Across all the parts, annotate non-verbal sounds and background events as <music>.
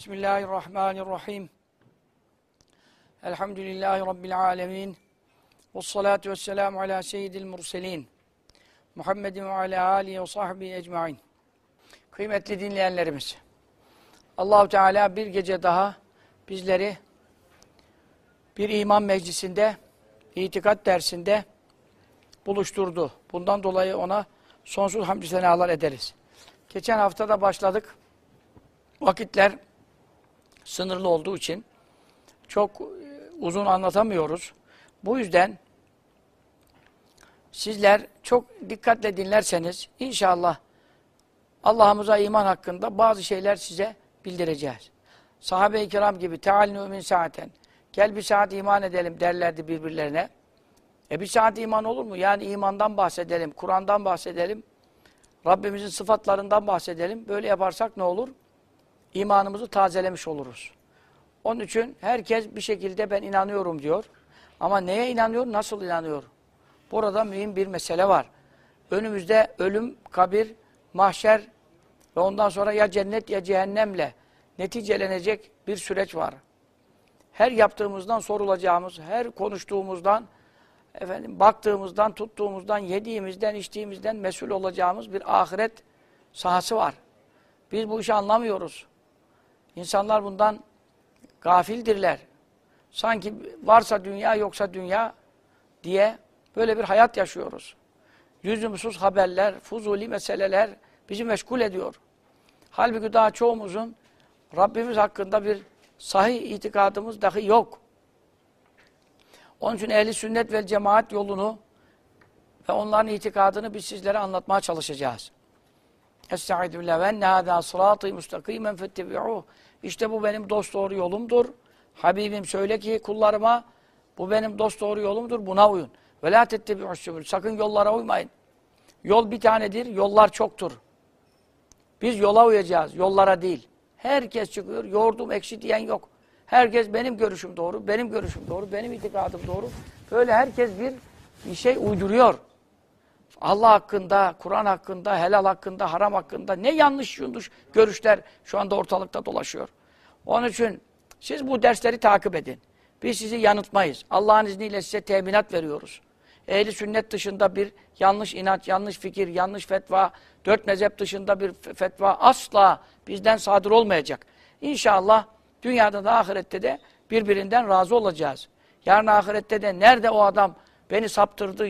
Bismillahirrahmanirrahim. Elhamdülillahi Rabbil alemin. Ve salatu ve selamu ala seyyidil murselin. Muhammedin ve ala alihi ve sahbihi ecmain. Kıymetli dinleyenlerimiz. Allahu Teala bir gece daha bizleri bir iman meclisinde, itikat dersinde buluşturdu. Bundan dolayı ona sonsuz hamdü senalar ederiz. Geçen hafta da başladık. Vakitler sınırlı olduğu için çok e, uzun anlatamıyoruz. Bu yüzden sizler çok dikkatle dinlerseniz inşallah Allah'ımıza iman hakkında bazı şeyler size bildireceğiz. Sahabe-i kiram gibi teal min saaten gel bir saat iman edelim derlerdi birbirlerine. E bir saat iman olur mu? Yani imandan bahsedelim, Kur'an'dan bahsedelim, Rabbimizin sıfatlarından bahsedelim. Böyle yaparsak ne olur? İmanımızı tazelemiş oluruz. Onun için herkes bir şekilde ben inanıyorum diyor. Ama neye inanıyor, nasıl inanıyor? Burada mühim bir mesele var. Önümüzde ölüm, kabir, mahşer ve ondan sonra ya cennet ya cehennemle neticelenecek bir süreç var. Her yaptığımızdan sorulacağımız, her konuştuğumuzdan, efendim baktığımızdan, tuttuğumuzdan, yediğimizden, içtiğimizden mesul olacağımız bir ahiret sahası var. Biz bu işi anlamıyoruz. İnsanlar bundan gafildirler. Sanki varsa dünya yoksa dünya diye böyle bir hayat yaşıyoruz. Lüzumsuz haberler, fuzuli meseleler bizi meşgul ediyor. Halbuki daha çoğumuzun Rabbimiz hakkında bir sahih itikadımız dahi yok. Onun için ehli sünnet ve cemaat yolunu ve onların itikadını biz sizlere anlatmaya çalışacağız. Estaizu billah ve enne hâdâ sırâtı mustakîmen fettebi'ûh. İşte bu benim dost doğru yolumdur. Habibim söyle ki kullarıma bu benim dost doğru yolumdur. Buna uyun. Ve lâ tettebi'ûs Sakın yollara uymayın. Yol bir tanedir, yollar çoktur. Biz yola uyacağız, yollara değil. Herkes çıkıyor, yoğurdum ekşi diyen yok. Herkes benim görüşüm doğru, benim görüşüm doğru, benim itikadım doğru. Böyle herkes bir, bir şey uyduruyor. Allah hakkında, Kur'an hakkında, helal hakkında, haram hakkında ne yanlış yanlış görüşler şu anda ortalıkta dolaşıyor. Onun için siz bu dersleri takip edin. Biz sizi yanıltmayız. Allah'ın izniyle size teminat veriyoruz. Ehli sünnet dışında bir yanlış inat, yanlış fikir, yanlış fetva, dört mezhep dışında bir fetva asla bizden sadır olmayacak. İnşallah dünyada da ahirette de birbirinden razı olacağız. Yarın ahirette de nerede o adam beni saptırdı,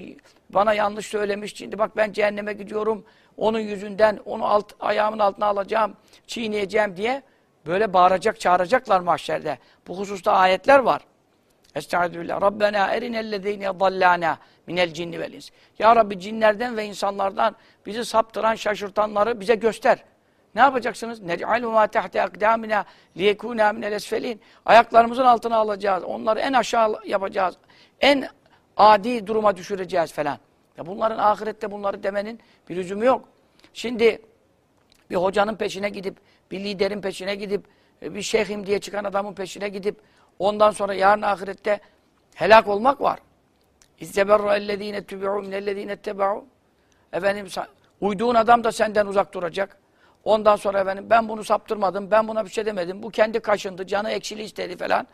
bana yanlış söylemiş, şimdi bak ben cehenneme gidiyorum, onun yüzünden onu alt, ayağımın altına alacağım, çiğneyeceğim diye böyle bağıracak, çağıracaklar mahşerde. Bu hususta ayetler var. Estağfirullah. Rabbena erinellezine dallana minel cinni vel ins. Ya Rabbi cinlerden ve insanlardan bizi saptıran, şaşırtanları bize göster. Ne yapacaksınız? Nec'alu ma tahte akdamina liyekuna minel esfelin. Ayaklarımızın altına alacağız. Onları en aşağı yapacağız. En adi duruma düşüreceğiz falan. Ya bunların ahirette bunları demenin bir lüzumu yok. Şimdi bir hocanın peşine gidip, bir liderin peşine gidip, bir şeyhim diye çıkan adamın peşine gidip, ondan sonra yarın ahirette helak olmak var. İzzeberra ellezine tübi'u minellezine ettebe'u. Efendim, uyduğun adam da senden uzak duracak. Ondan sonra efendim ben bunu saptırmadım, ben buna bir şey demedim, bu kendi kaşındı, canı ekşili istedi falan.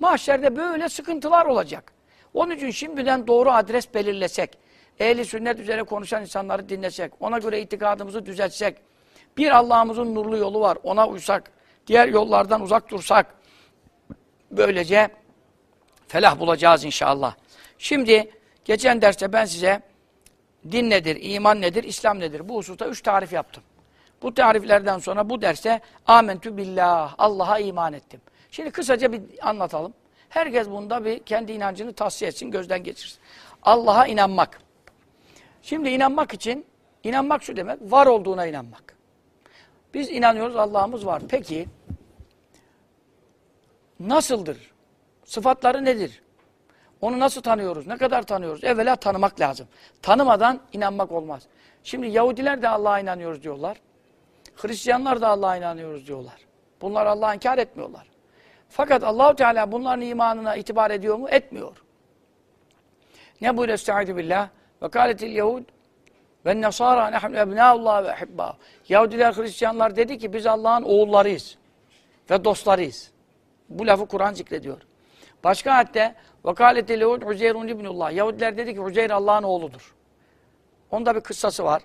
Mahşerde böyle sıkıntılar olacak. Onun için şimdiden doğru adres belirlesek, ehli sünnet üzere konuşan insanları dinlesek, ona göre itikadımızı düzeltsek, bir Allah'ımızın nurlu yolu var, ona uysak, diğer yollardan uzak dursak, böylece felah bulacağız inşallah. Şimdi geçen derste ben size din nedir, iman nedir, İslam nedir? Bu hususta üç tarif yaptım. Bu tariflerden sonra bu derste amentü billah, Allah'a iman ettim. Şimdi kısaca bir anlatalım. Herkes bunda bir kendi inancını tavsiye etsin, gözden geçirsin. Allah'a inanmak. Şimdi inanmak için, inanmak şu demek, var olduğuna inanmak. Biz inanıyoruz Allah'ımız var. Peki, nasıldır? Sıfatları nedir? Onu nasıl tanıyoruz? Ne kadar tanıyoruz? Evvela tanımak lazım. Tanımadan inanmak olmaz. Şimdi Yahudiler de Allah'a inanıyoruz diyorlar. Hristiyanlar da Allah'a inanıyoruz diyorlar. Bunlar Allah'a inkar etmiyorlar. Fakat Allahu Teala bunların imanına itibar ediyor mu? Etmiyor. Ne buyuruyor Estaizu billah? Ve kâletil Yahud ve Nasara nehnu ebnâullah ve hibbâ. Yahudiler, Hristiyanlar dedi ki biz Allah'ın oğullarıyız. ve dostlarıyız. Bu lafı Kur'an zikrediyor. Başka ayette وَقَالَتِ لَهُدْ عُزَيْرٌ ibnullah. Yahudiler dedi ki Uzeyr Allah'ın oğludur. Onda bir kıssası var.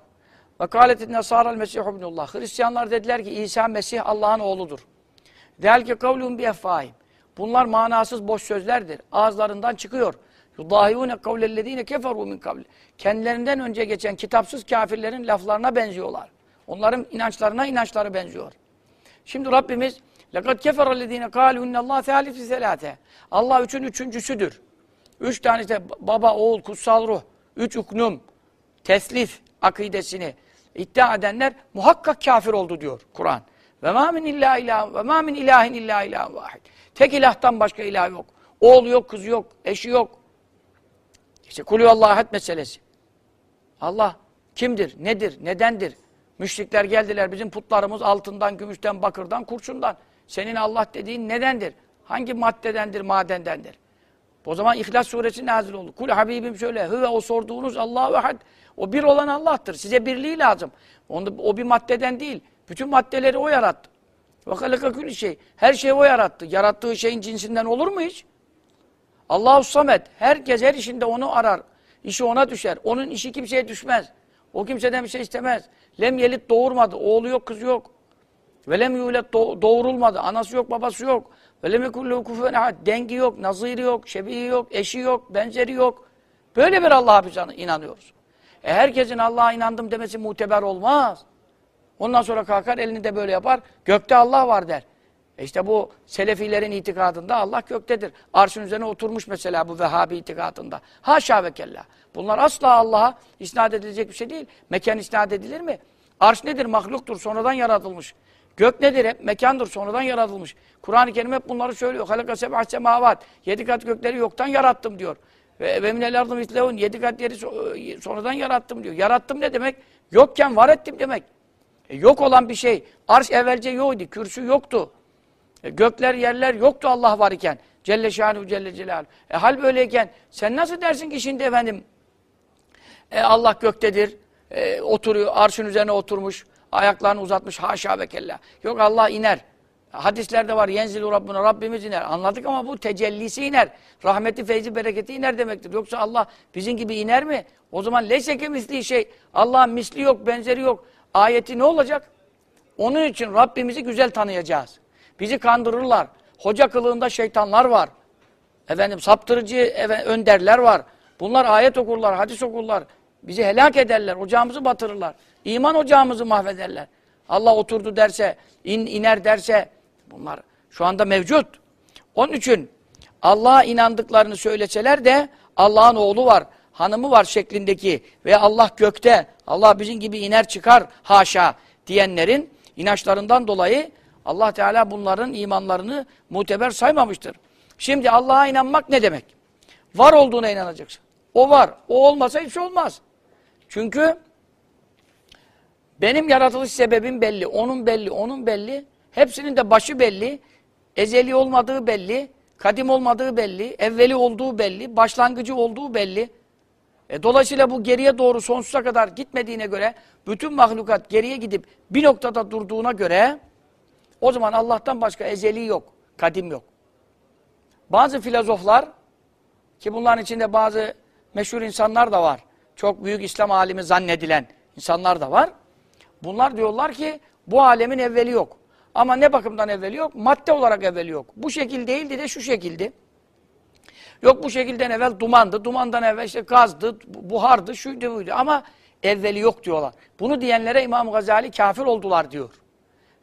وَقَالَتِ نَصَارَ الْمَسِيحُ ibnullah. Hristiyanlar dediler ki İsa Mesih Allah'ın oğludur. ذَلْكَ قَوْلُهُمْ بِيَفَّائِمْ Bunlar manasız boş sözlerdir. Ağızlarından çıkıyor. يُضَاهِيُونَ قَوْلَ الَّذ۪ينَ كَفَرُوا مِنْ قَبْلِ Kendilerinden önce geçen kitapsız kafirlerin laflarına benziyorlar. Onların inançlarına inançları benziyor. Şimdi Rabbimiz لَقَدْ كَفَرَ الَّذ۪ينَ قَالُوا اِنَّ اللّٰهَ ثَالِفِ سَلَاتَ Allah üçün üçüncüsüdür. Üç tanesi de baba, oğul, kutsal ruh, üç uknum, teslif akidesini iddia edenler muhakkak kafir oldu diyor Kur'an. Ve ma min illa ilah ve ma min ilahin illa ilah vahid. Tek ilahtan başka ilah yok. Oğlu yok, kızı yok, eşi yok. İşte kulü Allah'a meselesi. Allah kimdir, nedir, nedendir? Müşrikler geldiler bizim putlarımız altından, gümüşten, bakırdan, kurşundan. Senin Allah dediğin nedendir? Hangi maddedendir, madendendir? O zaman İhlas suresi nazil oldu. Kul Habibim şöyle, hüve o sorduğunuz Allahu ehad. O bir olan Allah'tır. Size birliği lazım. Onu, o bir maddeden değil. Bütün maddeleri o yarattı. Ve halaka külü şey. Her şeyi o yarattı. Yarattığı şeyin cinsinden olur mu hiç? Allahu Samet. Herkes her işinde onu arar. İşi ona düşer. Onun işi kimseye düşmez. O kimseden bir şey istemez. Lem yelit doğurmadı. Oğlu yok, kızı yok. Ve lem yulet doğurulmadı. Anası yok, babası yok. Ve lem yekullu. Dengi yok, naziri yok, şebihi yok, eşi yok, benzeri yok. Böyle bir Allah'a biz inanıyoruz. E herkesin Allah'a inandım demesi muteber olmaz. Ondan sonra kalkar elini de böyle yapar. Gökte Allah var der. E işte bu Selefilerin itikadında Allah göktedir. Arşın üzerine oturmuş mesela bu Vehhabi itikadında. Haşa ve kella. Bunlar asla Allah'a isnat edilecek bir şey değil. Mekan isnat edilir mi? Arş nedir? Mahluktur. Sonradan yaratılmış. Gök nedir? Hep mekandır. Sonradan yaratılmış. Kur'an-ı Kerim hep bunları söylüyor. Halaka seb'a semavat. Yedi kat gökleri yoktan yarattım diyor. Ve, ve minel ardı mislehun. Yedi kat yeri sonradan yarattım diyor. Yarattım ne demek? Yokken var ettim demek. E, yok olan bir şey. Arş evvelce yoktu. Kürsü yoktu. E, gökler yerler yoktu Allah var iken. Celle şanuhu celle celaluhu. E hal böyleyken sen nasıl dersin ki şimdi efendim e, Allah göktedir. E, oturuyor. Arşın üzerine oturmuş. Ayaklarını uzatmış. Haşa ve kella. Yok Allah iner. Hadislerde var. Yenzilu Rabbuna. Rabbimiz iner. Anladık ama bu tecellisi iner. Rahmeti, feyzi, bereketi iner demektir. Yoksa Allah bizim gibi iner mi? O zaman leşeke misli şey. Allah'ın misli yok, benzeri yok. Ayeti ne olacak? Onun için Rabbimizi güzel tanıyacağız. Bizi kandırırlar. Hoca kılığında şeytanlar var. Efendim saptırıcı önderler var. Bunlar ayet okurlar, hadis okurlar. Bizi helak ederler, ocağımızı batırırlar. İman ocağımızı mahvederler. Allah oturdu derse, in, iner derse bunlar şu anda mevcut. Onun için Allah'a inandıklarını söyleseler de Allah'ın oğlu var, hanımı var şeklindeki ve Allah gökte, Allah bizim gibi iner çıkar haşa diyenlerin inançlarından dolayı Allah Teala bunların imanlarını muteber saymamıştır. Şimdi Allah'a inanmak ne demek? Var olduğuna inanacaksın. O var. O olmasa hiç şey olmaz. Çünkü benim yaratılış sebebim belli, onun belli, onun belli. Hepsinin de başı belli, ezeli olmadığı belli, kadim olmadığı belli, evveli olduğu belli, başlangıcı olduğu belli. E, dolayısıyla bu geriye doğru sonsuza kadar gitmediğine göre, bütün mahlukat geriye gidip bir noktada durduğuna göre, o zaman Allah'tan başka ezeli yok, kadim yok. Bazı filozoflar, ki bunların içinde bazı meşhur insanlar da var, çok büyük İslam alimi zannedilen insanlar da var. Bunlar diyorlar ki bu alemin evveli yok. Ama ne bakımdan evveli yok? Madde olarak evveli yok. Bu şekil değildi de şu şekildi. Yok bu şekilden evvel dumandı, dumandan evvel işte gazdı, buhardı, şuydu buydu. Ama evveli yok diyorlar. Bunu diyenlere İmam Gazali kafir oldular diyor.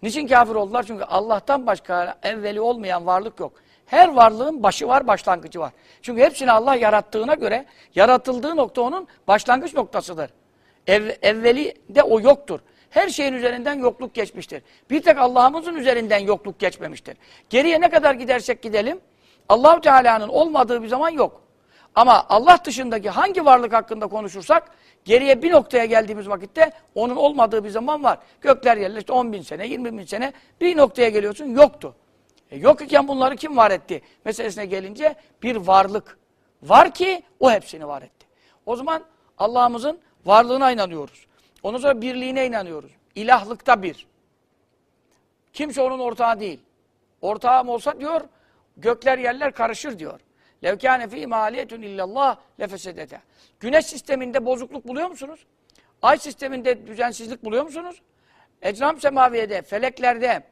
Niçin kafir oldular? Çünkü Allah'tan başka evveli olmayan varlık yok. Her varlığın başı var, başlangıcı var. Çünkü hepsini Allah yarattığına göre yaratıldığı nokta onun başlangıç noktasıdır. Ev, evveli de o yoktur. Her şeyin üzerinden yokluk geçmiştir. Bir tek Allah'ımızın üzerinden yokluk geçmemiştir. Geriye ne kadar gidersek gidelim, Allahu Teala'nın olmadığı bir zaman yok. Ama Allah dışındaki hangi varlık hakkında konuşursak, geriye bir noktaya geldiğimiz vakitte onun olmadığı bir zaman var. Gökler yerler işte 10 bin sene, 20 bin sene bir noktaya geliyorsun, yoktu. E yok iken bunları kim var etti? Meselesine gelince bir varlık var ki o hepsini var etti. O zaman Allah'ımızın varlığına inanıyoruz. Ondan sonra birliğine inanıyoruz. İlahlıkta bir. Kimse onun ortağı değil. ortağım olsa diyor, Gökler yerler karışır diyor. Levkâne fî maliyetun illallah lefesedete. Güneş sisteminde bozukluk buluyor musunuz? Ay sisteminde düzensizlik buluyor musunuz? Ecram semaviyede, feleklerde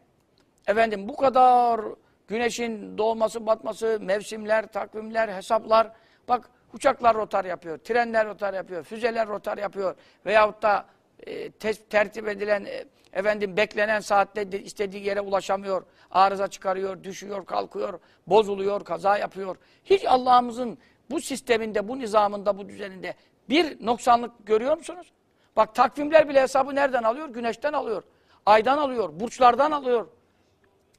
efendim bu kadar güneşin doğması, batması, mevsimler, takvimler, hesaplar. Bak uçaklar rotar yapıyor, trenler rotar yapıyor, füzeler rotar yapıyor veyahut da e, tertip edilen e, efendim beklenen saatte istediği yere ulaşamıyor, arıza çıkarıyor, düşüyor, kalkıyor, bozuluyor, kaza yapıyor. Hiç Allah'ımızın bu sisteminde, bu nizamında, bu düzeninde bir noksanlık görüyor musunuz? Bak takvimler bile hesabı nereden alıyor? Güneşten alıyor, aydan alıyor, burçlardan alıyor.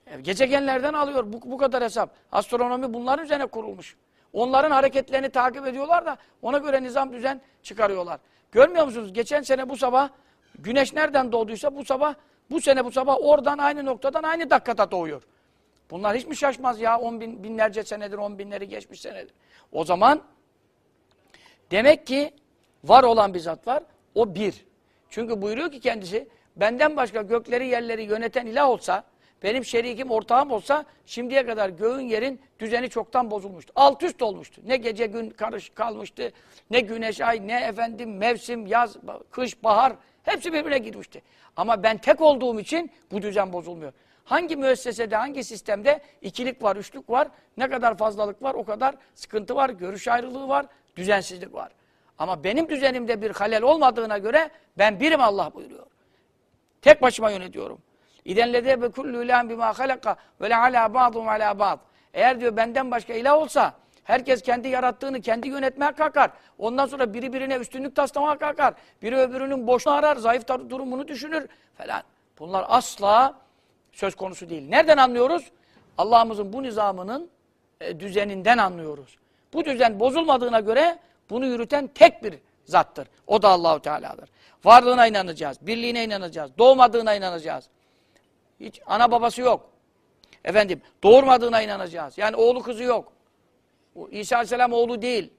E, Gezegenlerden alıyor bu, bu kadar hesap. Astronomi bunların üzerine kurulmuş. Onların hareketlerini takip ediyorlar da ona göre nizam düzen çıkarıyorlar. Görmüyor musunuz? Geçen sene bu sabah güneş nereden doğduysa bu sabah bu sene bu sabah oradan aynı noktadan aynı dakikada doğuyor. Bunlar hiç mi şaşmaz ya? On bin, binlerce senedir, on binleri geçmiş senedir. O zaman demek ki var olan bir zat var. O bir. Çünkü buyuruyor ki kendisi benden başka gökleri yerleri yöneten ilah olsa benim şerikim ortağım olsa şimdiye kadar göğün yerin düzeni çoktan bozulmuştu. Alt üst olmuştu. Ne gece gün karış kalmıştı, ne güneş ay, ne efendim mevsim, yaz, kış, bahar hepsi birbirine girmişti. Ama ben tek olduğum için bu düzen bozulmuyor. Hangi müessesede, hangi sistemde ikilik var, üçlük var, ne kadar fazlalık var, o kadar sıkıntı var, görüş ayrılığı var, düzensizlik var. Ama benim düzenimde bir halel olmadığına göre ben birim Allah buyuruyor. Tek başıma yönetiyorum. İdenlede be kullu ilahin bima halaka ve le ala ba'dum ala ba'd. Eğer diyor benden başka ilah olsa herkes kendi yarattığını kendi yönetmeye kalkar. Ondan sonra biri birine üstünlük taslamaya kalkar. Biri öbürünün boşluğunu arar, zayıf durumunu düşünür falan. Bunlar asla söz konusu değil. Nereden anlıyoruz? Allah'ımızın bu nizamının e, düzeninden anlıyoruz. Bu düzen bozulmadığına göre bunu yürüten tek bir zattır. O da Allahu Teala'dır. Varlığına inanacağız, birliğine inanacağız, doğmadığına inanacağız. Hiç ana babası yok. Efendim doğurmadığına inanacağız. Yani oğlu kızı yok. İsa Aleyhisselam oğlu değil.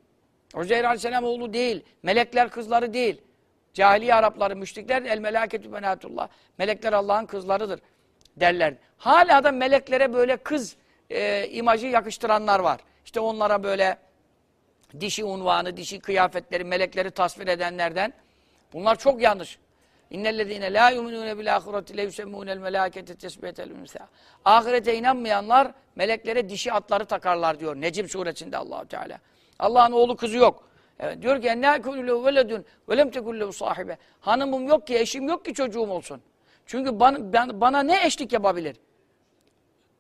Uzeyr Aleyhisselam oğlu değil. Melekler kızları değil. Cahiliye Arapları, müşrikler el melaketü benatullah. Melekler Allah'ın kızlarıdır derler. Hala da meleklere böyle kız e, imajı yakıştıranlar var. İşte onlara böyle dişi unvanı, dişi kıyafetleri, melekleri tasvir edenlerden. Bunlar çok yanlış. İnnellezîne lâ yuminûne bil âhireti le yusemmûnel melâkete tesbiyetel ünsâ. Ahirete inanmayanlar meleklere dişi atları takarlar diyor. Necim suresinde Allahu Teala. Allah'ın oğlu kızı yok. Evet, diyor ki ennâ kullu veledun ve lem tekullu sahibe. Hanımım yok ki, eşim yok ki çocuğum olsun. Çünkü bana, ben, bana ne eşlik yapabilir?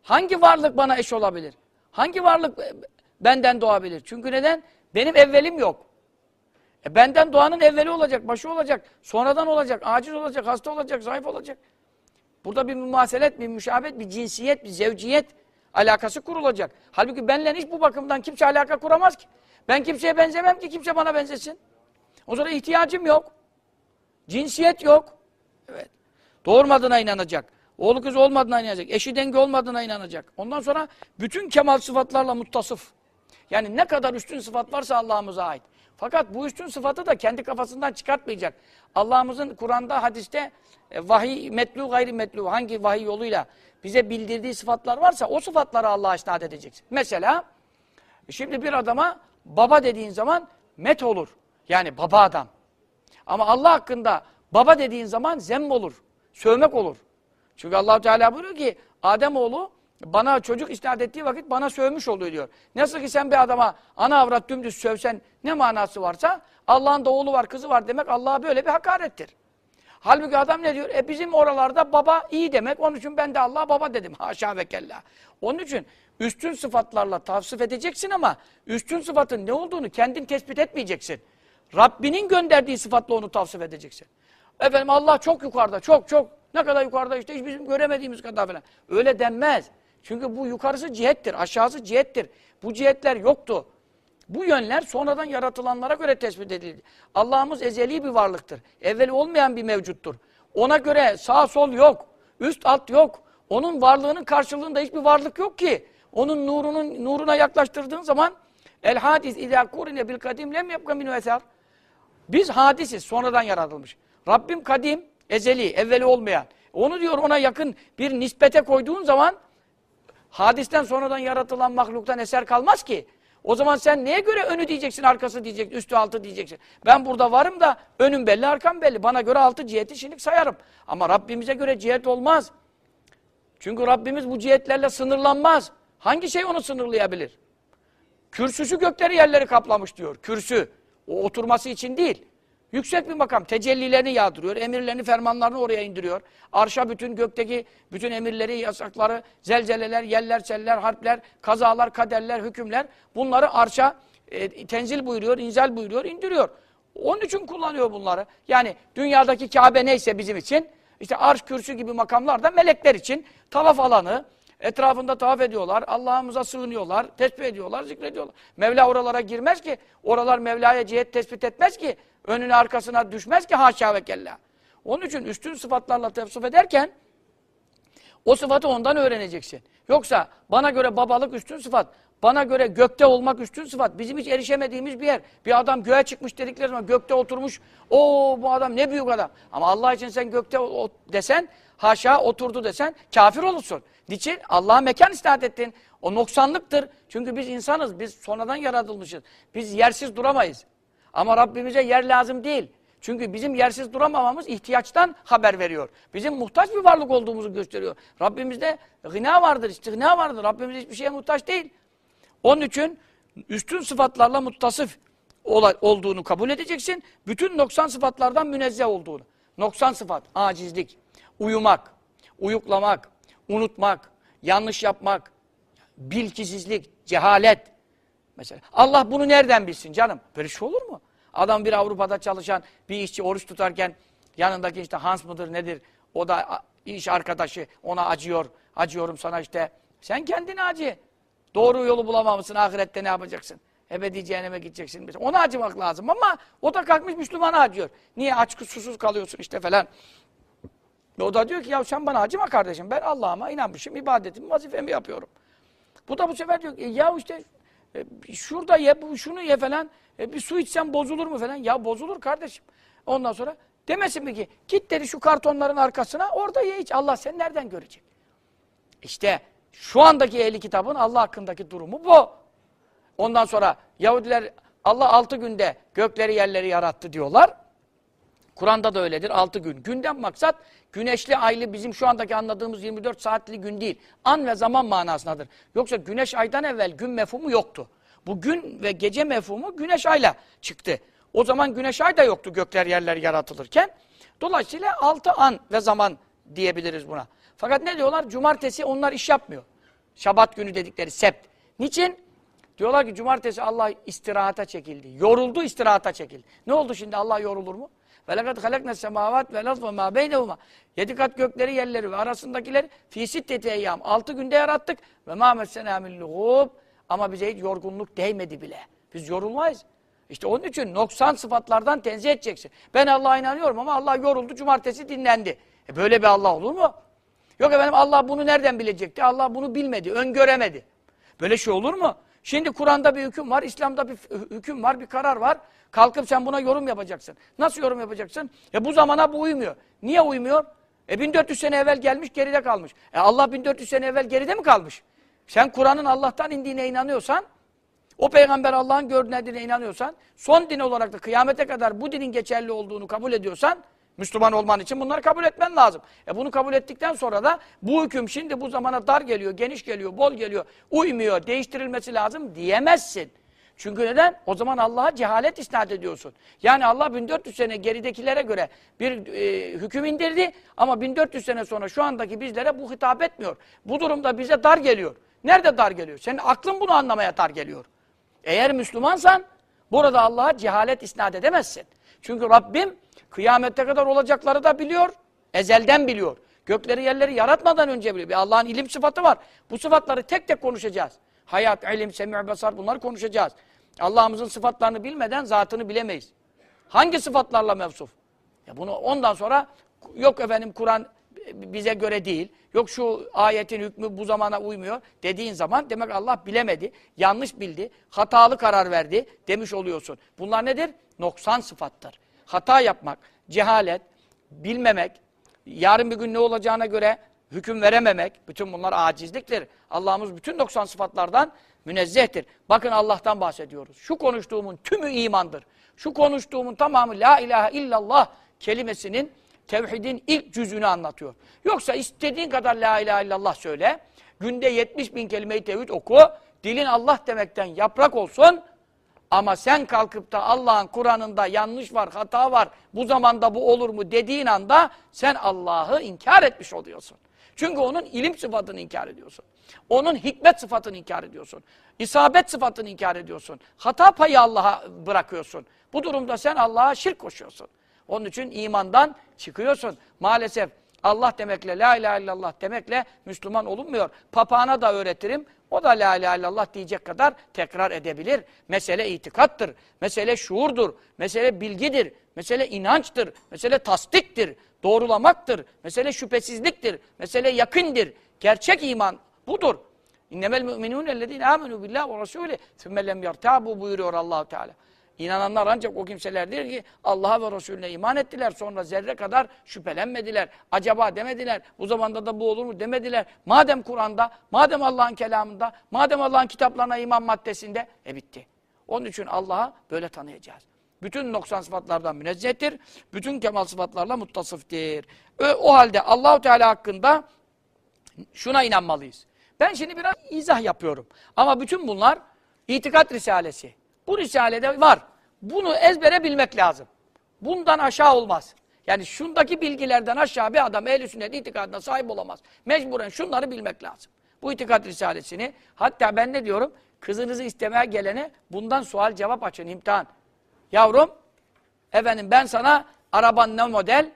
Hangi varlık bana eş olabilir? Hangi varlık benden doğabilir? Çünkü neden? Benim evvelim yok. E benden doğanın evveli olacak, başı olacak, sonradan olacak, aciz olacak, hasta olacak, zayıf olacak. Burada bir mümaselet, bir müşabet, bir cinsiyet, bir zevciyet alakası kurulacak. Halbuki benle hiç bu bakımdan kimse alaka kuramaz ki. Ben kimseye benzemem ki kimse bana benzesin. O zaman ihtiyacım yok. Cinsiyet yok. Evet. Doğurmadığına inanacak. Oğlu kız olmadığına inanacak. Eşi denge olmadığına inanacak. Ondan sonra bütün kemal sıfatlarla muttasıf. Yani ne kadar üstün sıfat varsa Allah'ımıza ait. Fakat bu üstün sıfatı da kendi kafasından çıkartmayacak. Allah'ımızın Kur'an'da, hadiste e, vahiy metlu gayri metlu hangi vahiy yoluyla bize bildirdiği sıfatlar varsa o sıfatları Allah'a isnat edeceksin. Mesela şimdi bir adama baba dediğin zaman met olur. Yani baba adam. Ama Allah hakkında baba dediğin zaman zemm olur. Sövmek olur. Çünkü allah Teala buyuruyor ki Ademoğlu bana çocuk isnat ettiği vakit bana sövmüş oluyor diyor. Nasıl ki sen bir adama ana avrat dümdüz sövsen ne manası varsa Allah'ın da oğlu var kızı var demek Allah'a böyle bir hakarettir. Halbuki adam ne diyor? E bizim oralarda baba iyi demek. Onun için ben de Allah'a baba dedim. <laughs> Haşa ve kella. Onun için üstün sıfatlarla tavsif edeceksin ama üstün sıfatın ne olduğunu kendin tespit etmeyeceksin. Rabbinin gönderdiği sıfatla onu tavsif edeceksin. Efendim Allah çok yukarıda, çok çok. Ne kadar yukarıda işte hiç bizim göremediğimiz kadar falan. Öyle denmez. Çünkü bu yukarısı cihettir, aşağısı cihettir. Bu cihetler yoktu. Bu yönler sonradan yaratılanlara göre tespit edildi. Allah'ımız ezeli bir varlıktır. Evveli olmayan bir mevcuttur. Ona göre sağ sol yok, üst alt yok. Onun varlığının karşılığında hiçbir varlık yok ki. Onun nurunun nuruna yaklaştırdığın zaman el hadis idâ kurine bil kadim lem yapka minü eser. Biz hadisiz, sonradan yaratılmış. Rabbim kadim, ezeli, evveli olmayan. Onu diyor ona yakın bir nispete koyduğun zaman Hadisten sonradan yaratılan mahluktan eser kalmaz ki. O zaman sen neye göre önü diyeceksin, arkası diyeceksin, üstü altı diyeceksin. Ben burada varım da önüm belli, arkam belli. Bana göre altı ciheti şimdi sayarım. Ama Rabbimize göre cihet olmaz. Çünkü Rabbimiz bu cihetlerle sınırlanmaz. Hangi şey onu sınırlayabilir? Kürsüsü gökleri yerleri kaplamış diyor. Kürsü. O oturması için değil. Yüksek bir makam. Tecellilerini yağdırıyor. Emirlerini, fermanlarını oraya indiriyor. Arşa bütün gökteki bütün emirleri, yasakları, zelzeleler, yeller, seller, harpler, kazalar, kaderler, hükümler bunları arşa e, tenzil buyuruyor, inzal buyuruyor, indiriyor. Onun için kullanıyor bunları. Yani dünyadaki Kabe neyse bizim için işte arş kürsü gibi makamlar da melekler için tavaf alanı, etrafında tavaf ediyorlar, Allah'ımıza sığınıyorlar, tesbih ediyorlar, zikrediyorlar. Mevla oralara girmez ki, oralar Mevla'ya cihet tespit etmez ki, önüne arkasına düşmez ki haşa ve kella. Onun için üstün sıfatlarla tevsif ederken, o sıfatı ondan öğreneceksin. Yoksa bana göre babalık üstün sıfat, bana göre gökte olmak üstün sıfat. Bizim hiç erişemediğimiz bir yer. Bir adam göğe çıkmış dedikleri zaman gökte oturmuş. O bu adam ne büyük adam. Ama Allah için sen gökte o, desen, haşa oturdu desen kafir olursun. Niçin? Allah'a mekan istat ettin. O noksanlıktır. Çünkü biz insanız. Biz sonradan yaratılmışız. Biz yersiz duramayız. Ama Rabbimize yer lazım değil. Çünkü bizim yersiz duramamamız ihtiyaçtan haber veriyor. Bizim muhtaç bir varlık olduğumuzu gösteriyor. Rabbimizde gına vardır, istihna vardır. Rabbimiz hiçbir şeye muhtaç değil. Onun için üstün sıfatlarla muttasıf olduğunu kabul edeceksin. Bütün noksan sıfatlardan münezzeh olduğunu. Noksan sıfat, acizlik, uyumak, uyuklamak, unutmak, yanlış yapmak, bilgisizlik, cehalet. Mesela Allah bunu nereden bilsin canım? Böyle şey olur mu? Adam bir Avrupa'da çalışan bir işçi oruç tutarken yanındaki işte Hans mıdır nedir? O da iş arkadaşı ona acıyor. Acıyorum sana işte. Sen kendine acı. Doğru yolu bulamamışsın ahirette ne yapacaksın? Ebedi cehenneme gideceksin. Ona acımak lazım ama o da kalkmış Müslümana acıyor. Niye aç susuz kalıyorsun işte falan. O da diyor ki ya sen bana acıma kardeşim. Ben Allah'ıma inanmışım, ibadetimi, vazifemi yapıyorum. Bu da bu sefer diyor ki e, ya işte e, şurada ye, şunu ye falan. E, bir su içsem bozulur mu falan. Ya bozulur kardeşim. Ondan sonra demesin mi ki git dedi şu kartonların arkasına orada ye iç. Allah sen nereden görecek? İşte şu andaki ehli kitabın Allah hakkındaki durumu bu. Ondan sonra Yahudiler Allah altı günde gökleri yerleri yarattı diyorlar. Kur'an'da da öyledir. Altı gün. Günden maksat güneşli aylı bizim şu andaki anladığımız 24 saatli gün değil. An ve zaman manasındadır. Yoksa güneş aydan evvel gün mefhumu yoktu. Bu gün ve gece mefhumu güneş ayla çıktı. O zaman güneş ay da yoktu gökler yerler yaratılırken. Dolayısıyla altı an ve zaman diyebiliriz buna. Fakat ne diyorlar? Cumartesi onlar iş yapmıyor. Şabat günü dedikleri sept. Niçin? Diyorlar ki cumartesi Allah istirahata çekildi. Yoruldu istirahata çekildi. Ne oldu şimdi Allah yorulur mu? Ve lekad halakna semavat ve laz ve ma beynehuma. Yedi kat gökleri yerleri ve arasındakileri fi sitteti eyyam. Altı günde yarattık. Ve ma messena min luhub. Ama bize hiç yorgunluk değmedi bile. Biz yorulmayız. İşte onun için noksan sıfatlardan tenzih edeceksin. Ben Allah'a inanıyorum ama Allah yoruldu, cumartesi dinlendi. E böyle bir Allah olur mu? Yok efendim Allah bunu nereden bilecekti? Allah bunu bilmedi, öngöremedi. Böyle şey olur mu? Şimdi Kur'an'da bir hüküm var, İslam'da bir hüküm var, bir karar var. Kalkıp sen buna yorum yapacaksın. Nasıl yorum yapacaksın? E bu zamana bu uymuyor. Niye uymuyor? E 1400 sene evvel gelmiş, geride kalmış. E Allah 1400 sene evvel geride mi kalmış? Sen Kur'an'ın Allah'tan indiğine inanıyorsan, o peygamber Allah'ın gördüğüne inanıyorsan, son din olarak da kıyamete kadar bu dinin geçerli olduğunu kabul ediyorsan, Müslüman olman için bunları kabul etmen lazım. E bunu kabul ettikten sonra da bu hüküm şimdi bu zamana dar geliyor, geniş geliyor, bol geliyor, uymuyor, değiştirilmesi lazım diyemezsin. Çünkü neden? O zaman Allah'a cehalet isnat ediyorsun. Yani Allah 1400 sene geridekilere göre bir e, hüküm indirdi ama 1400 sene sonra şu andaki bizlere bu hitap etmiyor. Bu durumda bize dar geliyor. Nerede dar geliyor? Senin aklın bunu anlamaya dar geliyor. Eğer Müslümansan burada Allah'a cehalet isnat edemezsin. Çünkü Rabbim kıyamette kadar olacakları da biliyor, ezelden biliyor. Gökleri yerleri yaratmadan önce biliyor. Bir Allah'ın ilim sıfatı var. Bu sıfatları tek tek konuşacağız. Hayat, ilim, semih, basar bunları konuşacağız. Allah'ımızın sıfatlarını bilmeden zatını bilemeyiz. Hangi sıfatlarla mevsuf? Ya bunu ondan sonra yok efendim Kur'an bize göre değil. Yok şu ayetin hükmü bu zamana uymuyor dediğin zaman demek Allah bilemedi, yanlış bildi, hatalı karar verdi demiş oluyorsun. Bunlar nedir? Noksan sıfattır. Hata yapmak, cehalet, bilmemek, yarın bir gün ne olacağına göre hüküm verememek, bütün bunlar acizliktir. Allah'ımız bütün 90 sıfatlardan münezzehtir. Bakın Allah'tan bahsediyoruz. Şu konuştuğumun tümü imandır. Şu konuştuğumun tamamı la ilahe illallah kelimesinin tevhidin ilk cüzünü anlatıyor. Yoksa istediğin kadar la ilahe illallah söyle, günde 70 bin kelimeyi tevhid oku, dilin Allah demekten yaprak olsun, ama sen kalkıp da Allah'ın Kur'an'ında yanlış var, hata var, bu zamanda bu olur mu dediğin anda sen Allah'ı inkar etmiş oluyorsun. Çünkü onun ilim sıfatını inkar ediyorsun. Onun hikmet sıfatını inkar ediyorsun. İsabet sıfatını inkar ediyorsun. Hata payı Allah'a bırakıyorsun. Bu durumda sen Allah'a şirk koşuyorsun. Onun için imandan çıkıyorsun. Maalesef Allah demekle, la ilahe illallah demekle Müslüman olunmuyor. Papağana da öğretirim. O da la ilahe illallah diyecek kadar tekrar edebilir. Mesele itikattır. Mesele şuurdur. Mesele bilgidir. Mesele inançtır. Mesele tasdiktir. Doğrulamaktır. Mesele şüphesizliktir. Mesele yakındır. Gerçek iman budur. İnnemel müminun ellezine amenu billah ve rasulü sümme lem yertabu buyuruyor Allahu Teala. İnananlar ancak o kimselerdir ki Allah'a ve Resulüne iman ettiler. Sonra zerre kadar şüphelenmediler. Acaba demediler. Bu zamanda da bu olur mu demediler. Madem Kur'an'da, madem Allah'ın kelamında, madem Allah'ın kitaplarına iman maddesinde, e bitti. Onun için Allah'a böyle tanıyacağız. Bütün noksan sıfatlardan münezzehtir. Bütün kemal sıfatlarla muttasıftır. O halde Allahu Teala hakkında şuna inanmalıyız. Ben şimdi biraz izah yapıyorum. Ama bütün bunlar itikat risalesi. Bu risalede var. Bunu ezbere bilmek lazım. Bundan aşağı olmaz. Yani şundaki bilgilerden aşağı bir adam ehl-i sünnet itikadına sahip olamaz. Mecburen şunları bilmek lazım. Bu itikat risalesini hatta ben ne diyorum? Kızınızı istemeye gelene bundan sual cevap açın imtihan. Yavrum efendim ben sana araban ne model,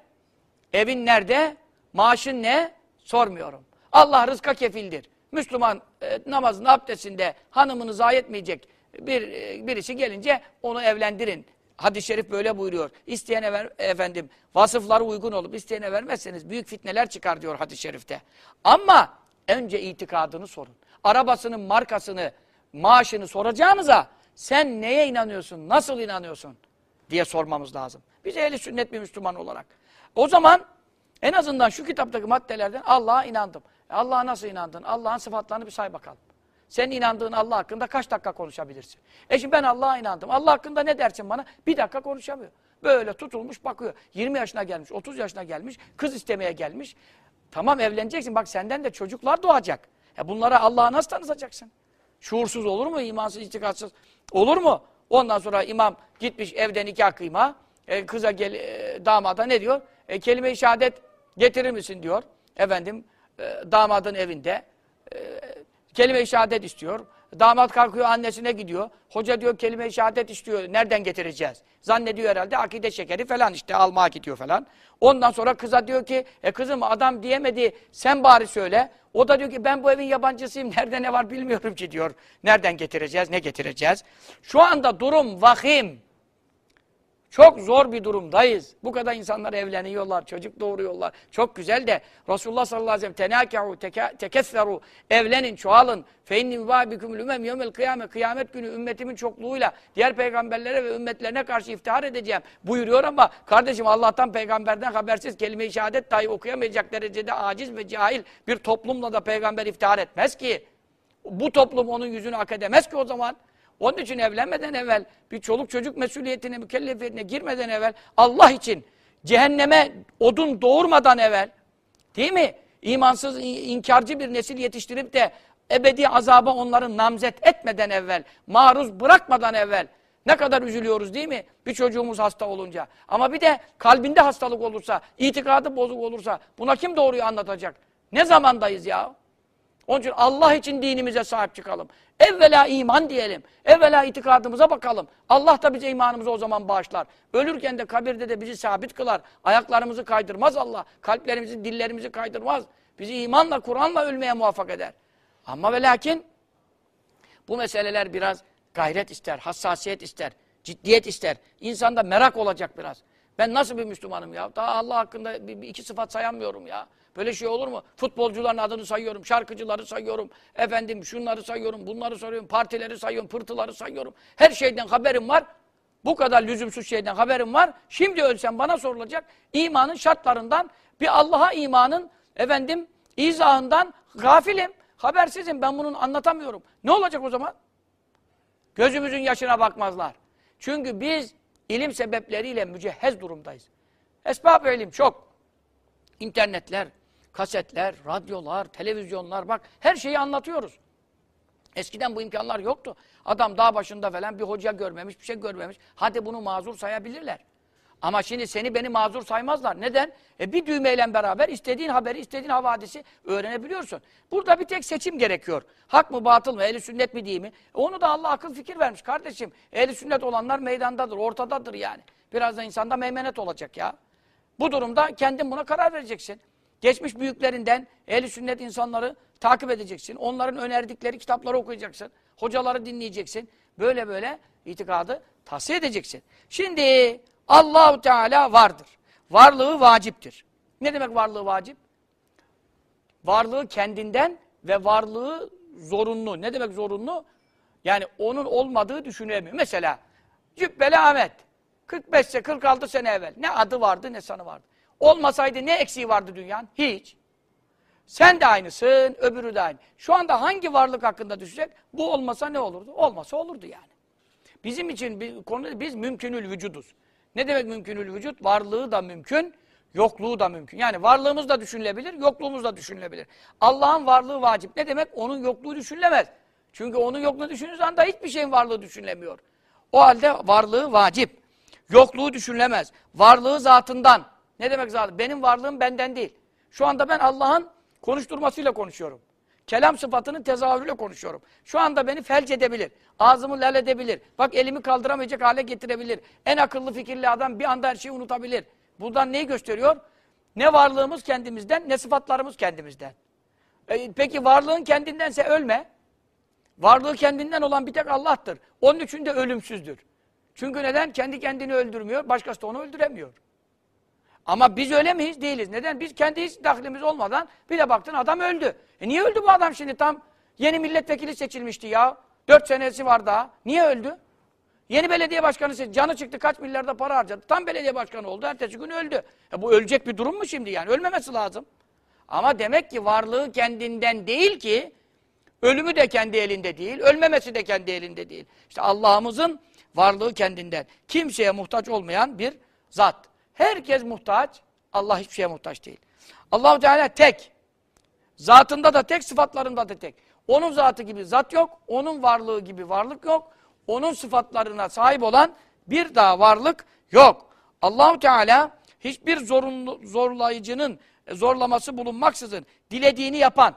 evin nerede, maaşın ne sormuyorum. Allah rızka kefildir. Müslüman e, namazın abdestinde hanımını zayi etmeyecek bir e, birisi gelince onu evlendirin. Hadis-i şerif böyle buyuruyor. İsteyene ver, efendim vasıfları uygun olup isteyene vermezseniz büyük fitneler çıkar diyor hadis-i şerifte. Ama önce itikadını sorun. Arabasının markasını, maaşını soracağınıza sen neye inanıyorsun, nasıl inanıyorsun diye sormamız lazım. Biz ehli sünnet bir Müslüman olarak. O zaman en azından şu kitaptaki maddelerden Allah'a inandım. E, Allah'a nasıl inandın? Allah'ın sıfatlarını bir say bakalım. Senin inandığın Allah hakkında kaç dakika konuşabilirsin? E şimdi ben Allah'a inandım. Allah hakkında ne dersin bana? Bir dakika konuşamıyor. Böyle tutulmuş bakıyor. 20 yaşına gelmiş, 30 yaşına gelmiş, kız istemeye gelmiş. Tamam evleneceksin. Bak senden de çocuklar doğacak. E bunlara Allah'a nasıl tanıtacaksın? Şuursuz olur mu? İmansız, itikatsız olur mu? Ondan sonra imam gitmiş evden nikah kıyma. E, kıza gel, e, damada ne diyor? E, kelime-i şehadet getirir misin diyor. Efendim e, damadın evinde. E, kelime-i şehadet istiyor. Damat kalkıyor annesine gidiyor. Hoca diyor kelime-i şehadet istiyor. Nereden getireceğiz? Zannediyor herhalde akide şekeri falan işte almaya gidiyor falan. Ondan sonra kıza diyor ki e kızım adam diyemedi sen bari söyle. O da diyor ki ben bu evin yabancısıyım. <laughs> Nerede ne var bilmiyorum ki diyor. Nereden getireceğiz? Ne getireceğiz? Şu anda durum vahim. Çok zor bir durumdayız. Bu kadar insanlar evleniyorlar, çocuk doğuruyorlar. Çok güzel de Resulullah sallallahu aleyhi ve sellem tenâkâhu, tekesseru, evlenin, çoğalın. Fe inni mübâbikümül ümem yevmel kıyame, kıyamet günü ümmetimin çokluğuyla diğer peygamberlere ve ümmetlerine karşı iftihar edeceğim buyuruyor ama kardeşim Allah'tan peygamberden habersiz kelime-i şehadet dahi okuyamayacak derecede aciz ve cahil bir toplumla da peygamber iftihar etmez ki. Bu toplum onun yüzünü hak edemez ki o zaman. Onun için evlenmeden evvel bir çoluk çocuk mesuliyetine, mükellefiyetine girmeden evvel Allah için cehenneme odun doğurmadan evvel değil mi? İmansız, inkarcı bir nesil yetiştirip de ebedi azaba onları namzet etmeden evvel, maruz bırakmadan evvel ne kadar üzülüyoruz değil mi? Bir çocuğumuz hasta olunca. Ama bir de kalbinde hastalık olursa, itikadı bozuk olursa buna kim doğruyu anlatacak? Ne zamandayız ya? Onun için Allah için dinimize sahip çıkalım. Evvela iman diyelim. Evvela itikadımıza bakalım. Allah da bize imanımızı o zaman bağışlar. Ölürken de kabirde de bizi sabit kılar. Ayaklarımızı kaydırmaz Allah. Kalplerimizi, dillerimizi kaydırmaz. Bizi imanla, Kur'an'la ölmeye muvaffak eder. Ama ve lakin bu meseleler biraz gayret ister, hassasiyet ister, ciddiyet ister. İnsanda merak olacak biraz. Ben nasıl bir Müslümanım ya? Daha Allah hakkında iki sıfat sayamıyorum ya. Böyle şey olur mu? Futbolcuların adını sayıyorum, şarkıcıları sayıyorum, efendim şunları sayıyorum, bunları sayıyorum, partileri sayıyorum, pırtıları sayıyorum. Her şeyden haberim var. Bu kadar lüzumsuz şeyden haberim var. Şimdi ölsem bana sorulacak imanın şartlarından bir Allah'a imanın efendim izahından gafilim, habersizim. Ben bunun anlatamıyorum. Ne olacak o zaman? Gözümüzün yaşına bakmazlar. Çünkü biz ilim sebepleriyle mücehhez durumdayız. Esbab-ı çok. İnternetler, kasetler, radyolar, televizyonlar bak her şeyi anlatıyoruz. Eskiden bu imkanlar yoktu. Adam dağ başında falan bir hoca görmemiş, bir şey görmemiş. Hadi bunu mazur sayabilirler. Ama şimdi seni beni mazur saymazlar. Neden? E bir düğmeyle beraber istediğin haberi, istediğin havadisi öğrenebiliyorsun. Burada bir tek seçim gerekiyor. Hak mı, batıl mı, ehli sünnet mi değil mi? E onu da Allah akıl fikir vermiş kardeşim. Ehli sünnet olanlar meydandadır, ortadadır yani. Biraz da insanda meymenet olacak ya. Bu durumda kendin buna karar vereceksin. Geçmiş büyüklerinden ehli sünnet insanları takip edeceksin. Onların önerdikleri kitapları okuyacaksın. Hocaları dinleyeceksin. Böyle böyle itikadı tahsiye edeceksin. Şimdi Allahu Teala vardır. Varlığı vaciptir. Ne demek varlığı vacip? Varlığı kendinden ve varlığı zorunlu. Ne demek zorunlu? Yani onun olmadığı düşünülemiyor. Mesela Cübbeli Ahmet 45 sene 46 sene evvel ne adı vardı ne sanı vardı. Olmasaydı ne eksiği vardı dünyanın? Hiç. Sen de aynısın, öbürü de aynı. Şu anda hangi varlık hakkında düşecek? Bu olmasa ne olurdu? Olmasa olurdu yani. Bizim için bir konu biz mümkünül vücuduz. Ne demek mümkünül vücut? Varlığı da mümkün, yokluğu da mümkün. Yani varlığımız da düşünülebilir, yokluğumuz da düşünülebilir. Allah'ın varlığı vacip. Ne demek? Onun yokluğu düşünülemez. Çünkü onun yokluğu düşündüğünüz anda hiçbir şeyin varlığı düşünülemiyor. O halde varlığı vacip. Yokluğu düşünülemez. Varlığı zatından. Ne demek zatı? Benim varlığım benden değil. Şu anda ben Allah'ın konuşturmasıyla konuşuyorum. Kelam sıfatının tezahürüyle konuşuyorum. Şu anda beni felç edebilir. Ağzımı lal edebilir. Bak elimi kaldıramayacak hale getirebilir. En akıllı fikirli adam bir anda her şeyi unutabilir. Buradan neyi gösteriyor? Ne varlığımız kendimizden, ne sıfatlarımız kendimizden. E, peki varlığın kendindense ölme. Varlığı kendinden olan bir tek Allah'tır. Onun için de ölümsüzdür. Çünkü neden? Kendi kendini öldürmüyor, başkası da onu öldüremiyor. Ama biz öyle miyiz? Değiliz. Neden? Biz kendi hiç dahlimiz olmadan bir de baktın adam öldü. E niye öldü bu adam şimdi tam? Yeni milletvekili seçilmişti ya. Dört senesi var daha. Niye öldü? Yeni belediye başkanı seçildi. Canı çıktı kaç milyarda para harcadı. Tam belediye başkanı oldu. Ertesi gün öldü. E bu ölecek bir durum mu şimdi yani? Ölmemesi lazım. Ama demek ki varlığı kendinden değil ki ölümü de kendi elinde değil, ölmemesi de kendi elinde değil. İşte Allah'ımızın varlığı kendinden. Kimseye muhtaç olmayan bir zat. Herkes muhtaç, Allah hiçbir şeye muhtaç değil. Allahu Teala tek. Zatında da tek, sıfatlarında da tek. Onun zatı gibi zat yok, onun varlığı gibi varlık yok. Onun sıfatlarına sahip olan bir daha varlık yok. Allahu Teala hiçbir zorunlu, zorlayıcının zorlaması bulunmaksızın dilediğini yapan,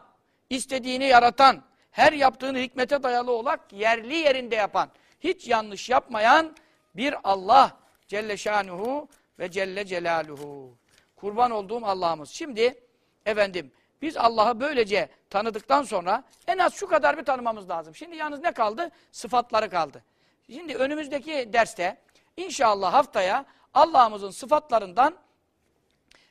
istediğini yaratan, her yaptığını hikmete dayalı olarak yerli yerinde yapan, hiç yanlış yapmayan bir Allah Celle Şanuhu ve Celle Celaluhu. Kurban olduğum Allah'ımız. Şimdi efendim biz Allah'ı böylece tanıdıktan sonra en az şu kadar bir tanımamız lazım. Şimdi yalnız ne kaldı? Sıfatları kaldı. Şimdi önümüzdeki derste inşallah haftaya Allah'ımızın sıfatlarından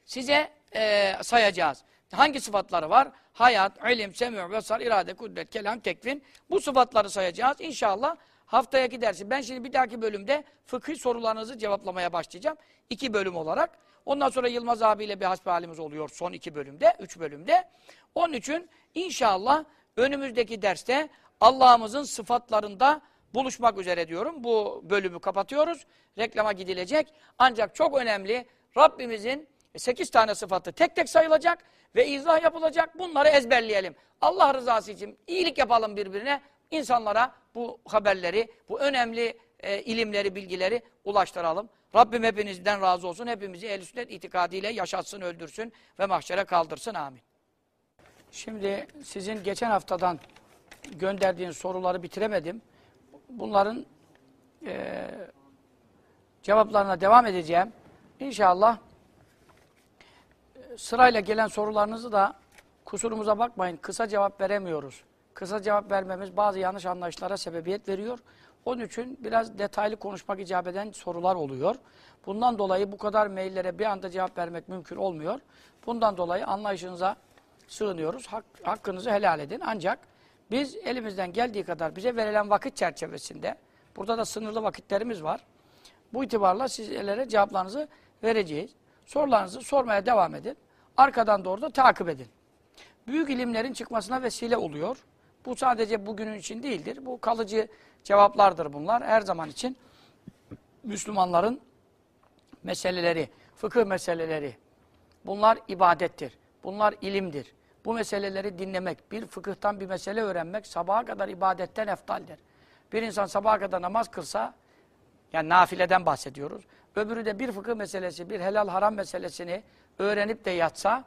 size e, sayacağız. Hangi sıfatları var? Hayat, ilim, semû, vesar, irade, kudret, kelam, tekvin. Bu sıfatları sayacağız. İnşallah haftaya dersi. Ben şimdi bir dahaki bölümde fıkhi sorularınızı cevaplamaya başlayacağım. İki bölüm olarak. Ondan sonra Yılmaz abiyle bir hasbihalimiz oluyor son iki bölümde, üç bölümde. Onun için inşallah önümüzdeki derste Allah'ımızın sıfatlarında buluşmak üzere diyorum. Bu bölümü kapatıyoruz. Reklama gidilecek. Ancak çok önemli Rabbimizin sekiz tane sıfatı tek tek sayılacak ve izah yapılacak. Bunları ezberleyelim. Allah rızası için iyilik yapalım birbirine. İnsanlara bu haberleri, bu önemli e, ilimleri, bilgileri ulaştıralım. Rabbim hepinizden razı olsun. Hepimizi ehl sünnet itikadiyle yaşatsın, öldürsün ve mahşere kaldırsın. Amin. Şimdi sizin geçen haftadan gönderdiğiniz soruları bitiremedim. Bunların e, cevaplarına devam edeceğim. İnşallah e, sırayla gelen sorularınızı da kusurumuza bakmayın. Kısa cevap veremiyoruz. Kısa cevap vermemiz bazı yanlış anlayışlara sebebiyet veriyor. Onun için biraz detaylı konuşmak icap eden sorular oluyor. Bundan dolayı bu kadar maillere bir anda cevap vermek mümkün olmuyor. Bundan dolayı anlayışınıza sığınıyoruz. Hak, hakkınızı helal edin. Ancak biz elimizden geldiği kadar bize verilen vakit çerçevesinde, burada da sınırlı vakitlerimiz var. Bu itibarla sizlere cevaplarınızı vereceğiz. Sorularınızı sormaya devam edin. Arkadan doğru da takip edin. büyük ilimlerin çıkmasına vesile oluyor. Bu sadece bugünün için değildir. Bu kalıcı cevaplardır bunlar. Her zaman için Müslümanların meseleleri, fıkıh meseleleri, bunlar ibadettir. Bunlar ilimdir. Bu meseleleri dinlemek, bir fıkıhtan bir mesele öğrenmek sabaha kadar ibadetten eftaldir. Bir insan sabaha kadar namaz kılsa, yani nafileden bahsediyoruz. Öbürü de bir fıkıh meselesi, bir helal haram meselesini öğrenip de yatsa,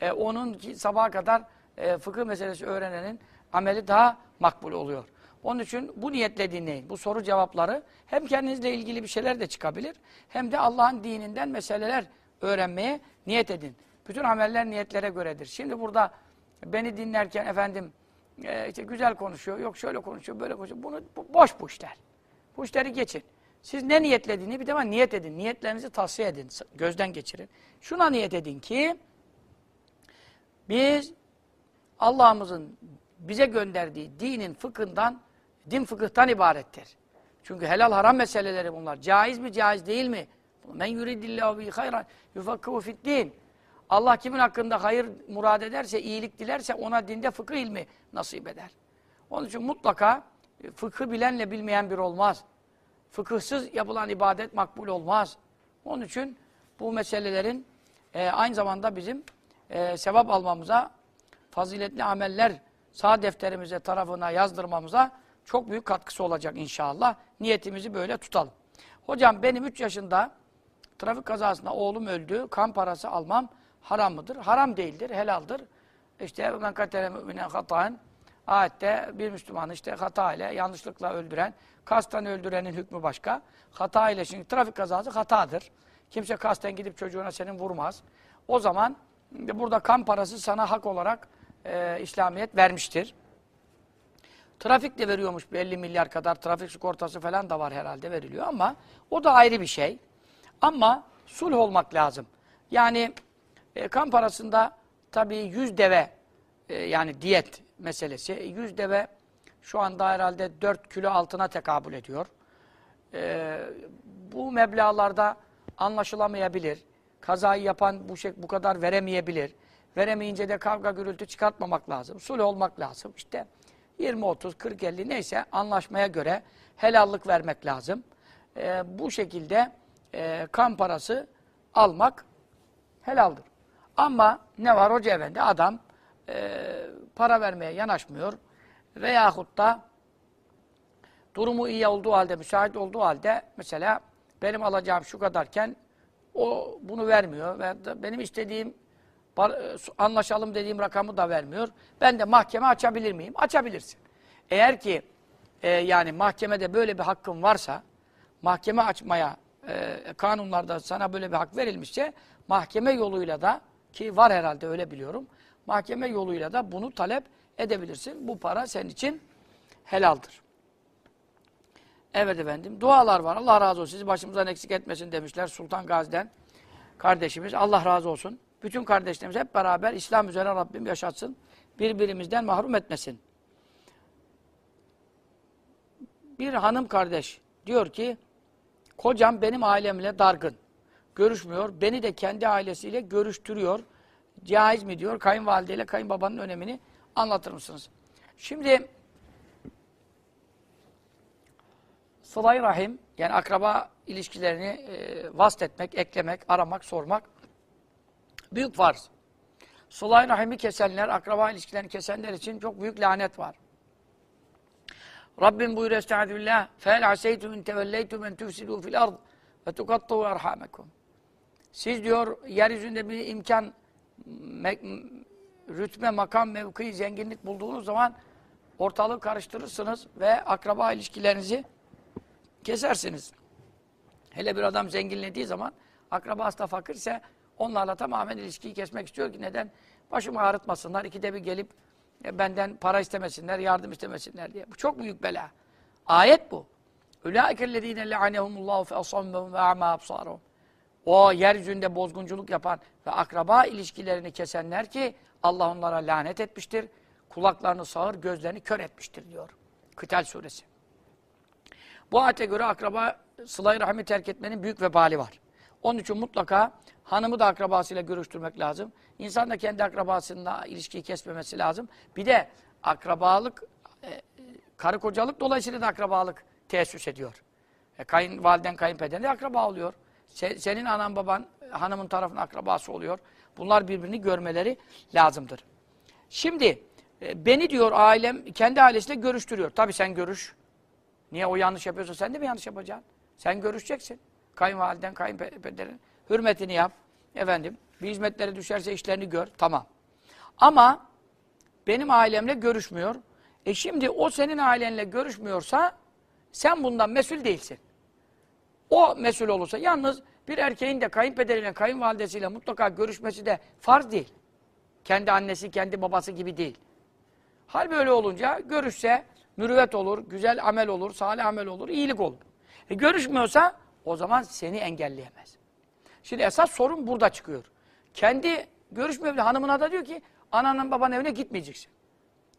e, onun sabaha kadar e, fıkıh meselesi öğrenenin ameli daha makbul oluyor. Onun için bu niyetle dinleyin. Bu soru cevapları hem kendinizle ilgili bir şeyler de çıkabilir, hem de Allah'ın dininden meseleler öğrenmeye niyet edin. Bütün ameller niyetlere göredir. Şimdi burada beni dinlerken efendim e, işte güzel konuşuyor, yok şöyle konuşuyor, böyle konuşuyor. Bunu bu, boş bu işler. Bu işleri geçin. Siz ne niyetlediğini bir defa niyet edin. Niyetlerinizi tavsiye edin. Gözden geçirin. Şuna niyet edin ki biz Allah'ımızın bize gönderdiği dinin fıkhından, din fıkıhtan ibarettir. Çünkü helal haram meseleleri bunlar. Caiz mi, caiz değil mi? Men yuridillahu bi hayran yufakkihu fid din. Allah kimin hakkında hayır murad ederse, iyilik dilerse ona dinde fıkıh ilmi nasip eder. Onun için mutlaka fıkıh bilenle bilmeyen bir olmaz. Fıkıhsız yapılan ibadet makbul olmaz. Onun için bu meselelerin e, aynı zamanda bizim e, sevap almamıza, faziletli ameller sağ defterimize tarafına yazdırmamıza çok büyük katkısı olacak inşallah. Niyetimizi böyle tutalım. Hocam benim 3 yaşında trafik kazasında oğlum öldü. Kan parası almam haram mıdır? Haram değildir, helaldir. İşte men katele müminen hataen ayette bir Müslümanı işte hata ile yanlışlıkla öldüren, kasten öldürenin hükmü başka. Hata ile şimdi trafik kazası hatadır. Kimse kasten gidip çocuğuna senin vurmaz. O zaman burada kan parası sana hak olarak e, İslamiyet vermiştir. Trafik de veriyormuş 50 milyar kadar trafik sigortası falan da var herhalde veriliyor ama o da ayrı bir şey. Ama sulh olmak lazım. Yani e, kan parasında tabii 100 deve e, yani diyet meselesi. 100 deve şu anda herhalde 4 kilo altına tekabül ediyor. E, bu meblalarda anlaşılamayabilir. Kazayı yapan bu, şey, bu kadar veremeyebilir. Veremeyince de kavga gürültü çıkartmamak lazım. Sulh olmak lazım. İşte 20, 30, 40, 50 neyse anlaşmaya göre helallik vermek lazım. E, bu şekilde e, kan parası almak helaldir. Ama ne var hoca efendi adam e, para vermeye yanaşmıyor veyahut da durumu iyi olduğu halde, müsait olduğu halde mesela benim alacağım şu kadarken o bunu vermiyor ve benim istediğim anlaşalım dediğim rakamı da vermiyor. Ben de mahkeme açabilir miyim? Açabilirsin. Eğer ki e, yani mahkemede böyle bir hakkın varsa mahkeme açmaya e, kanunlarda sana böyle bir hak verilmişse mahkeme yoluyla da ki var herhalde öyle biliyorum. Mahkeme yoluyla da bunu talep edebilirsin. Bu para senin için helaldir. Evet efendim. Dualar var. Allah razı olsun. Sizi başımızdan eksik etmesin demişler Sultan Gazi'den. Kardeşimiz. Allah razı olsun. Bütün kardeşlerimiz hep beraber İslam üzere Rabbim yaşatsın. Birbirimizden mahrum etmesin. Bir hanım kardeş diyor ki kocam benim ailemle dargın. Görüşmüyor. Beni de kendi ailesiyle görüştürüyor. Caiz mi diyor. Kayınvalideyle kayınbabanın önemini anlatır mısınız? Şimdi Sıla-i Rahim yani akraba ilişkilerini e, vast etmek, eklemek, aramak, sormak Büyük farz. Sulay rahimi kesenler, akraba ilişkilerini kesenler için çok büyük lanet var. Rabbim buyuruyor Estağfirullah. Fel aseytum in tevelleytum en tufsidu fil ard ve tukattu erhamekum. Siz diyor yeryüzünde bir imkan rütme, makam, mevki, zenginlik bulduğunuz zaman ortalığı karıştırırsınız ve akraba ilişkilerinizi kesersiniz. Hele bir adam zenginlediği zaman akrabası da fakirse onlarla tamamen ilişkiyi kesmek istiyor ki neden? Başımı ağrıtmasınlar, ikide bir gelip e, benden para istemesinler, yardım istemesinler diye. Bu çok büyük bela. Ayet bu. اُلَٰئِكَ الَّذ۪ينَ لَعَنَهُمُ اللّٰهُ فَاَصَمَّهُمْ وَاَعْمَا أَبْصَارُهُمْ O yeryüzünde bozgunculuk yapan ve akraba ilişkilerini kesenler ki Allah onlara lanet etmiştir. Kulaklarını sağır, gözlerini kör etmiştir diyor. Kıtal suresi. Bu ayete göre akraba sıla-i rahmi terk etmenin büyük vebali var. Onun için mutlaka hanımı da akrabasıyla görüştürmek lazım. İnsan da kendi akrabasıyla ilişkiyi kesmemesi lazım. Bir de akrabalık, e, karı kocalık dolayısıyla da akrabalık teessüs ediyor. E, kayınvaliden, kayınpederin de akraba oluyor. Se, senin anan baban hanımın tarafının akrabası oluyor. Bunlar birbirini görmeleri lazımdır. Şimdi e, beni diyor ailem kendi ailesiyle görüştürüyor. Tabii sen görüş. Niye o yanlış yapıyorsa sen de mi yanlış yapacaksın? Sen görüşeceksin. Kayınvaliden, kayınpederin hürmetini yap. Efendim, bir hizmetleri düşerse işlerini gör. Tamam. Ama benim ailemle görüşmüyor. E şimdi o senin ailenle görüşmüyorsa sen bundan mesul değilsin. O mesul olursa yalnız bir erkeğin de kayınpederiyle, kayınvalidesiyle mutlaka görüşmesi de farz değil. Kendi annesi, kendi babası gibi değil. Hal böyle olunca görüşse mürüvvet olur, güzel amel olur, salih amel olur, iyilik olur. E görüşmüyorsa o zaman seni engelleyemez. Şimdi esas sorun burada çıkıyor. Kendi görüşmüyor hanımına da diyor ki ananın babanın evine gitmeyeceksin.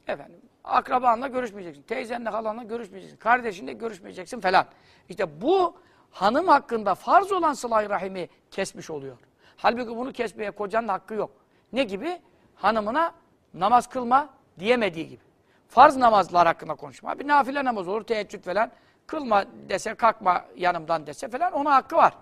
Efendim akrabanla görüşmeyeceksin. Teyzenle halanla görüşmeyeceksin. Kardeşinle görüşmeyeceksin falan. İşte bu hanım hakkında farz olan sıla rahimi kesmiş oluyor. Halbuki bunu kesmeye kocanın hakkı yok. Ne gibi? Hanımına namaz kılma diyemediği gibi. Farz namazlar hakkında konuşma. Bir nafile namaz olur, teheccüd falan. Kılma dese, kalkma yanımdan dese falan ona hakkı var.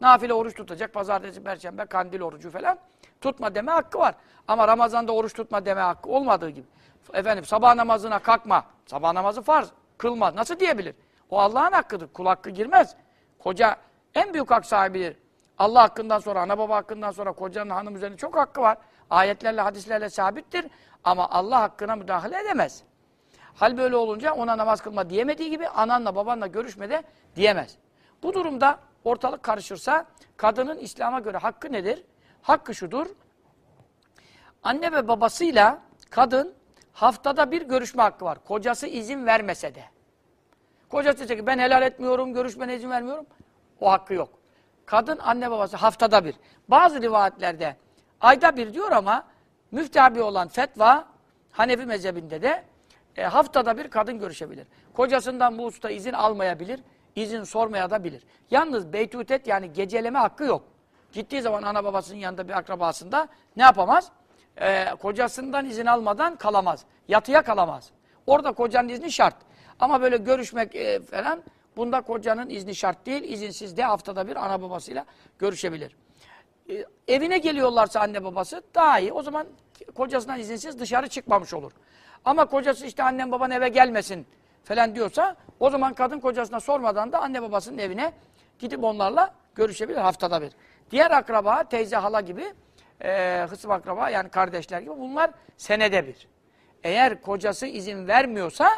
Nafile oruç tutacak, pazartesi, perşembe, kandil orucu falan. Tutma deme hakkı var. Ama Ramazan'da oruç tutma deme hakkı olmadığı gibi. Efendim sabah namazına kalkma. Sabah namazı farz. Kılma. Nasıl diyebilir? O Allah'ın hakkıdır. Kul hakkı girmez. Koca en büyük hak sahibidir. Allah hakkından sonra, ana baba hakkından sonra kocanın hanım üzerinde çok hakkı var. Ayetlerle, hadislerle sabittir. Ama Allah hakkına müdahale edemez. Hal böyle olunca ona namaz kılma diyemediği gibi ananla babanla görüşme de diyemez. Bu durumda ortalık karışırsa kadının İslam'a göre hakkı nedir? Hakkı şudur. Anne ve babasıyla kadın haftada bir görüşme hakkı var. Kocası izin vermese de. Kocası diyecek ki ben helal etmiyorum, görüşmene izin vermiyorum. O hakkı yok. Kadın anne babası haftada bir. Bazı rivayetlerde ayda bir diyor ama müftabi olan fetva Hanefi mezhebinde de e, haftada bir kadın görüşebilir. Kocasından bu usta izin almayabilir, izin sormaya da bilir. Yalnız beytutet yani geceleme hakkı yok. Gittiği zaman ana babasının yanında bir akrabasında ne yapamaz? Ee, kocasından izin almadan kalamaz. Yatıya kalamaz. Orada kocanın izni şart. Ama böyle görüşmek e, falan bunda kocanın izni şart değil. İzinsiz de haftada bir ana babasıyla görüşebilir. E, evine geliyorlarsa anne babası daha iyi. O zaman kocasından izinsiz dışarı çıkmamış olur. Ama kocası işte annem baban eve gelmesin falan diyorsa o zaman kadın kocasına sormadan da anne babasının evine gidip onlarla görüşebilir haftada bir. Diğer akraba, teyze, hala gibi e, hısım akraba yani kardeşler gibi bunlar senede bir. Eğer kocası izin vermiyorsa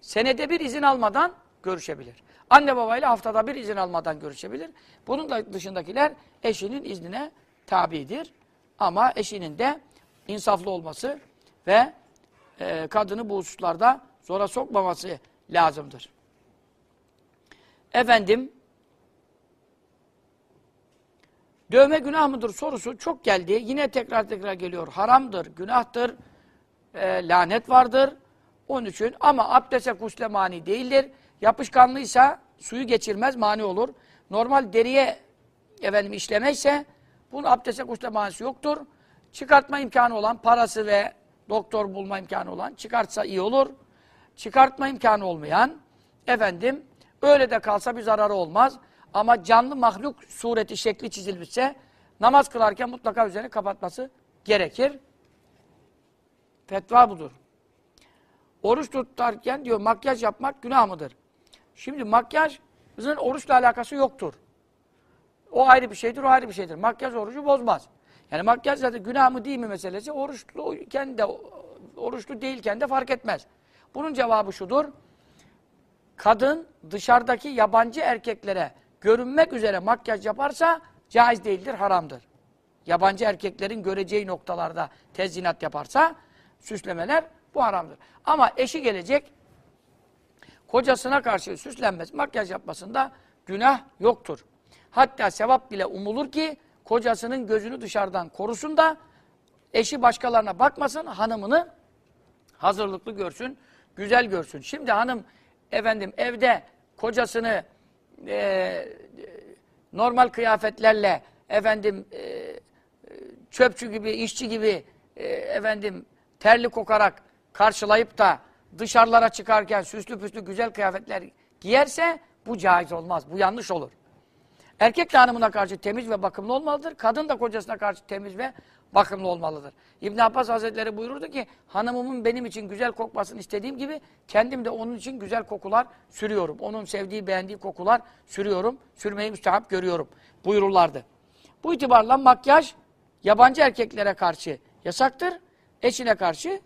senede bir izin almadan görüşebilir. Anne babayla haftada bir izin almadan görüşebilir. Bunun da dışındakiler eşinin iznine tabidir. Ama eşinin de insaflı olması ve e, kadını bu hususlarda zora sokmaması lazımdır. Efendim, dövme günah mıdır sorusu çok geldi. Yine tekrar tekrar geliyor. Haramdır, günahtır, e, lanet vardır. Onun için ama abdese kusle mani değildir. Yapışkanlıysa suyu geçirmez, mani olur. Normal deriye efendim işlemeyse bunun abdese kusle manisi yoktur. Çıkartma imkanı olan parası ve doktor bulma imkanı olan çıkartsa iyi olur. Çıkartma imkanı olmayan efendim öyle de kalsa bir zararı olmaz. Ama canlı mahluk sureti şekli çizilmişse namaz kılarken mutlaka üzerini kapatması gerekir. Fetva budur. Oruç tutarken diyor makyaj yapmak günah mıdır? Şimdi makyajın oruçla alakası yoktur. O ayrı bir şeydir, o ayrı bir şeydir. Makyaj orucu bozmaz. Yani makyaj zaten günah mı değil mi meselesi oruçluyken de oruçlu değilken de fark etmez. Bunun cevabı şudur. Kadın dışarıdaki yabancı erkeklere görünmek üzere makyaj yaparsa caiz değildir, haramdır. Yabancı erkeklerin göreceği noktalarda tezyinat yaparsa süslemeler bu haramdır. Ama eşi gelecek kocasına karşı süslenmez, makyaj yapmasında günah yoktur. Hatta sevap bile umulur ki kocasının gözünü dışarıdan korusun da eşi başkalarına bakmasın, hanımını hazırlıklı görsün, güzel görsün. Şimdi hanım efendim evde kocasını e, normal kıyafetlerle efendim e, çöpçü gibi, işçi gibi e, efendim terli kokarak karşılayıp da dışarılara çıkarken süslü püslü güzel kıyafetler giyerse bu caiz olmaz. Bu yanlış olur. Erkek hanımına karşı temiz ve bakımlı olmalıdır. Kadın da kocasına karşı temiz ve bakımlı olmalıdır. İbn Abbas Hazretleri buyururdu ki hanımımın benim için güzel kokmasını istediğim gibi kendim de onun için güzel kokular sürüyorum. Onun sevdiği, beğendiği kokular sürüyorum. Sürmeyi müstahap görüyorum buyururlardı. Bu itibarla makyaj yabancı erkeklere karşı yasaktır. Eşine karşı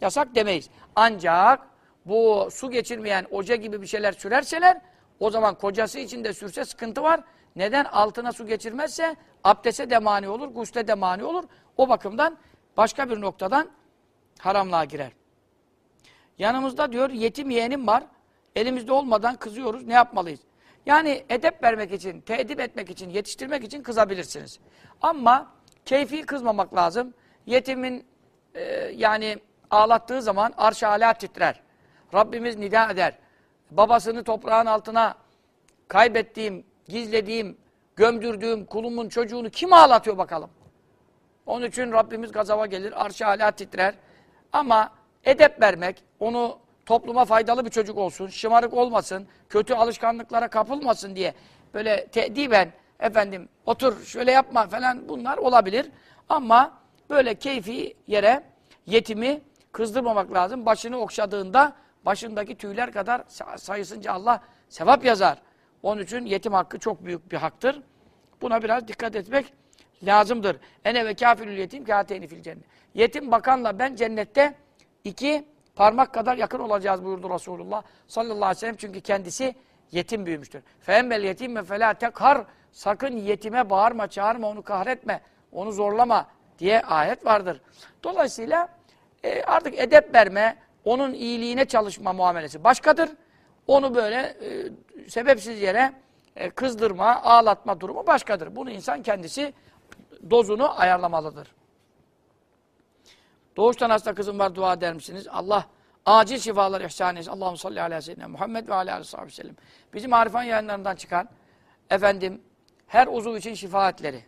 yasak demeyiz. Ancak bu su geçirmeyen oca gibi bir şeyler sürerseler o zaman kocası için de sürse sıkıntı var. Neden? Altına su geçirmezse abdese de mani olur, gusle de mani olur. O bakımdan başka bir noktadan haramlığa girer. Yanımızda diyor yetim yeğenim var. Elimizde olmadan kızıyoruz. Ne yapmalıyız? Yani edep vermek için, teedip etmek için, yetiştirmek için kızabilirsiniz. Ama keyfi kızmamak lazım. Yetimin e, yani ağlattığı zaman arş-ı alâ titrer. Rabbimiz nida eder. Babasını toprağın altına kaybettiğim, gizlediğim, gömdürdüğüm kulumun çocuğunu kim ağlatıyor bakalım? Onun için Rabbimiz gazaba gelir, arş-ı alâ titrer. Ama edep vermek, onu topluma faydalı bir çocuk olsun, şımarık olmasın, kötü alışkanlıklara kapılmasın diye böyle tediben efendim otur şöyle yapma falan bunlar olabilir. Ama böyle keyfi yere yetimi kızdırmamak lazım. Başını okşadığında başındaki tüyler kadar sayısınca Allah sevap yazar. Onun için yetim hakkı çok büyük bir haktır. Buna biraz dikkat etmek lazımdır. Ene ve kafirül yetim kâteyni fil cennet. Yetim bakanla ben cennette iki parmak kadar yakın olacağız buyurdu Resulullah sallallahu aleyhi ve sellem. Çünkü kendisi yetim büyümüştür. Fehemmel yetim ve felâ tekar. Sakın yetime bağırma, çağırma, onu kahretme, onu zorlama diye ayet vardır. Dolayısıyla e, artık edep verme, onun iyiliğine çalışma muamelesi başkadır. Onu böyle e, sebepsiz yere e, kızdırma, ağlatma durumu başkadır. Bunu insan kendisi dozunu ayarlamalıdır. Doğuştan hasta kızım var dua eder misiniz? Allah acil şifalar ihsan etsin. Allah'ım salli ala seyyidina Muhammed ve ala aleyhi ve sellem. Bizim Arifan yayınlarından çıkan efendim her uzuv için şifaatleri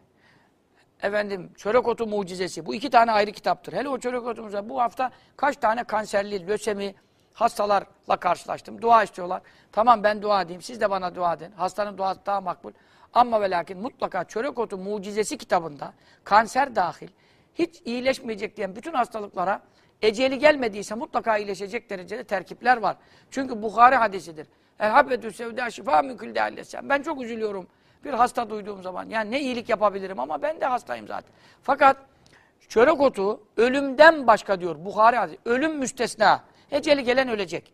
efendim çörek otu mucizesi. Bu iki tane ayrı kitaptır. Hele o çörek otu mucizesi. Bu hafta kaç tane kanserli, lösemi hastalarla karşılaştım. Dua istiyorlar. Tamam ben dua edeyim. Siz de bana dua edin. Hastanın duası daha makbul. Ama ve lakin mutlaka çörek otu mucizesi kitabında kanser dahil hiç iyileşmeyecek diyen bütün hastalıklara eceli gelmediyse mutlaka iyileşecek derecede terkipler var. Çünkü Bukhari hadisidir. El habbetü sevda şifa mükül Ben çok üzülüyorum bir hasta duyduğum zaman. Yani ne iyilik yapabilirim ama ben de hastayım zaten. Fakat çörek otu ölümden başka diyor Bukhari hadisi. Ölüm müstesna. Eceli gelen ölecek.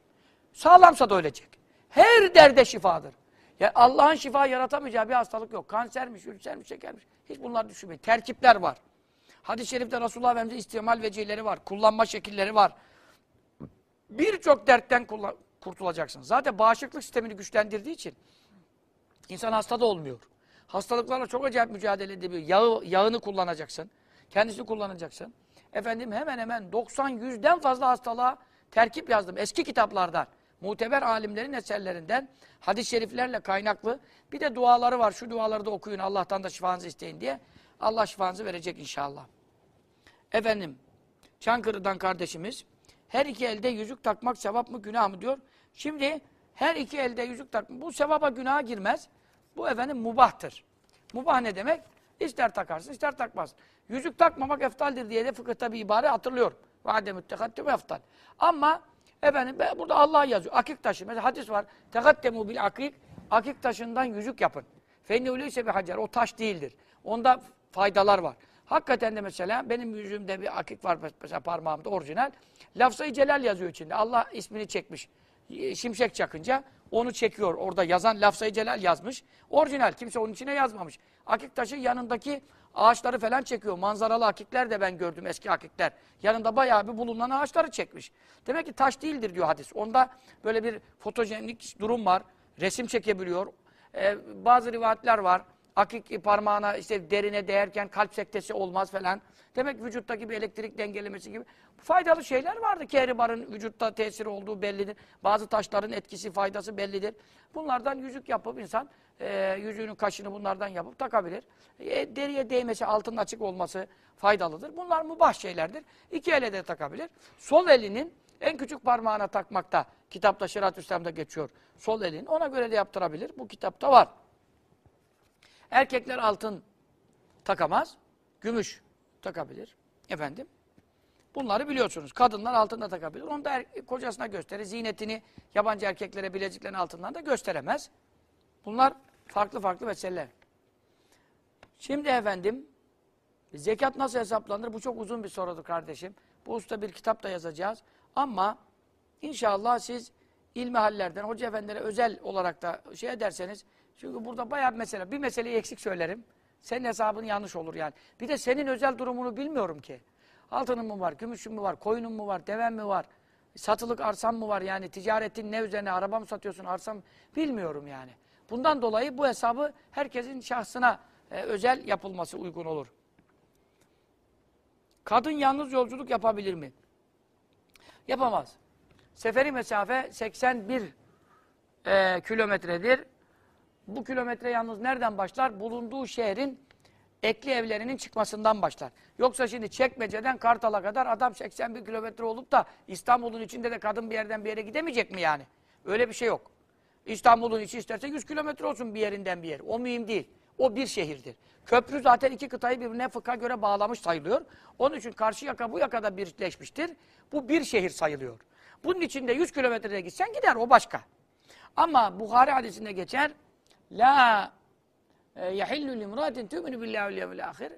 Sağlamsa da ölecek. Her derde şifadır. Yani Allah'ın şifa yaratamayacağı bir hastalık yok. Kansermiş, ülsermiş, şekermiş. Hiç bunlar düşünmeyin. Terkipler var. Hadis-i şerifte Resulullah Efendimiz'in istimal vecileri var. Kullanma şekilleri var. Birçok dertten kurtulacaksın. Zaten bağışıklık sistemini güçlendirdiği için insan hasta da olmuyor. Hastalıklarla çok acayip mücadele edebiliyor. Yağı, yağını kullanacaksın. Kendisini kullanacaksın. Efendim hemen hemen 90-100'den fazla hastalığa terkip yazdım. Eski kitaplardan. Muteber alimlerin eserlerinden. Hadis-i şeriflerle kaynaklı. Bir de duaları var. Şu duaları da okuyun. Allah'tan da şifanızı isteyin diye. Allah şifanızı verecek inşallah. Efendim, Çankırı'dan kardeşimiz, her iki elde yüzük takmak sevap mı günah mı diyor. Şimdi her iki elde yüzük takmak, bu sevaba günaha girmez. Bu efendim mubahtır. Mubah ne demek? İster takarsın, ister takmazsın. Yüzük takmamak eftaldir diye de fıkıhta bir ibare hatırlıyorum. Vade müttekattim eftal. Ama efendim burada Allah yazıyor. Akik taşı. Mesela hadis var. Tekaddemu bil akik. Akik taşından yüzük yapın. Fenni öyleyse bir hacer. O taş değildir. Onda faydalar var. Hakikaten de mesela benim yüzümde bir akik var mesela parmağımda orijinal. Lafzayı Celal yazıyor içinde. Allah ismini çekmiş. Şimşek çakınca onu çekiyor. Orada yazan Lafzayı Celal yazmış. Orijinal. Kimse onun içine yazmamış. Akik taşı yanındaki ağaçları falan çekiyor. Manzaralı akikler de ben gördüm eski akikler. Yanında bayağı bir bulunan ağaçları çekmiş. Demek ki taş değildir diyor hadis. Onda böyle bir fotojenik durum var. Resim çekebiliyor. Ee, bazı rivayetler var. Akik parmağına işte derine değerken kalp sektesi olmaz falan. Demek vücuttaki bir elektrik dengelemesi gibi faydalı şeyler vardı. Kehribarın vücutta tesiri olduğu bellidir. Bazı taşların etkisi, faydası bellidir. Bunlardan yüzük yapıp insan e, yüzüğünün kaşını bunlardan yapıp takabilir. E, deriye değmesi, altının açık olması faydalıdır. Bunlar mubah şeylerdir. İki ele de takabilir. Sol elinin en küçük parmağına takmakta kitapta İslam'da geçiyor. Sol elin ona göre de yaptırabilir. Bu kitapta var. Erkekler altın takamaz. Gümüş takabilir. Efendim. Bunları biliyorsunuz. Kadınlar altın da takabilir. Onu da er, kocasına gösterir. Ziynetini yabancı erkeklere bileziklerin altından da gösteremez. Bunlar farklı farklı meseleler. Şimdi efendim zekat nasıl hesaplanır? Bu çok uzun bir sorudur kardeşim. Bu usta bir kitap da yazacağız. Ama inşallah siz ilmi hallerden, hoca efendilere özel olarak da şey ederseniz çünkü burada bayağı bir mesele. Bir meseleyi eksik söylerim. Senin hesabın yanlış olur yani. Bir de senin özel durumunu bilmiyorum ki. Altının mı var, gümüşün mü var, koyunun mu var, deven mi var, satılık arsan mı var yani ticaretin ne üzerine, araba mı satıyorsun, arsa mı bilmiyorum yani. Bundan dolayı bu hesabı herkesin şahsına e, özel yapılması uygun olur. Kadın yalnız yolculuk yapabilir mi? Yapamaz. Seferi mesafe 81 e, kilometredir. Bu kilometre yalnız nereden başlar? Bulunduğu şehrin ekli evlerinin çıkmasından başlar. Yoksa şimdi Çekmece'den Kartal'a kadar adam 81 kilometre olup da İstanbul'un içinde de kadın bir yerden bir yere gidemeyecek mi yani? Öyle bir şey yok. İstanbul'un içi isterse 100 kilometre olsun bir yerinden bir yer. O mühim değil. O bir şehirdir. Köprü zaten iki kıtayı birbirine fıkha göre bağlamış sayılıyor. Onun için karşı yaka bu yakada birleşmiştir. Bu bir şehir sayılıyor. Bunun içinde 100 kilometrede gitsen gider o başka. Ama Bukhari hadisinde geçer La e, yahillu limratin tu'minu billahi yevmil ahir.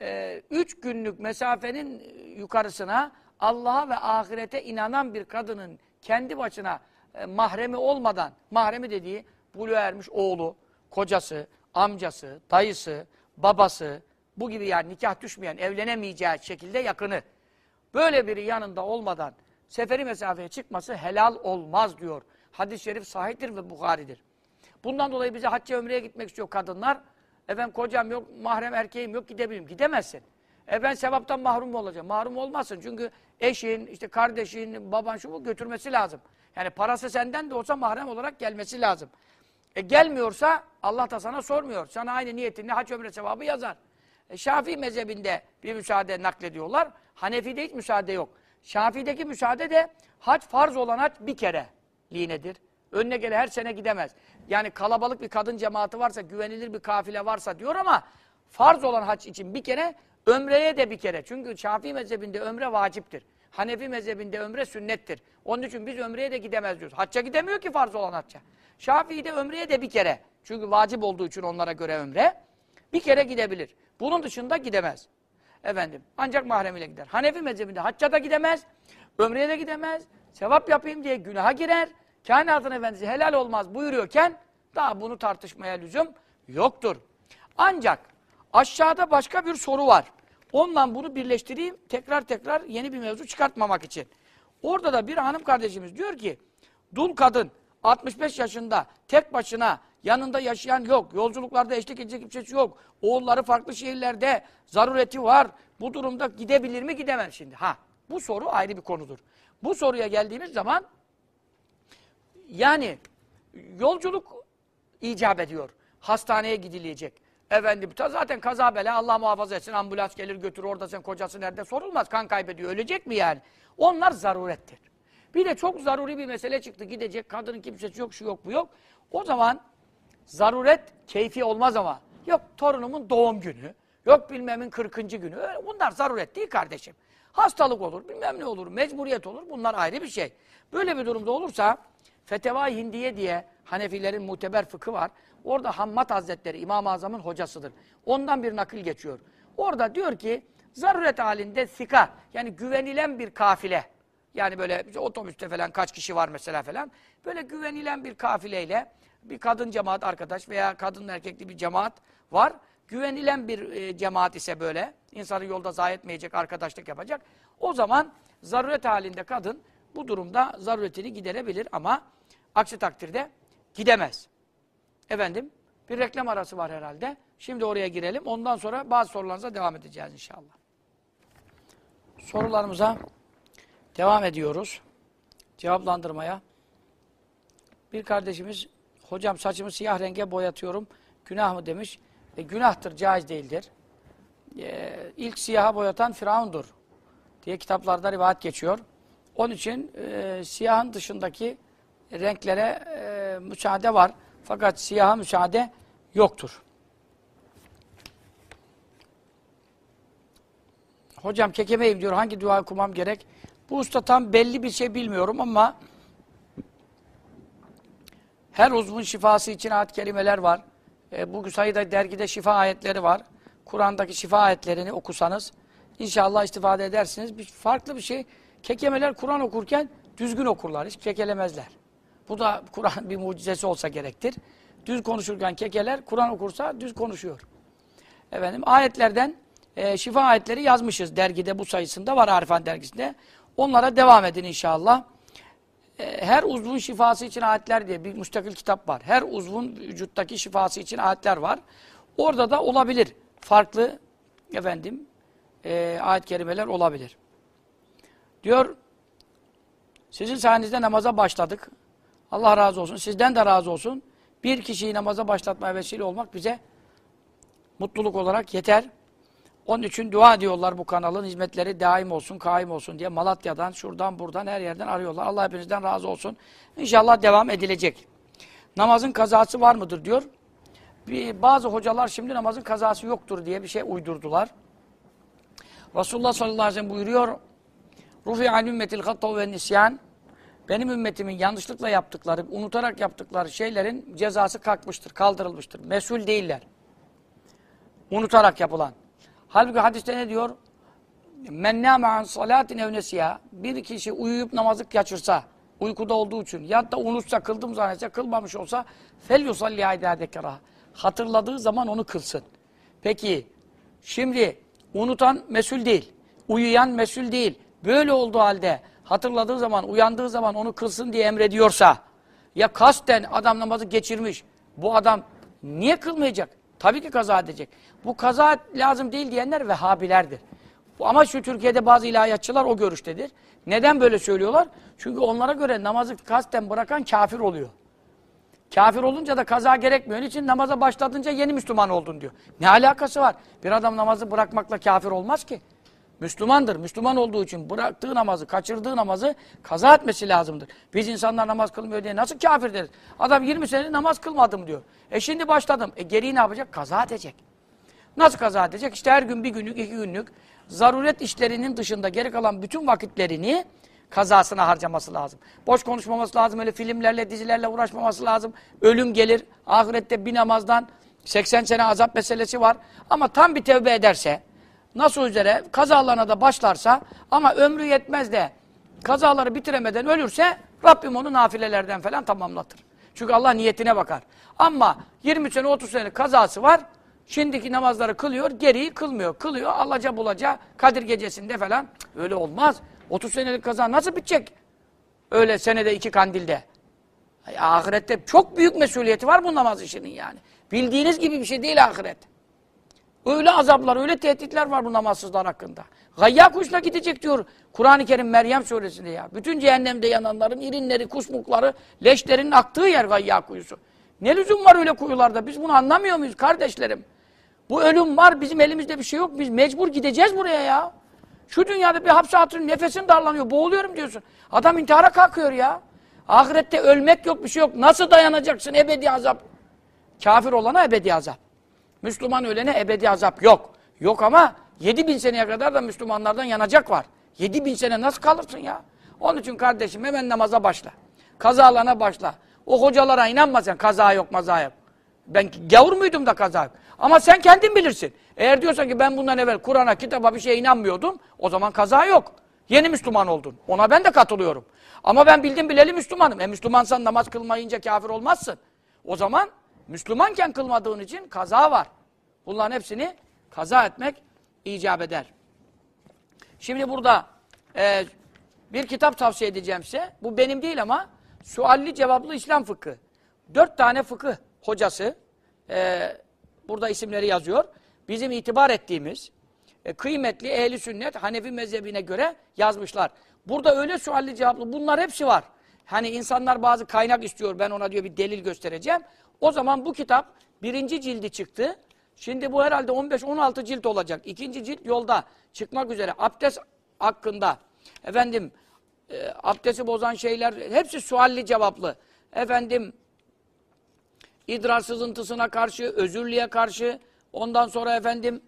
E, üç günlük mesafenin yukarısına Allah'a ve ahirete inanan bir kadının kendi başına e, mahremi olmadan, mahremi dediği buluğa ermiş oğlu, kocası, amcası, dayısı, babası, bu gibi yani nikah düşmeyen, evlenemeyeceği şekilde yakını. Böyle biri yanında olmadan seferi mesafeye çıkması helal olmaz diyor. Hadis-i şerif sahiptir ve Bukhari'dir. Bundan dolayı bize hacca ömreye gitmek istiyor kadınlar. Efendim kocam yok, mahrem erkeğim yok gidebilirim. Gidemezsin. E ben sevaptan mahrum olacağım? Mahrum olmazsın. Çünkü eşin, işte kardeşin, baban şu bu götürmesi lazım. Yani parası senden de olsa mahrem olarak gelmesi lazım. E gelmiyorsa Allah da sana sormuyor. Sana aynı niyetinle hac ömre sevabı yazar. E Şafii mezhebinde bir müsaade naklediyorlar. Hanefi'de hiç müsaade yok. Şafii'deki müsaade de hac farz olan hac bir kere linedir. Önüne gele her sene gidemez. Yani kalabalık bir kadın cemaati varsa, güvenilir bir kafile varsa diyor ama farz olan hac için bir kere, ömreye de bir kere. Çünkü Şafii mezhebinde ömre vaciptir. Hanefi mezhebinde ömre sünnettir. Onun için biz ömreye de gidemez diyoruz. Hacca gidemiyor ki farz olan hacca. Şafii'de ömreye de bir kere. Çünkü vacip olduğu için onlara göre ömre. Bir kere gidebilir. Bunun dışında gidemez. Efendim ancak mahremiyle gider. Hanefi mezhebinde hacca da gidemez. Ömreye de gidemez. Sevap yapayım diye günaha girer. Kainatın efendisi helal olmaz buyuruyorken daha bunu tartışmaya lüzum yoktur. Ancak aşağıda başka bir soru var. Ondan bunu birleştireyim tekrar tekrar yeni bir mevzu çıkartmamak için. Orada da bir hanım kardeşimiz diyor ki dul kadın 65 yaşında tek başına yanında yaşayan yok. Yolculuklarda eşlik edecek kimsesi yok. Oğulları farklı şehirlerde zarureti var. Bu durumda gidebilir mi gidemez şimdi. Ha bu soru ayrı bir konudur. Bu soruya geldiğimiz zaman yani yolculuk icap ediyor. Hastaneye gidilecek. Efendim zaten kaza bela Allah muhafaza etsin ambulans gelir götürür orada sen kocası nerede sorulmaz kan kaybediyor ölecek mi yani? Onlar zarurettir. Bir de çok zaruri bir mesele çıktı gidecek kadının kimsesi yok şu yok bu yok. O zaman zaruret keyfi olmaz ama yok torunumun doğum günü yok bilmemin 40. günü öyle, bunlar zaruret değil kardeşim. Hastalık olur bilmem ne olur mecburiyet olur bunlar ayrı bir şey. Böyle bir durumda olursa Feteva Hindiye diye Hanefilerin muteber fıkı var. Orada Hammad Hazretleri İmam-ı Azam'ın hocasıdır. Ondan bir nakil geçiyor. Orada diyor ki zaruret halinde sika yani güvenilen bir kafile yani böyle işte otobüste falan kaç kişi var mesela falan böyle güvenilen bir kafileyle bir kadın cemaat arkadaş veya kadın erkekli bir cemaat var. Güvenilen bir e, cemaat ise böyle insanı yolda zayi etmeyecek arkadaşlık yapacak. O zaman zaruret halinde kadın bu durumda zaruretini giderebilir ama aksi takdirde gidemez. Efendim, Bir reklam arası var herhalde. Şimdi oraya girelim. Ondan sonra bazı sorularınıza devam edeceğiz inşallah. Sorularımıza devam ediyoruz. Cevaplandırmaya. Bir kardeşimiz, hocam saçımı siyah renge boyatıyorum. Günah mı demiş. E, günahtır, caiz değildir. E, ilk siyaha boyatan Firavundur diye kitaplarda rivayet geçiyor. Onun için e, siyahın dışındaki renklere e, müsaade var. Fakat siyaha müsaade yoktur. Hocam kekemeyim diyor. Hangi dua okumam gerek? Bu usta tam belli bir şey bilmiyorum ama her uzvun şifası için ayet kelimeler var. E, bu sayıda dergide şifa ayetleri var. Kur'an'daki şifa ayetlerini okusanız inşallah istifade edersiniz. Bir, farklı bir şey. Kekemeler Kur'an okurken düzgün okurlar. Hiç kekelemezler. Bu da Kur'an bir mucizesi olsa gerektir. Düz konuşurken kekeler, Kur'an okursa düz konuşuyor. Efendim ayetlerden e, şifa ayetleri yazmışız dergide bu sayısında var Arifan dergisinde. Onlara devam edin inşallah. E, her uzvun şifası için ayetler diye bir müstakil kitap var. Her uzvun vücuttaki şifası için ayetler var. Orada da olabilir. Farklı efendim e, ayet kelimeler olabilir. Diyor sizin sayenizde namaza başladık. Allah razı olsun. Sizden de razı olsun. Bir kişiyi namaza başlatmaya vesile olmak bize mutluluk olarak yeter. Onun için dua ediyorlar bu kanalın hizmetleri daim olsun, kaim olsun diye Malatya'dan, şuradan, buradan, her yerden arıyorlar. Allah hepinizden razı olsun. İnşallah devam edilecek. Namazın kazası var mıdır diyor. Bir, bazı hocalar şimdi namazın kazası yoktur diye bir şey uydurdular. Resulullah sallallahu aleyhi ve sellem buyuruyor. Rufi'al ümmetil hattav ve nisyan. Benim ümmetimin yanlışlıkla yaptıkları, unutarak yaptıkları şeylerin cezası kalkmıştır, kaldırılmıştır. Mesul değiller. Unutarak yapılan. Halbuki hadiste ne diyor? Men nâme an salâtin evnesiya. Bir kişi uyuyup namazı kaçırsa, uykuda olduğu için, ya da unutsa, kıldım zannetse, kılmamış olsa fel yusalli aydâ. Hatırladığı zaman onu kılsın. Peki, şimdi unutan mesul değil, uyuyan mesul değil. Böyle olduğu halde hatırladığı zaman, uyandığı zaman onu kılsın diye emrediyorsa, ya kasten adam namazı geçirmiş, bu adam niye kılmayacak? Tabii ki kaza edecek. Bu kaza lazım değil diyenler Vehhabilerdir. Ama şu Türkiye'de bazı ilahiyatçılar o görüştedir. Neden böyle söylüyorlar? Çünkü onlara göre namazı kasten bırakan kafir oluyor. Kafir olunca da kaza gerekmiyor. Onun için namaza başladınca yeni Müslüman oldun diyor. Ne alakası var? Bir adam namazı bırakmakla kafir olmaz ki. Müslümandır. Müslüman olduğu için bıraktığı namazı, kaçırdığı namazı kaza etmesi lazımdır. Biz insanlar namaz kılmıyor diye nasıl kafir deriz? Adam 20 sene namaz kılmadım diyor. E şimdi başladım. E geriyi ne yapacak? Kaza edecek. Nasıl kaza edecek? İşte her gün bir günlük, iki günlük zaruret işlerinin dışında geri kalan bütün vakitlerini kazasına harcaması lazım. Boş konuşmaması lazım. Öyle filmlerle, dizilerle uğraşmaması lazım. Ölüm gelir. Ahirette bir namazdan 80 sene azap meselesi var. Ama tam bir tevbe ederse, nasıl üzere kazalarına da başlarsa ama ömrü yetmez de kazaları bitiremeden ölürse Rabbim onu nafilelerden falan tamamlatır. Çünkü Allah niyetine bakar. Ama 20 sene 30 sene kazası var. Şimdiki namazları kılıyor, geriyi kılmıyor. Kılıyor, alaca bulaca Kadir gecesinde falan. Öyle olmaz. 30 senelik kaza nasıl bitecek? Öyle senede iki kandilde. Ay, ahirette çok büyük mesuliyeti var bu namaz işinin yani. Bildiğiniz gibi bir şey değil ahiret. Öyle azaplar, öyle tehditler var bu namazsızlar hakkında. Gayya kuşuna gidecek diyor Kur'an-ı Kerim Meryem suresinde ya. Bütün cehennemde yananların irinleri, kusmukları, leşlerin aktığı yer gayya kuyusu. Ne lüzum var öyle kuyularda? Biz bunu anlamıyor muyuz kardeşlerim? Bu ölüm var, bizim elimizde bir şey yok. Biz mecbur gideceğiz buraya ya. Şu dünyada bir hapse atın, nefesin darlanıyor, boğuluyorum diyorsun. Adam intihara kalkıyor ya. Ahirette ölmek yok, bir şey yok. Nasıl dayanacaksın ebedi azap? Kafir olana ebedi azap. Müslüman ölene ebedi azap yok. Yok ama 7 bin seneye kadar da Müslümanlardan yanacak var. 7 bin sene nasıl kalırsın ya? Onun için kardeşim hemen namaza başla. Kazalarına başla. O hocalara inanma sen. Kaza yok, maza yok. Ben gavur muydum da kaza yok. Ama sen kendin bilirsin. Eğer diyorsan ki ben bundan evvel Kur'an'a, kitaba bir şeye inanmıyordum, o zaman kaza yok. Yeni Müslüman oldun. Ona ben de katılıyorum. Ama ben bildim bileli Müslümanım. E Müslümansan namaz kılmayınca kafir olmazsın. O zaman Müslümanken kılmadığın için kaza var. Bunların hepsini kaza etmek icap eder. Şimdi burada e, bir kitap tavsiye edeceğim size. Bu benim değil ama sualli cevaplı İslam fıkı. Dört tane fıkıh hocası e, burada isimleri yazıyor. Bizim itibar ettiğimiz e, kıymetli ehli sünnet Hanefi mezhebine göre yazmışlar. Burada öyle sualli cevaplı bunlar hepsi var. Hani insanlar bazı kaynak istiyor ben ona diyor bir delil göstereceğim. O zaman bu kitap birinci cildi çıktı. Şimdi bu herhalde 15-16 cilt olacak. İkinci cilt yolda çıkmak üzere. Abdest hakkında efendim e, abdesti bozan şeyler hepsi sualli cevaplı. Efendim idrar sızıntısına karşı, özürlüğe karşı, ondan sonra efendim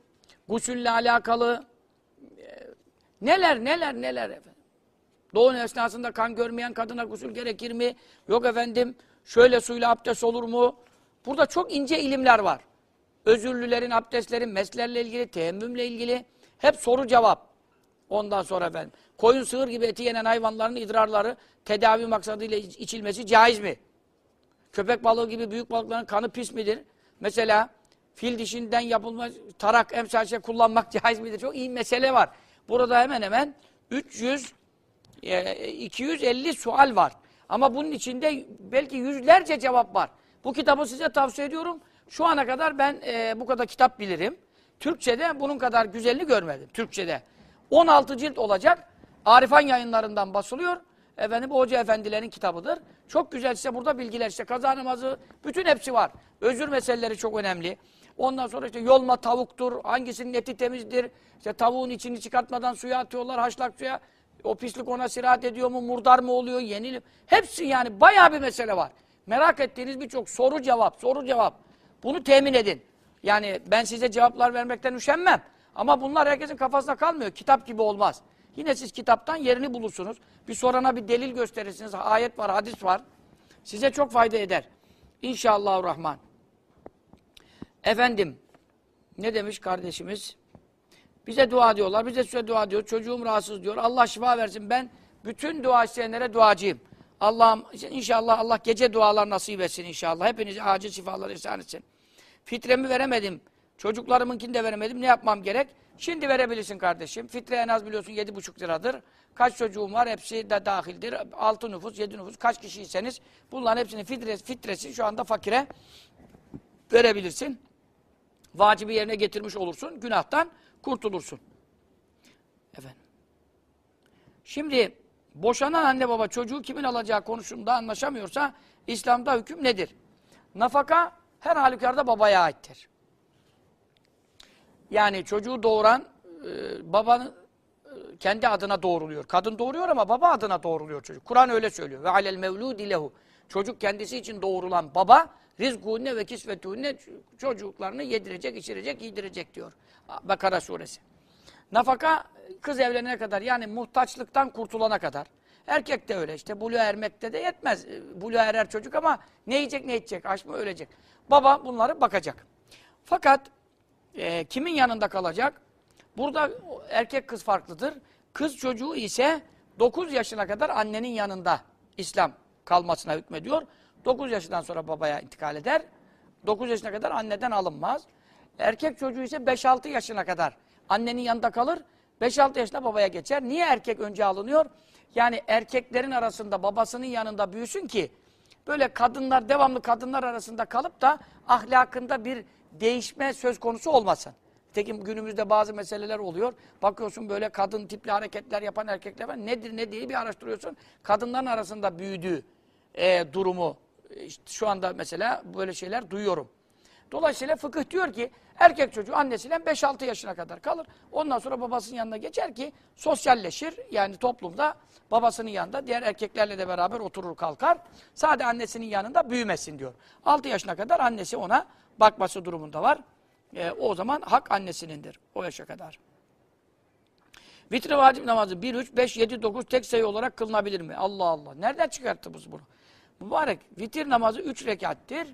gusülle alakalı e, neler neler neler efendim. Doğum esnasında kan görmeyen kadına gusül gerekir mi? Yok efendim şöyle suyla abdest olur mu? Burada çok ince ilimler var. Özürlülerin, abdestlerin, meslerle ilgili, teyemmümle ilgili hep soru cevap. Ondan sonra efendim koyun sığır gibi eti yenen hayvanların idrarları tedavi maksadıyla iç- içilmesi caiz mi? Köpek balığı gibi büyük balıkların kanı pis midir? Mesela fil dişinden yapılmış tarak emsal şey kullanmak <laughs> caiz midir? Çok iyi mesele var. Burada hemen hemen 300 e, 250 sual var. Ama bunun içinde belki yüzlerce cevap var. Bu kitabı size tavsiye ediyorum. Şu ana kadar ben e, bu kadar kitap bilirim. Türkçe'de bunun kadar güzelini görmedim. Türkçe'de. 16 cilt olacak. Arifan yayınlarından basılıyor. Efendim hoca efendilerin kitabıdır. Çok güzel işte burada bilgiler işte kaza namazı bütün hepsi var. Özür meseleleri çok önemli. Ondan sonra işte yolma tavuktur, hangisinin eti temizdir. İşte tavuğun içini çıkartmadan suya atıyorlar, haşlak suya. O pislik ona sirahat ediyor mu, murdar mı oluyor, yenilir. Hepsi yani bayağı bir mesele var. Merak ettiğiniz birçok soru cevap, soru cevap. Bunu temin edin. Yani ben size cevaplar vermekten üşenmem. Ama bunlar herkesin kafasında kalmıyor. Kitap gibi olmaz. Yine siz kitaptan yerini bulursunuz. Bir sorana bir delil gösterirsiniz. Ayet var, hadis var. Size çok fayda eder. İnşallahurrahman. Efendim, ne demiş kardeşimiz? Bize dua diyorlar, bize size dua diyor. Çocuğum rahatsız diyor. Allah şifa versin. Ben bütün dua isteyenlere duacıyım. Allah'ım inşallah Allah gece dualar nasip etsin inşallah. Hepinize acil şifalar ihsan etsin. Fitremi veremedim. Çocuklarımınkini de veremedim. Ne yapmam gerek? Şimdi verebilirsin kardeşim. Fitre en az biliyorsun yedi buçuk liradır. Kaç çocuğum var hepsi de dahildir. Altı nüfus, yedi nüfus kaç kişiyseniz bunların hepsinin fitresi, fitresi şu anda fakire verebilirsin. Vacibi yerine getirmiş olursun. Günahtan kurtulursun. Efendim. Şimdi boşanan anne baba çocuğu kimin alacağı konusunda anlaşamıyorsa İslam'da hüküm nedir? Nafaka her halükarda babaya aittir. Yani çocuğu doğuran e, babanın e, kendi adına doğruluyor. Kadın doğuruyor ama baba adına doğruluyor çocuk. Kur'an öyle söylüyor. Ve alel mevludi lehu. Çocuk kendisi için doğurulan baba rizkuhunne ve kisvetuhunne çocuklarını yedirecek, içirecek, giydirecek diyor. Bakara suresi. Nafaka kız evlenene kadar yani muhtaçlıktan kurtulana kadar. Erkek de öyle işte buluğa ermekte de yetmez. E, Buluğa erer çocuk ama ne yiyecek ne içecek aç mı ölecek. Baba bunları bakacak. Fakat e, kimin yanında kalacak? Burada erkek kız farklıdır. Kız çocuğu ise 9 yaşına kadar annenin yanında İslam kalmasına hükmediyor. 9 yaşından sonra babaya intikal eder. 9 yaşına kadar anneden alınmaz. Erkek çocuğu ise 5-6 yaşına kadar annenin yanında kalır. 5-6 yaşında babaya geçer. Niye erkek önce alınıyor? Yani erkeklerin arasında babasının yanında büyüsün ki böyle kadınlar devamlı kadınlar arasında kalıp da ahlakında bir değişme söz konusu olmasın. Tekin günümüzde bazı meseleler oluyor. Bakıyorsun böyle kadın tipli hareketler yapan erkekler var. Nedir ne değil bir araştırıyorsun. Kadınların arasında büyüdüğü e, durumu e, işte şu anda mesela böyle şeyler duyuyorum. Dolayısıyla fıkıh diyor ki erkek çocuğu annesiyle 5-6 yaşına kadar kalır. Ondan sonra babasının yanına geçer ki sosyalleşir. Yani toplumda babasının yanında diğer erkeklerle de beraber oturur kalkar. Sadece annesinin yanında büyümesin diyor. 6 yaşına kadar annesi ona bakması durumunda var. E, o zaman hak annesinindir o yaşa kadar. Vitri vacip namazı 1, 3, 5, 7, 9 tek sayı olarak kılınabilir mi? Allah Allah. Nereden çıkarttınız bunu? Mübarek. Vitir namazı 3 rekattir.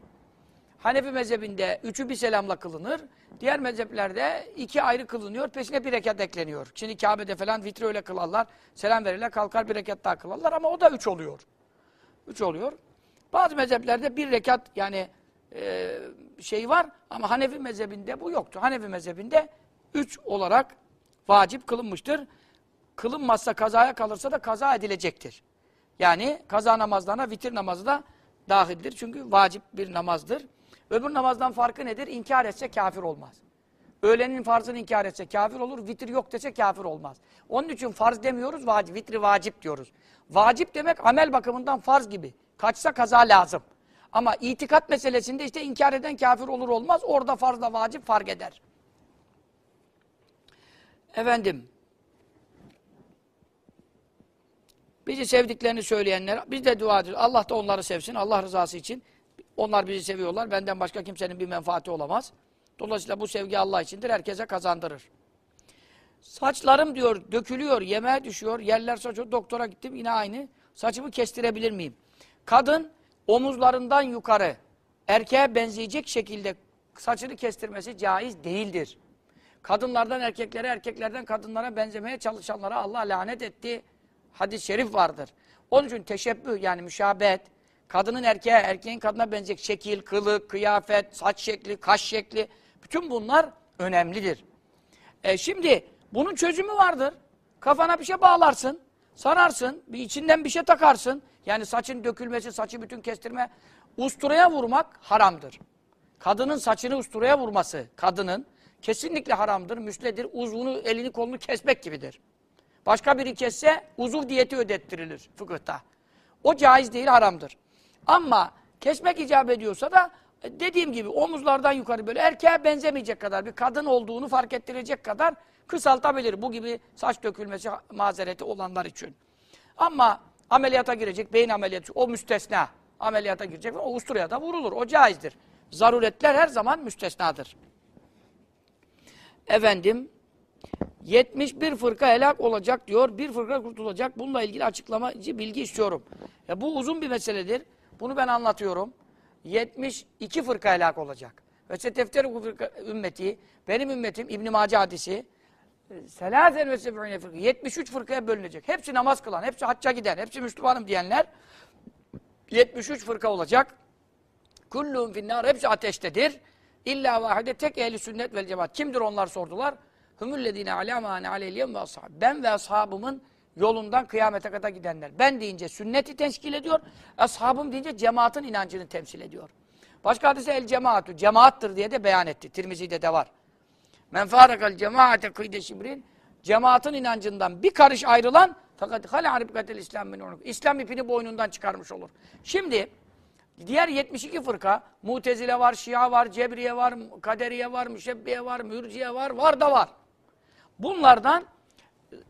Hanefi mezhebinde üçü bir selamla kılınır. Diğer mezheplerde iki ayrı kılınıyor. Peşine bir rekat ekleniyor. Şimdi Kabe'de falan vitri öyle kılarlar. Selam verirler kalkar bir rekat daha kılarlar ama o da üç oluyor. Üç oluyor. Bazı mezheplerde bir rekat yani e, şey var ama Hanefi mezhebinde bu yoktu. Hanefi mezhebinde üç olarak vacip kılınmıştır. Kılınmazsa kazaya kalırsa da kaza edilecektir. Yani kaza namazlarına vitir namazı da dahildir. Çünkü vacip bir namazdır. Öbür namazdan farkı nedir? İnkar etse kafir olmaz. Öğlenin farzını inkar etse kafir olur, vitir yok dese kafir olmaz. Onun için farz demiyoruz, vacip, vitri vacip diyoruz. Vacip demek amel bakımından farz gibi. Kaçsa kaza lazım. Ama itikat meselesinde işte inkar eden kafir olur olmaz. Orada farzla vacip fark eder. Efendim, bizi sevdiklerini söyleyenler, biz de dua ediyoruz. Allah da onları sevsin, Allah rızası için. Onlar bizi seviyorlar, benden başka kimsenin bir menfaati olamaz. Dolayısıyla bu sevgi Allah içindir, herkese kazandırır. Saçlarım diyor dökülüyor, yemeğe düşüyor, yerler saçıyor. Doktora gittim yine aynı. Saçımı kestirebilir miyim? Kadın omuzlarından yukarı erkeğe benzeyecek şekilde saçını kestirmesi caiz değildir. Kadınlardan erkeklere, erkeklerden kadınlara benzemeye çalışanlara Allah lanet etti. Hadis-i şerif vardır. Onun için teşebbüh yani müşabet, kadının erkeğe, erkeğin kadına benzeyecek şekil, kılık, kıyafet, saç şekli, kaş şekli, bütün bunlar önemlidir. E şimdi bunun çözümü vardır. Kafana bir şey bağlarsın, sararsın, bir içinden bir şey takarsın. Yani saçın dökülmesi, saçı bütün kestirme. Usturaya vurmak haramdır. Kadının saçını usturaya vurması, kadının kesinlikle haramdır, müsledir. Uzvunu, elini, kolunu kesmek gibidir. Başka biri kesse uzuv diyeti ödettirilir fıkıhta. O caiz değil, haramdır. Ama kesmek icap ediyorsa da e, dediğim gibi omuzlardan yukarı böyle erkeğe benzemeyecek kadar bir kadın olduğunu fark ettirecek kadar kısaltabilir. Bu gibi saç dökülmesi mazereti olanlar için. Ama ameliyata girecek, beyin ameliyatı, o müstesna. Ameliyata girecek, o usturaya da vurulur. O caizdir. Zaruretler her zaman müstesnadır. Efendim, 71 fırka helak olacak diyor. Bir fırka kurtulacak. Bununla ilgili açıklamacı bilgi istiyorum. Ya bu uzun bir meseledir. Bunu ben anlatıyorum. 72 fırka helak olacak. Ve setefteru fırka ümmeti, benim ümmetim İbn Mace hadisi ve seb'ine fırka. 73 fırkaya bölünecek. Hepsi namaz kılan, hepsi hacca giden, hepsi Müslümanım diyenler 73 fırka olacak. Kullum finnar hepsi ateştedir. İlla vahide tek ehli sünnet vel cemaat. Kimdir onlar sordular. Hümüllezine alâ mâne aleyhiyem ve ashab. Ben ve ashabımın yolundan kıyamete kadar gidenler. Ben deyince sünneti teşkil ediyor. Ashabım deyince cemaatin inancını temsil ediyor. Başka hadise el cemaatü. Cemaattır diye de beyan etti. Tirmizi'de de var. Men fârekal cemaate kıyde şibrin. Cemaatin inancından bir karış ayrılan fakat hala ribkatel İslam min. İslam ipini boynundan çıkarmış olur. Şimdi diğer 72 fırka Mutezile var, Şia var, Cebriye var, Kaderiye var, Müşebbiye var, Mürciye var, var da var. Bunlardan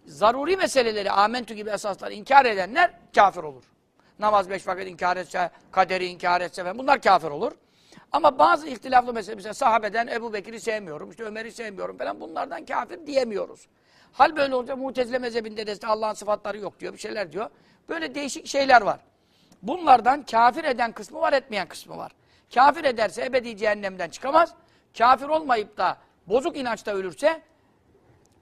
zaruri meseleleri, amentü gibi esasları inkar edenler kafir olur. Namaz beş vakit inkar etse, kaderi inkar etse falan bunlar kafir olur. Ama bazı ihtilaflı mesele, mesela sahabeden Ebu Bekir'i sevmiyorum, işte Ömer'i sevmiyorum falan bunlardan kafir diyemiyoruz. Hal böyle olunca Mutezile mezhebinde de işte Allah'ın sıfatları yok diyor, bir şeyler diyor. Böyle değişik şeyler var. Bunlardan kafir eden kısmı var, etmeyen kısmı var. Kafir ederse ebedi cehennemden çıkamaz. Kafir olmayıp da bozuk inançta ölürse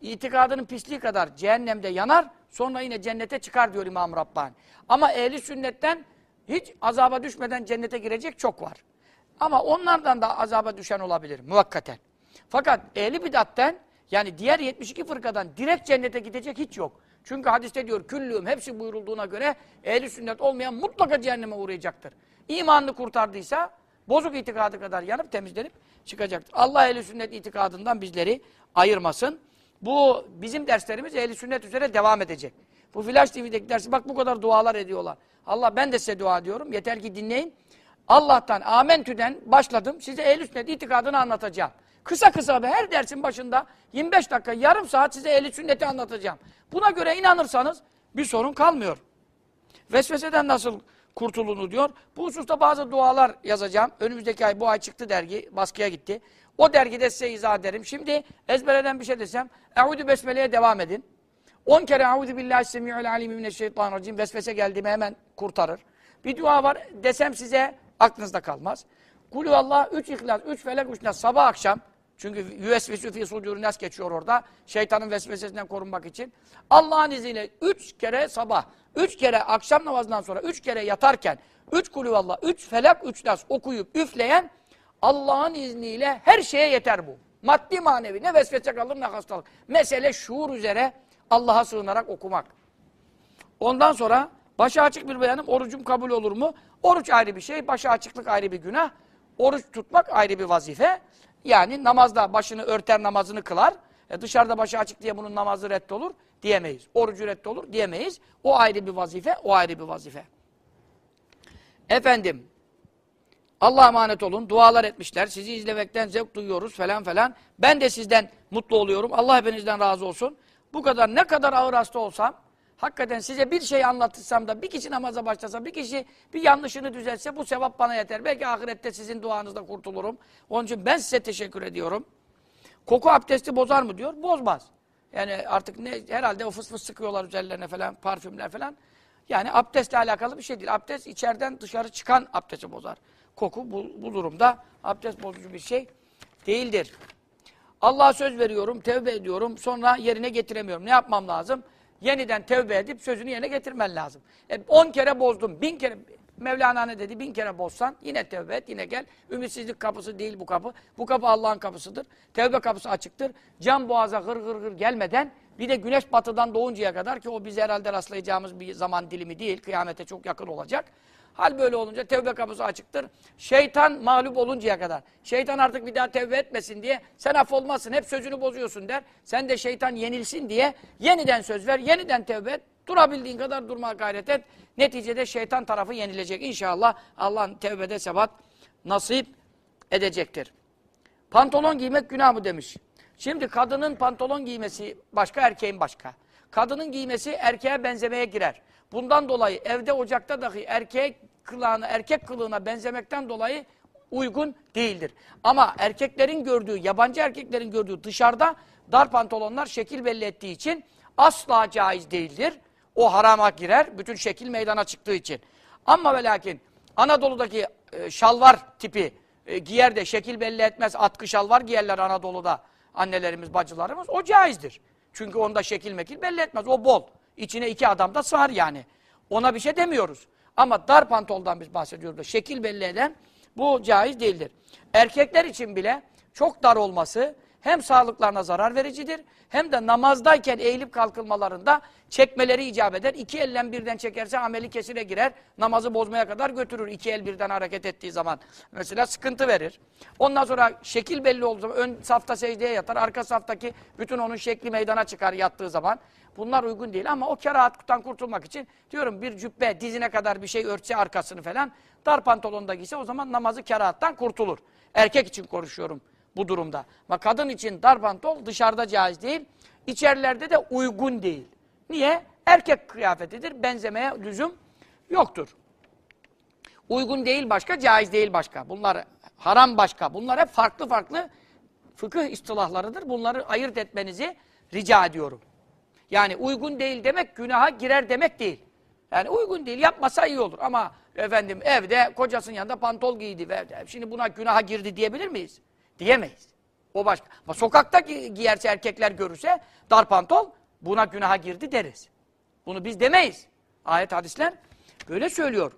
itikadının pisliği kadar cehennemde yanar, sonra yine cennete çıkar diyor İmam Rabbani. Ama ehli sünnetten hiç azaba düşmeden cennete girecek çok var. Ama onlardan da azaba düşen olabilir muvakkaten. Fakat ehli bidatten yani diğer 72 fırkadan direkt cennete gidecek hiç yok. Çünkü hadiste diyor küllüğüm hepsi buyurulduğuna göre ehli sünnet olmayan mutlaka cehenneme uğrayacaktır. İmanını kurtardıysa bozuk itikadı kadar yanıp temizlenip çıkacaktır. Allah ehli sünnet itikadından bizleri ayırmasın. Bu bizim derslerimiz ehli sünnet üzere devam edecek. Bu Flash TV'deki dersi bak bu kadar dualar ediyorlar. Allah ben de size dua ediyorum. Yeter ki dinleyin. Allah'tan amentüden başladım. Size ehl sünnet itikadını anlatacağım. Kısa kısa her dersin başında 25 dakika, yarım saat size ehl sünneti anlatacağım. Buna göre inanırsanız bir sorun kalmıyor. Vesveseden nasıl kurtulunur diyor. Bu hususta bazı dualar yazacağım. Önümüzdeki ay bu ay çıktı dergi, baskıya gitti. O dergide size izah ederim. Şimdi ezbereden bir şey desem, Eûzü Besmele'ye devam edin. 10 kere Eûzü billahi semi'ül alimi mineşşeytanirracim vesvese geldiğimi hemen kurtarır. Bir dua var desem size aklınızda kalmaz. Kulü Allah, üç ihlas, üç felek, üç nas, sabah akşam. Çünkü yüvesvisu fi sudur nas geçiyor orada. Şeytanın vesvesesinden korunmak için. Allah'ın izniyle üç kere sabah, üç kere akşam namazından sonra, üç kere yatarken, üç kulü Allah, üç felek, üç nas okuyup üfleyen Allah'ın izniyle her şeye yeter bu. Maddi manevi ne vesvese kalır ne hastalık. Mesele şuur üzere Allah'a sığınarak okumak. Ondan sonra başa açık bir beyanım orucum kabul olur mu? Oruç ayrı bir şey, başa açıklık ayrı bir günah. Oruç tutmak ayrı bir vazife. Yani namazda başını örter namazını kılar. E dışarıda başı açık diye bunun namazı reddolur diyemeyiz. Orucu reddolur diyemeyiz. O ayrı bir vazife, o ayrı bir vazife. Efendim, Allah'a emanet olun. Dualar etmişler. Sizi izlemekten zevk duyuyoruz falan falan. Ben de sizden mutlu oluyorum. Allah hepinizden razı olsun. Bu kadar ne kadar ağır hasta olsam, hakikaten size bir şey anlatırsam da bir kişi namaza başlasa, bir kişi bir yanlışını düzeltse bu sevap bana yeter. Belki ahirette sizin duanızda kurtulurum. Onun için ben size teşekkür ediyorum. Koku abdesti bozar mı diyor. Bozmaz. Yani artık ne herhalde o fıs fıs sıkıyorlar üzerlerine falan, parfümler falan. Yani abdestle alakalı bir şey değil. Abdest içeriden dışarı çıkan abdesti bozar. Koku bu, bu durumda abdest bozucu bir şey değildir. Allah'a söz veriyorum, tevbe ediyorum, sonra yerine getiremiyorum. Ne yapmam lazım? Yeniden tevbe edip sözünü yerine getirmen lazım. E, kere bozdum, bin kere... Mevlana ne dedi? Bin kere bozsan yine tevbe et, yine gel. Ümitsizlik kapısı değil bu kapı. Bu kapı Allah'ın kapısıdır. Tevbe kapısı açıktır. Can boğaza gır gır gır gelmeden bir de güneş batıdan doğuncaya kadar ki o biz herhalde rastlayacağımız bir zaman dilimi değil. Kıyamete çok yakın olacak. Hal böyle olunca tevbe kapısı açıktır. Şeytan mağlup oluncaya kadar. Şeytan artık bir daha tevbe etmesin diye sen affolmazsın hep sözünü bozuyorsun der. Sen de şeytan yenilsin diye yeniden söz ver, yeniden tevbe et. Durabildiğin kadar durmaya gayret et. Neticede şeytan tarafı yenilecek. İnşallah Allah'ın tevbede sebat nasip edecektir. Pantolon giymek günah mı demiş. Şimdi kadının pantolon giymesi başka, erkeğin başka. Kadının giymesi erkeğe benzemeye girer. Bundan dolayı evde ocakta dahi erkek kılığına, erkek kılığına benzemekten dolayı uygun değildir. Ama erkeklerin gördüğü, yabancı erkeklerin gördüğü dışarıda dar pantolonlar şekil belli ettiği için asla caiz değildir. O harama girer, bütün şekil meydana çıktığı için. Ama ve lakin Anadolu'daki e, şalvar tipi e, giyer de şekil belli etmez, atkı şalvar giyerler Anadolu'da annelerimiz, bacılarımız. O caizdir. Çünkü onda şekil mekil belli etmez. O bol. İçine iki adam da sığar yani. Ona bir şey demiyoruz. Ama dar pantoldan biz bahsediyoruz da şekil belli eden bu caiz değildir. Erkekler için bile çok dar olması hem sağlıklarına zarar vericidir hem de namazdayken eğilip kalkılmalarında çekmeleri icap eder. İki ellen birden çekerse ameli kesire girer. Namazı bozmaya kadar götürür iki el birden hareket ettiği zaman. Mesela sıkıntı verir. Ondan sonra şekil belli olduğu zaman ön safta secdeye yatar. Arka saftaki bütün onun şekli meydana çıkar yattığı zaman. Bunlar uygun değil ama o kerahattan kurtulmak için diyorum bir cübbe dizine kadar bir şey örtse arkasını falan dar pantolonda giyse o zaman namazı kerahattan kurtulur. Erkek için konuşuyorum bu durumda. Ama kadın için dar pantol dışarıda caiz değil. İçerilerde de uygun değil. Niye? Erkek kıyafetidir. Benzemeye lüzum yoktur. Uygun değil başka, caiz değil başka. Bunlar haram başka. Bunlar hep farklı farklı fıkıh istilahlarıdır. Bunları ayırt etmenizi rica ediyorum. Yani uygun değil demek günaha girer demek değil. Yani uygun değil yapmasa iyi olur ama efendim evde kocasının yanında pantol giydi ve şimdi buna günaha girdi diyebilir miyiz? Diyemeyiz. O başka. Ama sokakta gi giyerse erkekler görürse dar pantol buna günaha girdi deriz. Bunu biz demeyiz. Ayet hadisler böyle söylüyor.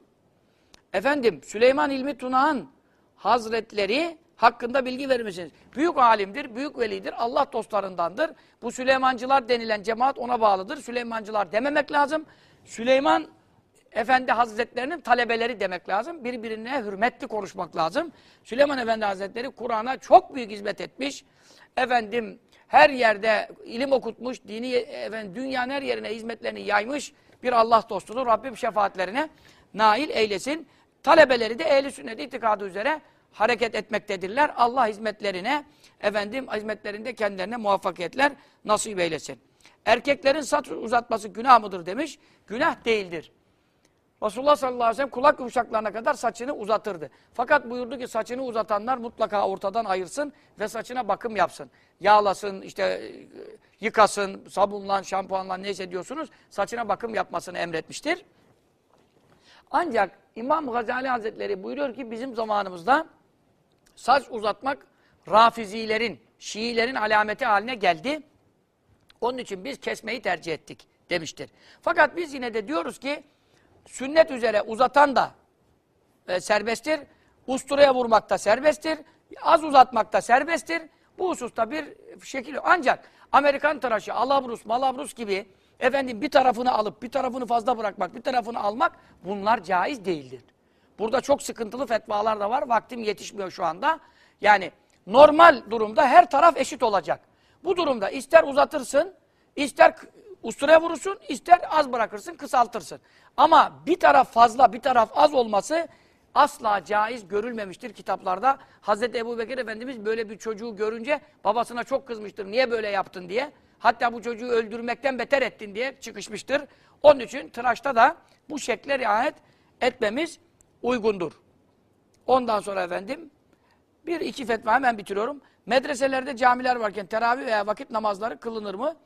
Efendim Süleyman İlmi Tunağan Hazretleri hakkında bilgi verir misiniz? Büyük alimdir, büyük velidir, Allah dostlarındandır. Bu Süleymancılar denilen cemaat ona bağlıdır. Süleymancılar dememek lazım. Süleyman Efendi Hazretlerinin talebeleri demek lazım. Birbirine hürmetli konuşmak lazım. Süleyman Efendi Hazretleri Kur'an'a çok büyük hizmet etmiş. Efendim her yerde ilim okutmuş, dini efendim, dünyanın her yerine hizmetlerini yaymış bir Allah dostudur. Rabbim şefaatlerine nail eylesin. Talebeleri de ehli sünnet itikadı üzere hareket etmektedirler. Allah hizmetlerine, efendim hizmetlerinde kendilerine muvaffakiyetler nasip eylesin. Erkeklerin saç uzatması günah mıdır demiş. Günah değildir. Resulullah sallallahu aleyhi ve sellem kulak yumuşaklarına kadar saçını uzatırdı. Fakat buyurdu ki saçını uzatanlar mutlaka ortadan ayırsın ve saçına bakım yapsın. Yağlasın, işte yıkasın, sabunlan, şampuanla neyse diyorsunuz. Saçına bakım yapmasını emretmiştir. Ancak İmam Gazali Hazretleri buyuruyor ki bizim zamanımızda saç uzatmak rafizilerin, Şiilerin alameti haline geldi. Onun için biz kesmeyi tercih ettik demiştir. Fakat biz yine de diyoruz ki sünnet üzere uzatan da e, serbesttir. Usturaya vurmak da serbesttir. Az uzatmak da serbesttir. Bu hususta bir şekil ancak Amerikan tıraşı, alabrus, malabrus gibi efendim bir tarafını alıp bir tarafını fazla bırakmak, bir tarafını almak bunlar caiz değildir. Burada çok sıkıntılı fetvalar da var. Vaktim yetişmiyor şu anda. Yani normal durumda her taraf eşit olacak. Bu durumda ister uzatırsın, ister usturaya vurursun, ister az bırakırsın, kısaltırsın. Ama bir taraf fazla, bir taraf az olması asla caiz görülmemiştir kitaplarda. Hazreti Ebu Bekir Efendimiz böyle bir çocuğu görünce babasına çok kızmıştır. Niye böyle yaptın diye. Hatta bu çocuğu öldürmekten beter ettin diye çıkışmıştır. Onun için tıraşta da bu şekle riayet etmemiz uygundur. Ondan sonra efendim bir iki fetva hemen bitiriyorum. Medreselerde camiler varken teravih veya vakit namazları kılınır mı?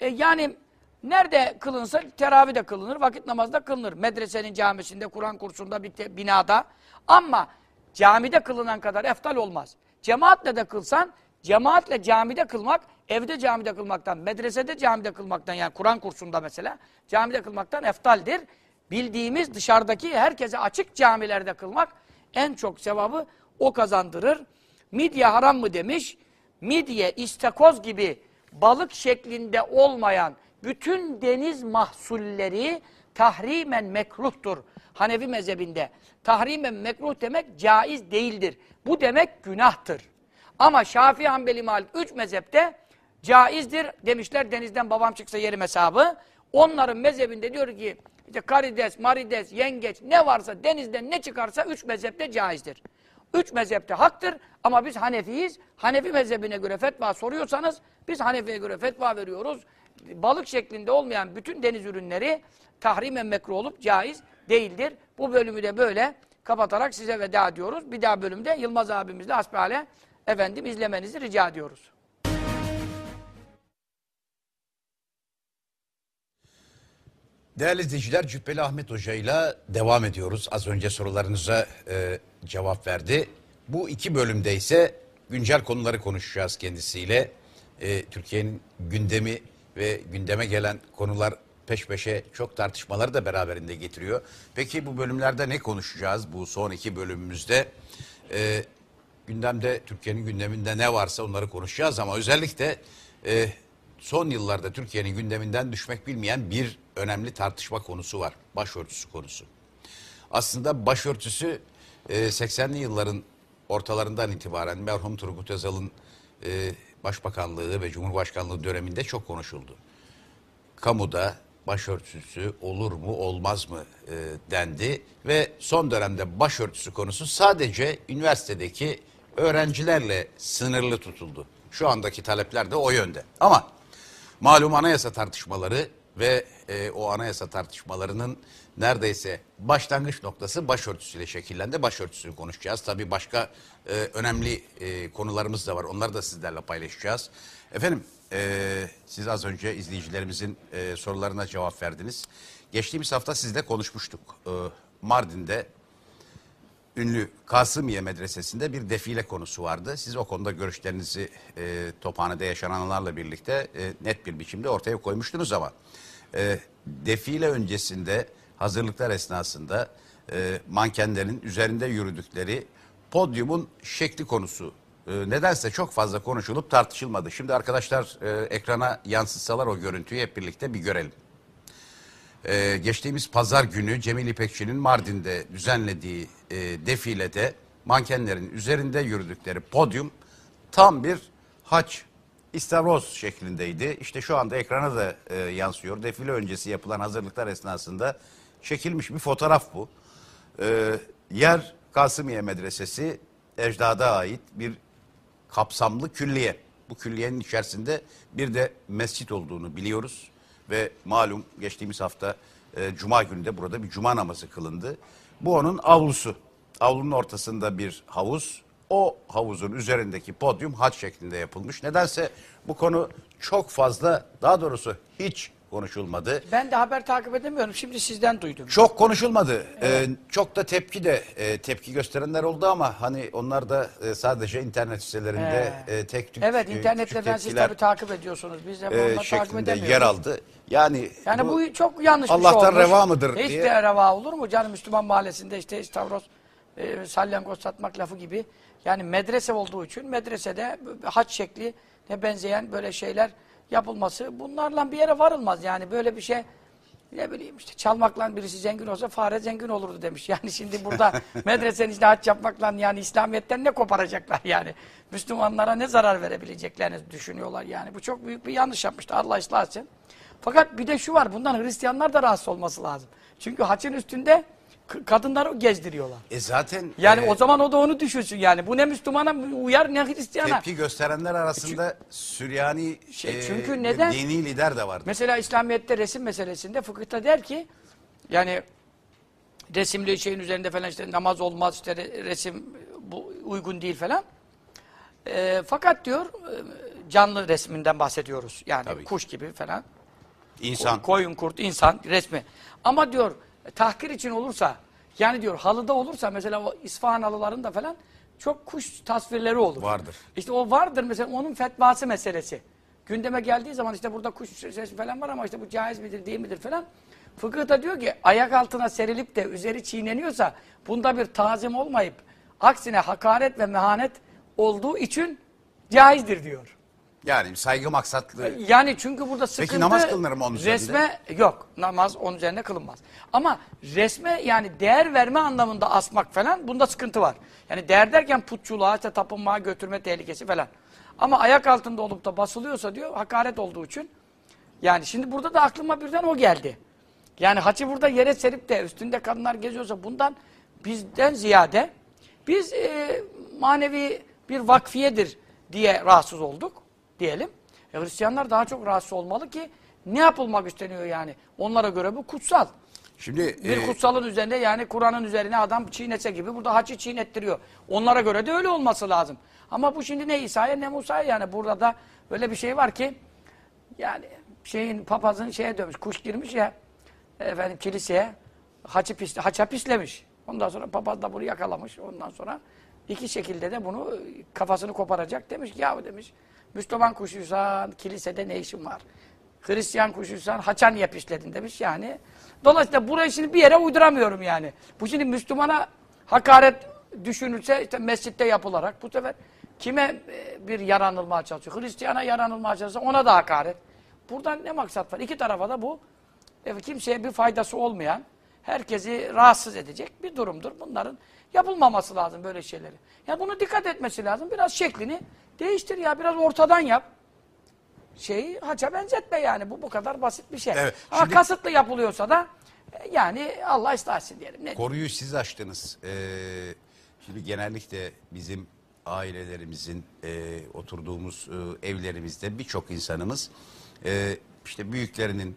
E, yani nerede kılınsa teravih de kılınır, vakit namazı da kılınır. Medresenin camisinde, Kur'an kursunda, bir te- binada. Ama camide kılınan kadar eftal olmaz. Cemaatle de kılsan, cemaatle camide kılmak, evde camide kılmaktan, medresede camide kılmaktan yani Kur'an kursunda mesela, camide kılmaktan eftaldir. Bildiğimiz dışarıdaki herkese açık camilerde kılmak en çok sevabı o kazandırır. Midye haram mı demiş? Midye, istakoz gibi balık şeklinde olmayan bütün deniz mahsulleri tahrimen mekruhtur. Hanefi mezhebinde. Tahrimen mekruh demek caiz değildir. Bu demek günahtır. Ama Şafii, Hanbeli, Malik üç mezhepte caizdir demişler denizden babam çıksa yerim hesabı. Onların mezhebinde diyor ki işte karides, marides, yengeç ne varsa denizden ne çıkarsa üç mezhepte caizdir. Üç mezhepte haktır ama biz Hanefiyiz. Hanefi mezhebine göre fetva soruyorsanız biz Hanefi'ye göre fetva veriyoruz. Balık şeklinde olmayan bütün deniz ürünleri tahrimen mekruh olup caiz değildir. Bu bölümü de böyle kapatarak size veda ediyoruz. Bir daha bölümde Yılmaz abimizle hasbihale efendim izlemenizi rica ediyoruz. Değerli izleyiciler, Cübbeli Ahmet Hoca ile devam ediyoruz. Az önce sorularınıza e, cevap verdi. Bu iki bölümde ise güncel konuları konuşacağız kendisiyle. E, Türkiye'nin gündemi ve gündeme gelen konular peş peşe çok tartışmaları da beraberinde getiriyor. Peki bu bölümlerde ne konuşacağız bu son iki bölümümüzde? E, gündemde, Türkiye'nin gündeminde ne varsa onları konuşacağız ama özellikle e, son yıllarda Türkiye'nin gündeminden düşmek bilmeyen bir önemli tartışma konusu var. Başörtüsü konusu. Aslında başörtüsü e, 80'li yılların ortalarından itibaren merhum Turgut Özal'ın e, başbakanlığı ve cumhurbaşkanlığı döneminde çok konuşuldu. Kamuda başörtüsü olur mu olmaz mı e, dendi ve son dönemde başörtüsü konusu sadece üniversitedeki öğrencilerle sınırlı tutuldu. Şu andaki talepler de o yönde. Ama malum anayasa tartışmaları ve e, o anayasa tartışmalarının neredeyse başlangıç noktası başörtüsüyle şekillendi. Başörtüsünü konuşacağız. Tabii başka e, önemli e, konularımız da var. Onları da sizlerle paylaşacağız. Efendim e, siz az önce izleyicilerimizin e, sorularına cevap verdiniz. Geçtiğimiz hafta sizle konuşmuştuk. E, Mardin'de ünlü Kasımiye Medresesi'nde bir defile konusu vardı. Siz o konuda görüşlerinizi e, Tophane'de yaşananlarla birlikte e, net bir biçimde ortaya koymuştunuz ama e, defile öncesinde hazırlıklar esnasında e, mankenlerin üzerinde yürüdükleri podyumun şekli konusu e, nedense çok fazla konuşulup tartışılmadı. Şimdi arkadaşlar e, ekrana yansıtsalar o görüntüyü hep birlikte bir görelim. Ee, geçtiğimiz pazar günü Cemil İpekçi'nin Mardin'de düzenlediği e, defilede mankenlerin üzerinde yürüdükleri podyum tam bir haç istavroz şeklindeydi. İşte şu anda ekrana da e, yansıyor. Defile öncesi yapılan hazırlıklar esnasında çekilmiş bir fotoğraf bu. Ee, yer Kasımiye Medresesi ecdada ait bir kapsamlı külliye. Bu külliyenin içerisinde bir de mescit olduğunu biliyoruz ve malum geçtiğimiz hafta e, cuma günü de burada bir cuma namazı kılındı. Bu onun avlusu. Avlunun ortasında bir havuz. O havuzun üzerindeki podyum haç şeklinde yapılmış. Nedense bu konu çok fazla daha doğrusu hiç konuşulmadı. Ben de haber takip edemiyorum. Şimdi sizden duydum. Çok konuşulmadı. Ee, çok da tepki de e, tepki gösterenler oldu ama hani onlar da e, sadece internet sitelerinde e, tek tük Evet e, internetle ben siz tabii takip ediyorsunuz. Biz de e, takip edemiyoruz. yer aldı. Yani, Yani bu, çok yanlış bir şey Allah'tan olmuş. reva mıdır Hiç diye. de reva olur mu canım Müslüman mahallesinde işte istavroz, e, salyangoz satmak lafı gibi. Yani medrese olduğu için medresede haç şekli ne benzeyen böyle şeyler yapılması bunlarla bir yere varılmaz. Yani böyle bir şey ne bileyim işte çalmakla birisi zengin olsa fare zengin olurdu demiş. <laughs> Yani şimdi burada <laughs> medresenin içinde haç yapmakla yani İslamiyet'ten ne koparacaklar yani. Müslümanlara ne zarar verebileceklerini düşünüyorlar yani. Bu çok büyük bir yanlış yapmıştı Allah ıslah etsin. Fakat bir de şu var bundan Hristiyanlar da rahatsız olması lazım. Çünkü haçın üstünde kadınları gezdiriyorlar. E zaten Yani e, o zaman o da onu düşünsün yani. Bu ne Müslümana uyar ne Hristiyana. tepki gösterenler arasında Süryani Şey, e, çünkü bir neden? dini lider de vardı. Mesela İslamiyet'te resim meselesinde fıkıhta der ki yani resimli şeyin üzerinde falan işte namaz olmaz işte re- resim bu uygun değil falan. Ee, fakat diyor e, canlı resminden bahsediyoruz. Yani Tabii kuş gibi falan. İnsan. Koyun, kurt, insan resmi. Ama diyor tahkir için olursa yani diyor halıda olursa mesela o İsfahan halılarında falan çok kuş tasvirleri olur. Vardır. İşte o vardır mesela onun fetvası meselesi. Gündeme geldiği zaman işte burada kuş sesi falan var ama işte bu caiz midir değil midir falan. Fıkıh da diyor ki ayak altına serilip de üzeri çiğneniyorsa bunda bir tazim olmayıp aksine hakaret ve mehanet olduğu için caizdir diyor. Yani saygı maksatlı. Yani çünkü burada sıkıntı... namaz kılınır mı onun üzerinde? Resme yok. Namaz onun üzerine kılınmaz. Ama resme yani değer verme anlamında asmak falan bunda sıkıntı var. Yani değer derken putçuluğa, işte tapınmaya götürme tehlikesi falan. Ama ayak altında olup da basılıyorsa diyor hakaret olduğu için. Yani şimdi burada da aklıma birden o geldi. Yani haçı burada yere serip de üstünde kadınlar geziyorsa bundan bizden ziyade biz e, manevi bir vakfiyedir diye rahatsız olduk diyelim. E, Hristiyanlar daha çok rahatsız olmalı ki ne yapılmak isteniyor yani? Onlara göre bu kutsal. Şimdi Bir e, kutsalın üzerinde yani Kur'an'ın üzerine adam çiğnese gibi burada haçı çiğnettiriyor. Onlara göre de öyle olması lazım. Ama bu şimdi ne İsa'ya ne Musa'ya yani burada da öyle bir şey var ki yani şeyin papazın şeye dönmüş kuş girmiş ya efendim kiliseye haçı pis, haça pislemiş. Ondan sonra papaz da bunu yakalamış. Ondan sonra iki şekilde de bunu e, kafasını koparacak demiş ki yahu demiş Müslüman kuşuysan kilisede ne işin var? Hristiyan kuşuysan haça niye pisledin demiş yani. Dolayısıyla burayı şimdi bir yere uyduramıyorum yani. Bu şimdi Müslümana hakaret düşünülse işte mescitte yapılarak bu sefer kime e, bir yaranılmaya çalışıyor? Hristiyana yaranılmaya çalışıyor ona da hakaret. Buradan ne maksat var? İki tarafa da bu e, kimseye bir faydası olmayan, herkesi rahatsız edecek bir durumdur. Bunların yapılmaması lazım böyle şeyleri. Ya bunu dikkat etmesi lazım. Biraz şeklini değiştir ya. Biraz ortadan yap. Şeyi haça benzetme yani. Bu bu kadar basit bir şey. Evet, Ama şimdi- kasıtlı yapılıyorsa da e, yani Allah istersin diyelim. Ne konuyu siz açtınız. E, şimdi genellikle bizim ailelerimizin e, oturduğumuz e, evlerimizde birçok insanımız e, işte büyüklerinin,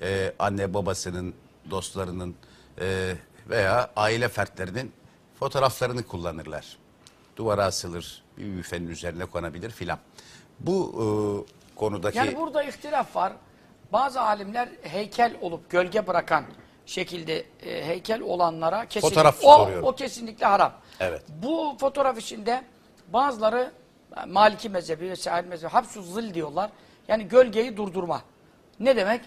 e, anne babasının, dostlarının e, veya aile fertlerinin fotoğraflarını kullanırlar. Duvara asılır, bir büfenin üzerine konabilir filan. Bu e, konudaki Yani burada ihtilaf var. Bazı alimler heykel olup gölge bırakan şekilde e, heykel olanlara kesinlikle Fotoğraf o, soruyorum. o kesinlikle haram. Evet. Bu fotoğraf içinde bazıları e, Maliki mezhebi ve Sahil mezhebi hapsuz zil diyorlar. Yani gölgeyi durdurma. Ne demek?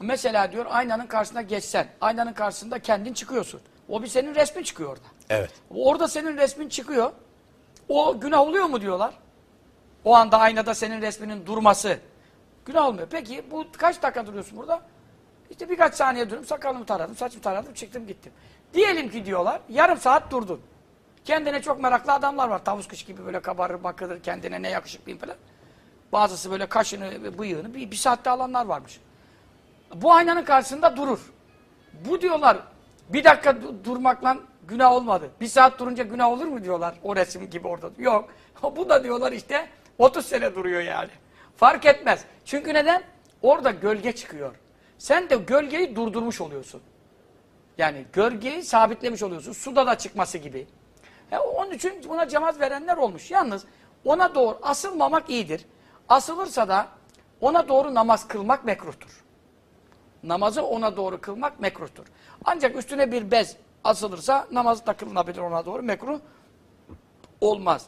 Mesela diyor aynanın karşısına geçsen, aynanın karşısında kendin çıkıyorsun. O bir senin resmin çıkıyor orada. evet. Orada senin resmin çıkıyor. O günah oluyor mu diyorlar. O anda aynada senin resminin durması günah olmuyor. Peki bu kaç dakika duruyorsun burada? İşte birkaç saniye durdum, sakalımı taradım, saçımı taradım, çıktım gittim. Diyelim ki diyorlar, yarım saat durdun. Kendine çok meraklı adamlar var. Tavus kuş gibi böyle kabarır, bakılır, kendine ne yakışıklıyım falan. Bazısı böyle kaşını, bıyığını bir, bir saatte alanlar varmış. Bu aynanın karşısında durur. Bu diyorlar bir dakika du- durmakla günah olmadı. Bir saat durunca günah olur mu diyorlar o resim gibi orada. Yok. Bu da diyorlar işte 30 sene duruyor yani. Fark etmez. Çünkü neden? Orada gölge çıkıyor. Sen de gölgeyi durdurmuş oluyorsun. Yani gölgeyi sabitlemiş oluyorsun. Suda da çıkması gibi. E, onun için buna cevaz verenler olmuş. Yalnız ona doğru asılmamak iyidir. Asılırsa da ona doğru namaz kılmak mekruhtur namazı ona doğru kılmak mekruhtur. Ancak üstüne bir bez asılırsa namaz da kılınabilir ona doğru mekruh olmaz.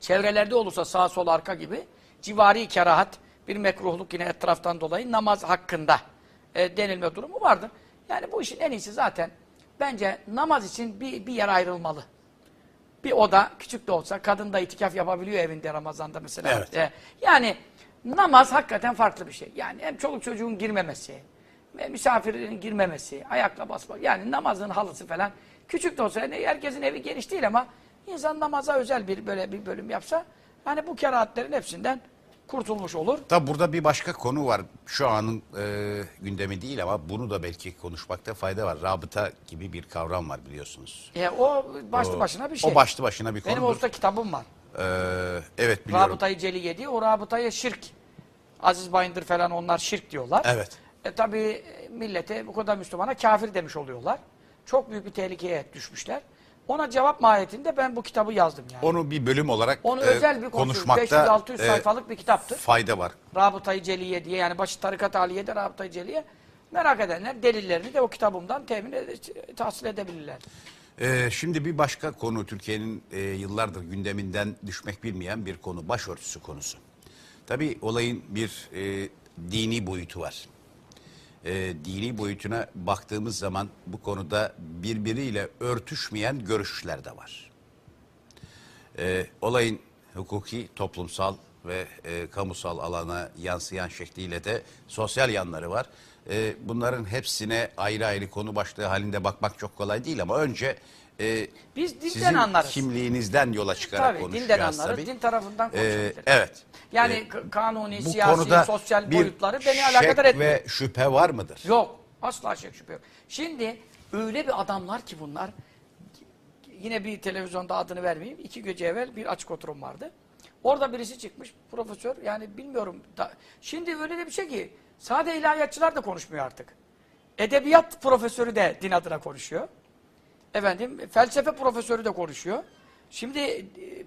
Çevrelerde olursa sağ sol arka gibi civari kerahat bir mekruhluk yine etraftan dolayı namaz hakkında e, denilme durumu vardır. Yani bu işin en iyisi zaten bence namaz için bir, bir yer ayrılmalı. Bir oda küçük de olsa kadın da itikaf yapabiliyor evinde Ramazan'da mesela. Evet. E, yani namaz hakikaten farklı bir şey. Yani hem çoluk çocuğun girmemesi, misafirin girmemesi, ayakla basmak, yani namazın halısı falan. Küçük de olsa, yani herkesin evi geniş değil ama insan namaza özel bir böyle bir bölüm yapsa, yani bu kerahatlerin hepsinden kurtulmuş olur. Tabi burada bir başka konu var. Şu anın e, gündemi değil ama bunu da belki konuşmakta fayda var. Rabıta gibi bir kavram var biliyorsunuz. E, o başlı O- başına bir şey. O başlı başına bir Benim konudur. olsa kitabım var. Ee, evet biliyorum. Rabıtayı Celiye diye. O rabıtaya şirk. Aziz Bayındır falan onlar şirk diyorlar. Evet. E tabi millete bu kadar Müslümana kafir demiş oluyorlar. Çok büyük bir tehlikeye düşmüşler. Ona cevap mahiyetinde ben bu kitabı yazdım yani. Onu bir bölüm olarak Onu e, özel bir konuşmakta konuşmakta 500-600 e, sayfalık bir kitaptır. fayda var. Rabıtayı Celiye diye yani başı tarikat aliye'de Rabıtayı Celiye. Merak edenler delillerini de o kitabımdan temin ede- tahsil edebilirler. Ee, şimdi bir başka konu Türkiye'nin e, yıllardır gündeminden düşmek bilmeyen bir konu. Başörtüsü konusu. Tabii olayın bir e, dini boyutu var. E, dini boyutuna baktığımız zaman bu konuda birbiriyle örtüşmeyen görüşler de var. E, olayın hukuki, toplumsal ve e, kamusal alana yansıyan şekliyle de sosyal yanları var. E, bunların hepsine ayrı ayrı konu başlığı halinde bakmak çok kolay değil ama önce e, Biz dinden sizin anlarız. kimliğinizden yola çıkarak Tabii konuşacağız dinden anlarız. tabii. Din tarafından E, konuşabiliriz. evet. Yani E, k- kanuni, bu siyasi, konuda sosyal bir boyutları beni alakadar etmiyor. ve şüphe var mıdır? Yok. Asla şek şüphe yok. Şimdi öyle bir adamlar ki bunlar yine bir televizyonda adını vermeyeyim. iki gece evvel bir açık oturum vardı. Orada birisi çıkmış profesör yani bilmiyorum. Da, şimdi öyle de bir şey ki sade ilahiyatçılar da konuşmuyor artık. Edebiyat profesörü de din adına konuşuyor. Efendim felsefe profesörü de konuşuyor. Şimdi e,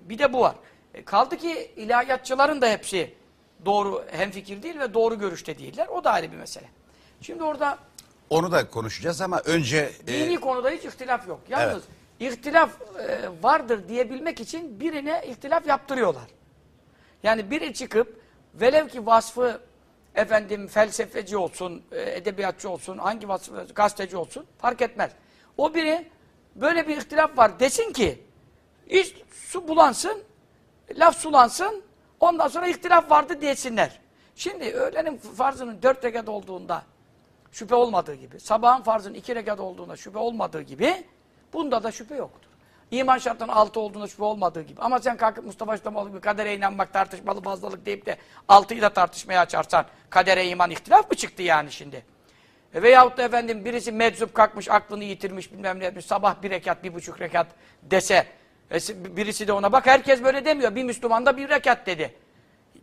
bir de bu var. E, Kaldı ki ilahiyatçıların da hepsi doğru hemfikir değil ve doğru görüşte değiller. O da ayrı bir mesele. Şimdi orada Onu da konuşacağız ama önce e, dini konuda hiç ihtilaf yok. Yalnız ihtilaf e, vardır diyebilmek için birine ihtilaf yaptırıyorlar. Yani biri çıkıp velev ki vasfı efendim felsefeci olsun, e, edebiyatçı olsun, hangi vasfı gazeteci olsun fark etmez. O biri böyle bir ihtilaf var desin ki iş su bulansın, laf sulansın, ondan sonra ihtilaf vardı desinler. Şimdi öğlenin farzının dört rekat olduğunda şüphe olmadığı gibi, sabahın farzının iki rekat olduğunda şüphe olmadığı gibi, bunda da şüphe yoktur. İman şartının altı olduğunda şüphe olmadığı gibi. Ama sen kalkıp Mustafa İslamoğlu gibi kadere inanmak tartışmalı fazlalık deyip de altıyı da tartışmaya açarsan kadere iman ihtilaf mı çıktı yani şimdi? E veyahut da efendim birisi meczup kalkmış aklını yitirmiş bilmem ne yapmış sabah bir rekat bir buçuk rekat dese e, birisi de ona bak herkes böyle demiyor bir Müslüman da bir rekat dedi.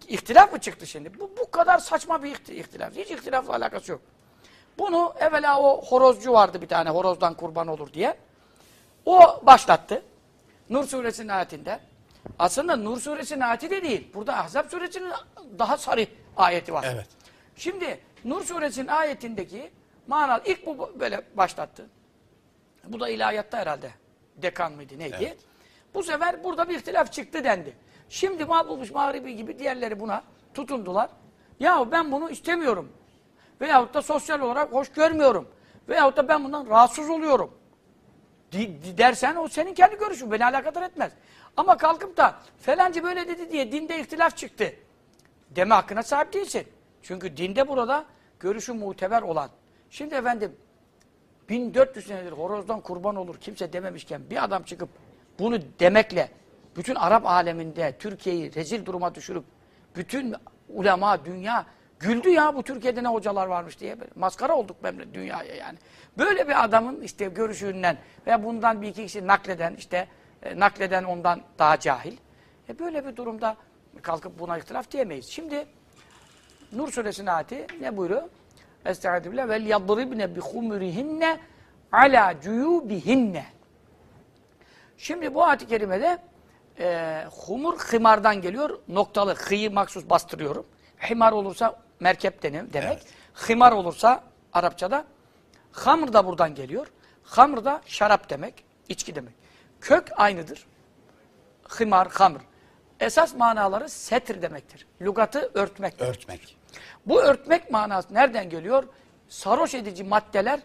İhtilaf mı çıktı şimdi? Bu, bu kadar saçma bir ihti- ihtilaf. Hiç ihtilafla alakası yok. Bunu evvela o horozcu vardı bir tane horozdan kurban olur diye. O başlattı. Nur suresinin ayetinde. Aslında Nur suresinin ayeti de değil. Burada Ahzab suresinin daha sarı ayeti var. Evet. Şimdi Nur suresinin ayetindeki mana ilk bu böyle başlattı. Bu da ilahiyatta herhalde. Dekan mıydı neydi? Evet. Bu sefer burada bir ihtilaf çıktı dendi. Şimdi Mahbubmuş Mağribi gibi diğerleri buna tutundular. Ya ben bunu istemiyorum. Veyahut da sosyal olarak hoş görmüyorum. Veyahut da ben bundan rahatsız oluyorum. Dersen o senin kendi görüşün. Beni alakadar etmez. Ama kalkıp da falancı böyle dedi diye dinde ihtilaf çıktı. Deme hakkına sahip değilsin. Çünkü dinde burada görüşü muteber olan. Şimdi efendim 1400 senedir horozdan kurban olur kimse dememişken bir adam çıkıp bunu demekle bütün Arap aleminde Türkiye'yi rezil duruma düşürüp bütün ulema, dünya güldü ya bu Türkiye'de ne hocalar varmış diye. Maskara olduk memle dünyaya yani. Böyle bir adamın işte görüşünden veya bundan bir iki kişi nakleden işte e, nakleden ondan daha cahil. E böyle bir durumda kalkıp buna ihtilaf diyemeyiz. Şimdi Nur suresinin ayeti ne buyuruyor? Estaizu billah vel yadribne bi humurihinne ala cuyubihinne. Şimdi bu ayet-i kerimede e, humur hımardan geliyor. Noktalı hıyı maksus bastırıyorum. Himar olursa merkep demek. Evet. Himar olursa Arapçada hamr da buradan geliyor. Hamr da şarap demek, içki demek. Kök aynıdır. Himar, hamr. Esas manaları setir demektir. Lugatı örtmek. demektir. Bu örtmek manası nereden geliyor? Sarhoş edici maddeler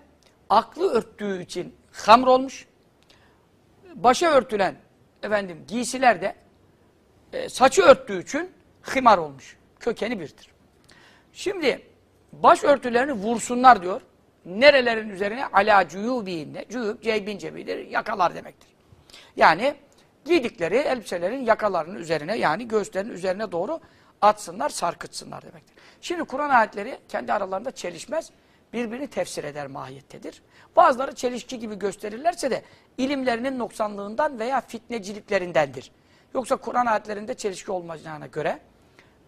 aklı örttüğü için hamr olmuş. Başa örtülen efendim giysiler de e, saçı örttüğü için himar olmuş. Kökeni birdir. Şimdi başörtülerini vursunlar diyor. Nerelerin üzerine? Ala cuyubihinne. Cuyub, ceybin cebidir. Yakalar demektir. Yani giydikleri elbiselerin yakalarının üzerine yani göğüslerinin üzerine doğru atsınlar, sarkıtsınlar demektir. Şimdi Kur'an ayetleri kendi aralarında çelişmez. Birbirini tefsir eder mahiyettedir. Bazıları çelişki gibi gösterirlerse de ilimlerinin noksanlığından veya fitneciliklerindendir. Yoksa Kur'an ayetlerinde çelişki olmayacağına göre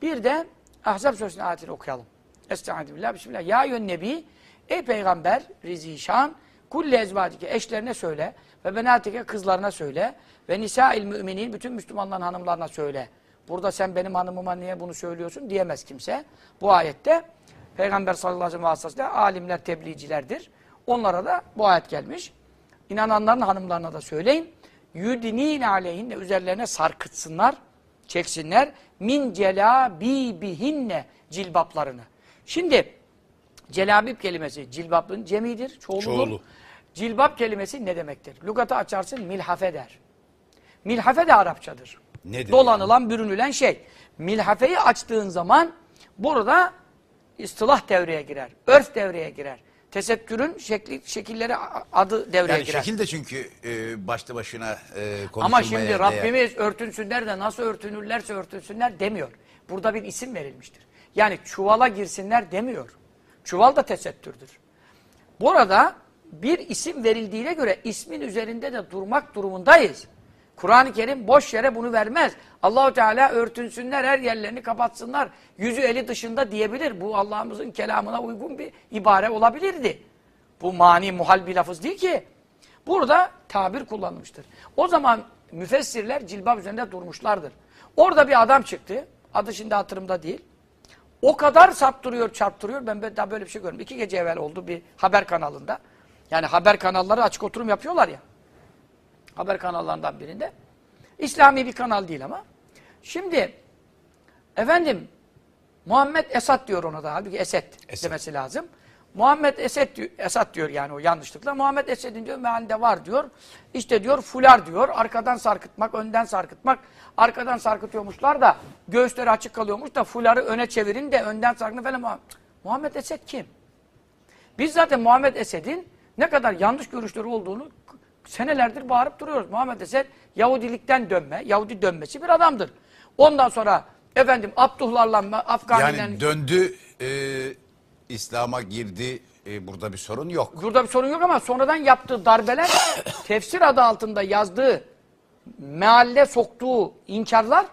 bir de Ahzab Suresi'nin ayetini okuyalım. Estaizu billah, bismillah. Ya yön nebi, ey peygamber, rizişan, kulle ezvacike, eşlerine söyle ve benatike kızlarına söyle ve nisa'il müminin, bütün Müslümanların hanımlarına söyle. Burada sen benim hanımıma niye bunu söylüyorsun diyemez kimse. Bu ayette Peygamber sallallahu aleyhi ve sellem vasıtasıyla alimler, tebliğcilerdir. Onlara da bu ayet gelmiş. İnananların hanımlarına da söyleyin. Yudinin aleyhinne üzerlerine sarkıtsınlar, çeksinler. Min celabibihinne cilbaplarını. Şimdi celabib kelimesi cilbabın cemidir, çoğuludur. Çoğulu. Cilbap kelimesi ne demektir? Lügatı açarsın milhafe der. Milhafe de Arapçadır. Nedir Dolanılan, bürünülen şey. Milhafeyi açtığın zaman burada istilah devreye girer. Örf devreye girer. Tesettürün şekli, şekilleri adı devreye Yani girer. şekil de çünkü e, başlı başına e, konuşulmaya Ama şimdi değer. Rabbimiz örtünsünler de nasıl örtünürlerse örtünsünler demiyor. Burada bir isim verilmiştir. Yani çuvala girsinler demiyor. Çuval da tesettürdür. Burada bir isim verildiğine göre ismin üzerinde de durmak durumundayız. Kur'an-ı Kerim boş yere bunu vermez. Allahu Teala örtünsünler, her yerlerini kapatsınlar, yüzü eli dışında diyebilir. Bu Allah'ımızın kelamına uygun bir ibare olabilirdi. Bu mani muhal bir lafız değil ki. Burada tabir kullanılmıştır. O zaman müfessirler cilbab üzerinde durmuşlardır. Orada bir adam çıktı. Adı şimdi hatırımda değil. O kadar saptırıyor, çarptırıyor. Ben daha böyle bir şey görmedim. İki gece evvel oldu bir haber kanalında. Yani haber kanalları açık oturum yapıyorlar ya. Haber kanallarından birinde. İslami bir kanal değil ama. Şimdi efendim Muhammed Esat diyor ona da. Halbuki Esed, Esed. demesi lazım. Muhammed Esed diyor, Esat diyor yani o yanlışlıkla. Muhammed Esed'in diyor mealinde var diyor. İşte diyor fular diyor. Arkadan sarkıtmak, önden sarkıtmak. Arkadan sarkıtıyormuşlar da göğüsleri açık kalıyormuş da fuları öne çevirin de önden sarkıtın falan. Muhammed Esed kim? Biz zaten Muhammed Esed'in ne kadar yanlış görüşleri olduğunu senelerdir bağırıp duruyoruz. Muhammed Esed Yahudilikten dönme, Yahudi dönmesi bir adamdır. Ondan sonra efendim Abduhlarla, Afganilerle... Yani döndü, e, İslam'a girdi, e, burada bir sorun yok. Burada bir sorun yok ama sonradan yaptığı darbeler, <coughs> tefsir adı altında yazdığı, mealle soktuğu inkarlar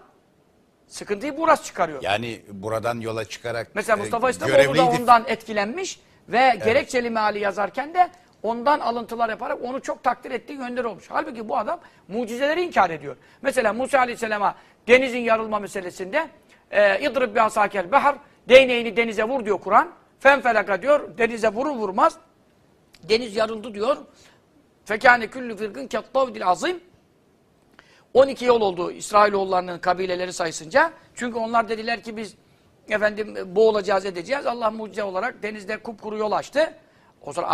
sıkıntıyı burası çıkarıyor. Yani buradan yola çıkarak Mesela e, Mustafa İslamoğlu da ondan etkilenmiş ve gerekçeli meali yazarken de ondan alıntılar yaparak onu çok takdir ettiği yönleri olmuş. Halbuki bu adam mucizeleri inkar ediyor. Mesela Musa Aleyhisselam'a denizin yarılma meselesinde e, idrib bi asakel bahar değneğini denize vur diyor Kur'an. Fenfelaka diyor denize vurur vurmaz deniz yarıldı diyor. Fekâne küllü firkın kettavdil azim 12 yol oldu İsrailoğullarının kabileleri sayısınca. Çünkü onlar dediler ki biz efendim boğulacağız edeceğiz. Allah mucize olarak denizde kupkuru yol açtı. O sonra.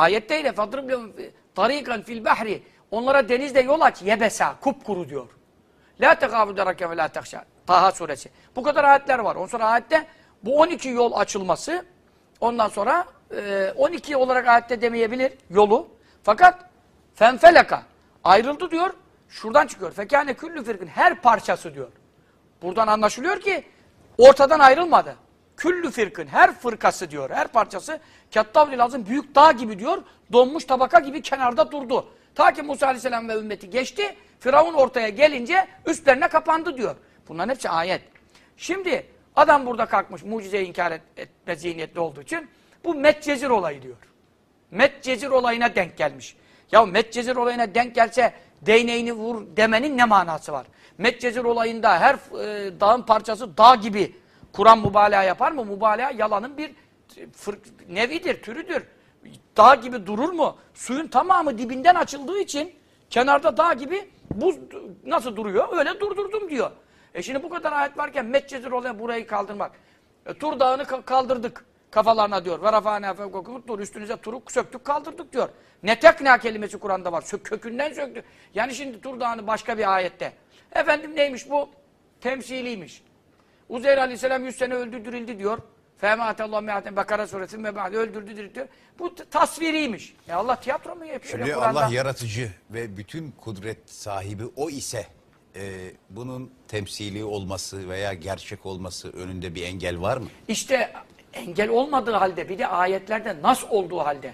Fadrib lehum tarikan fil bahri. Onlara denizde yol aç. Yebesa. Kupkuru diyor. La tekâbu derake ve la tekşâ. Taha suresi. Bu kadar ayetler var. Ondan sonra ayette bu 12 yol açılması ondan sonra e, 12 olarak ayette demeyebilir yolu. Fakat fenfeleka ayrıldı diyor. Şuradan çıkıyor. Fekâne küllü firkin her parçası diyor. Buradan anlaşılıyor ki ortadan ayrılmadı. Küllü firkın her fırkası diyor. Her parçası Kettavli lazım büyük dağ gibi diyor. Donmuş tabaka gibi kenarda durdu. Ta ki Musa Aleyhisselam ve ümmeti geçti. Firavun ortaya gelince üstlerine kapandı diyor. Bunların hepsi ayet. Şimdi adam burada kalkmış mucizeyi inkar et, etme zihniyetli olduğu için bu Medcezir olayı diyor. Medcezir olayına denk gelmiş. Ya Medcezir olayına denk gelse değneğini vur demenin ne manası var? Medcezir olayında her e, dağın parçası dağ gibi Kur'an mübalağa yapar mı? Mübalağa yalanın bir nevidir, türüdür. Dağ gibi durur mu? Suyun tamamı dibinden açıldığı için kenarda dağ gibi buz nasıl duruyor? Öyle durdurdum diyor. E şimdi bu kadar ayet varken Medcezir olayı burayı kaldırmak. E, Tur dağını ka- kaldırdık kafalarına diyor. Ve rafâne fevkokum tur üstünüze turu söktük kaldırdık diyor. Netekna kelimesi Kur'an'da var. Sök, kökünden söktü. Yani şimdi Tur Dağı'nı başka bir ayette. Efendim neymiş bu? Temsiliymiş. Uzeyr Aleyhisselam 100 sene öldü dirildi diyor. Fema atallahu mi'aten Bakara suresi ve ba'de öldürdü diriltiyor. Bu tasviriymiş. Ya Allah tiyatro mu yapıyor? Şimdi? Allah yaratıcı ve bütün kudret sahibi o ise e, bunun temsili olması veya gerçek olması önünde bir engel var mı? İşte engel olmadığı halde bir de ayetlerde nas olduğu halde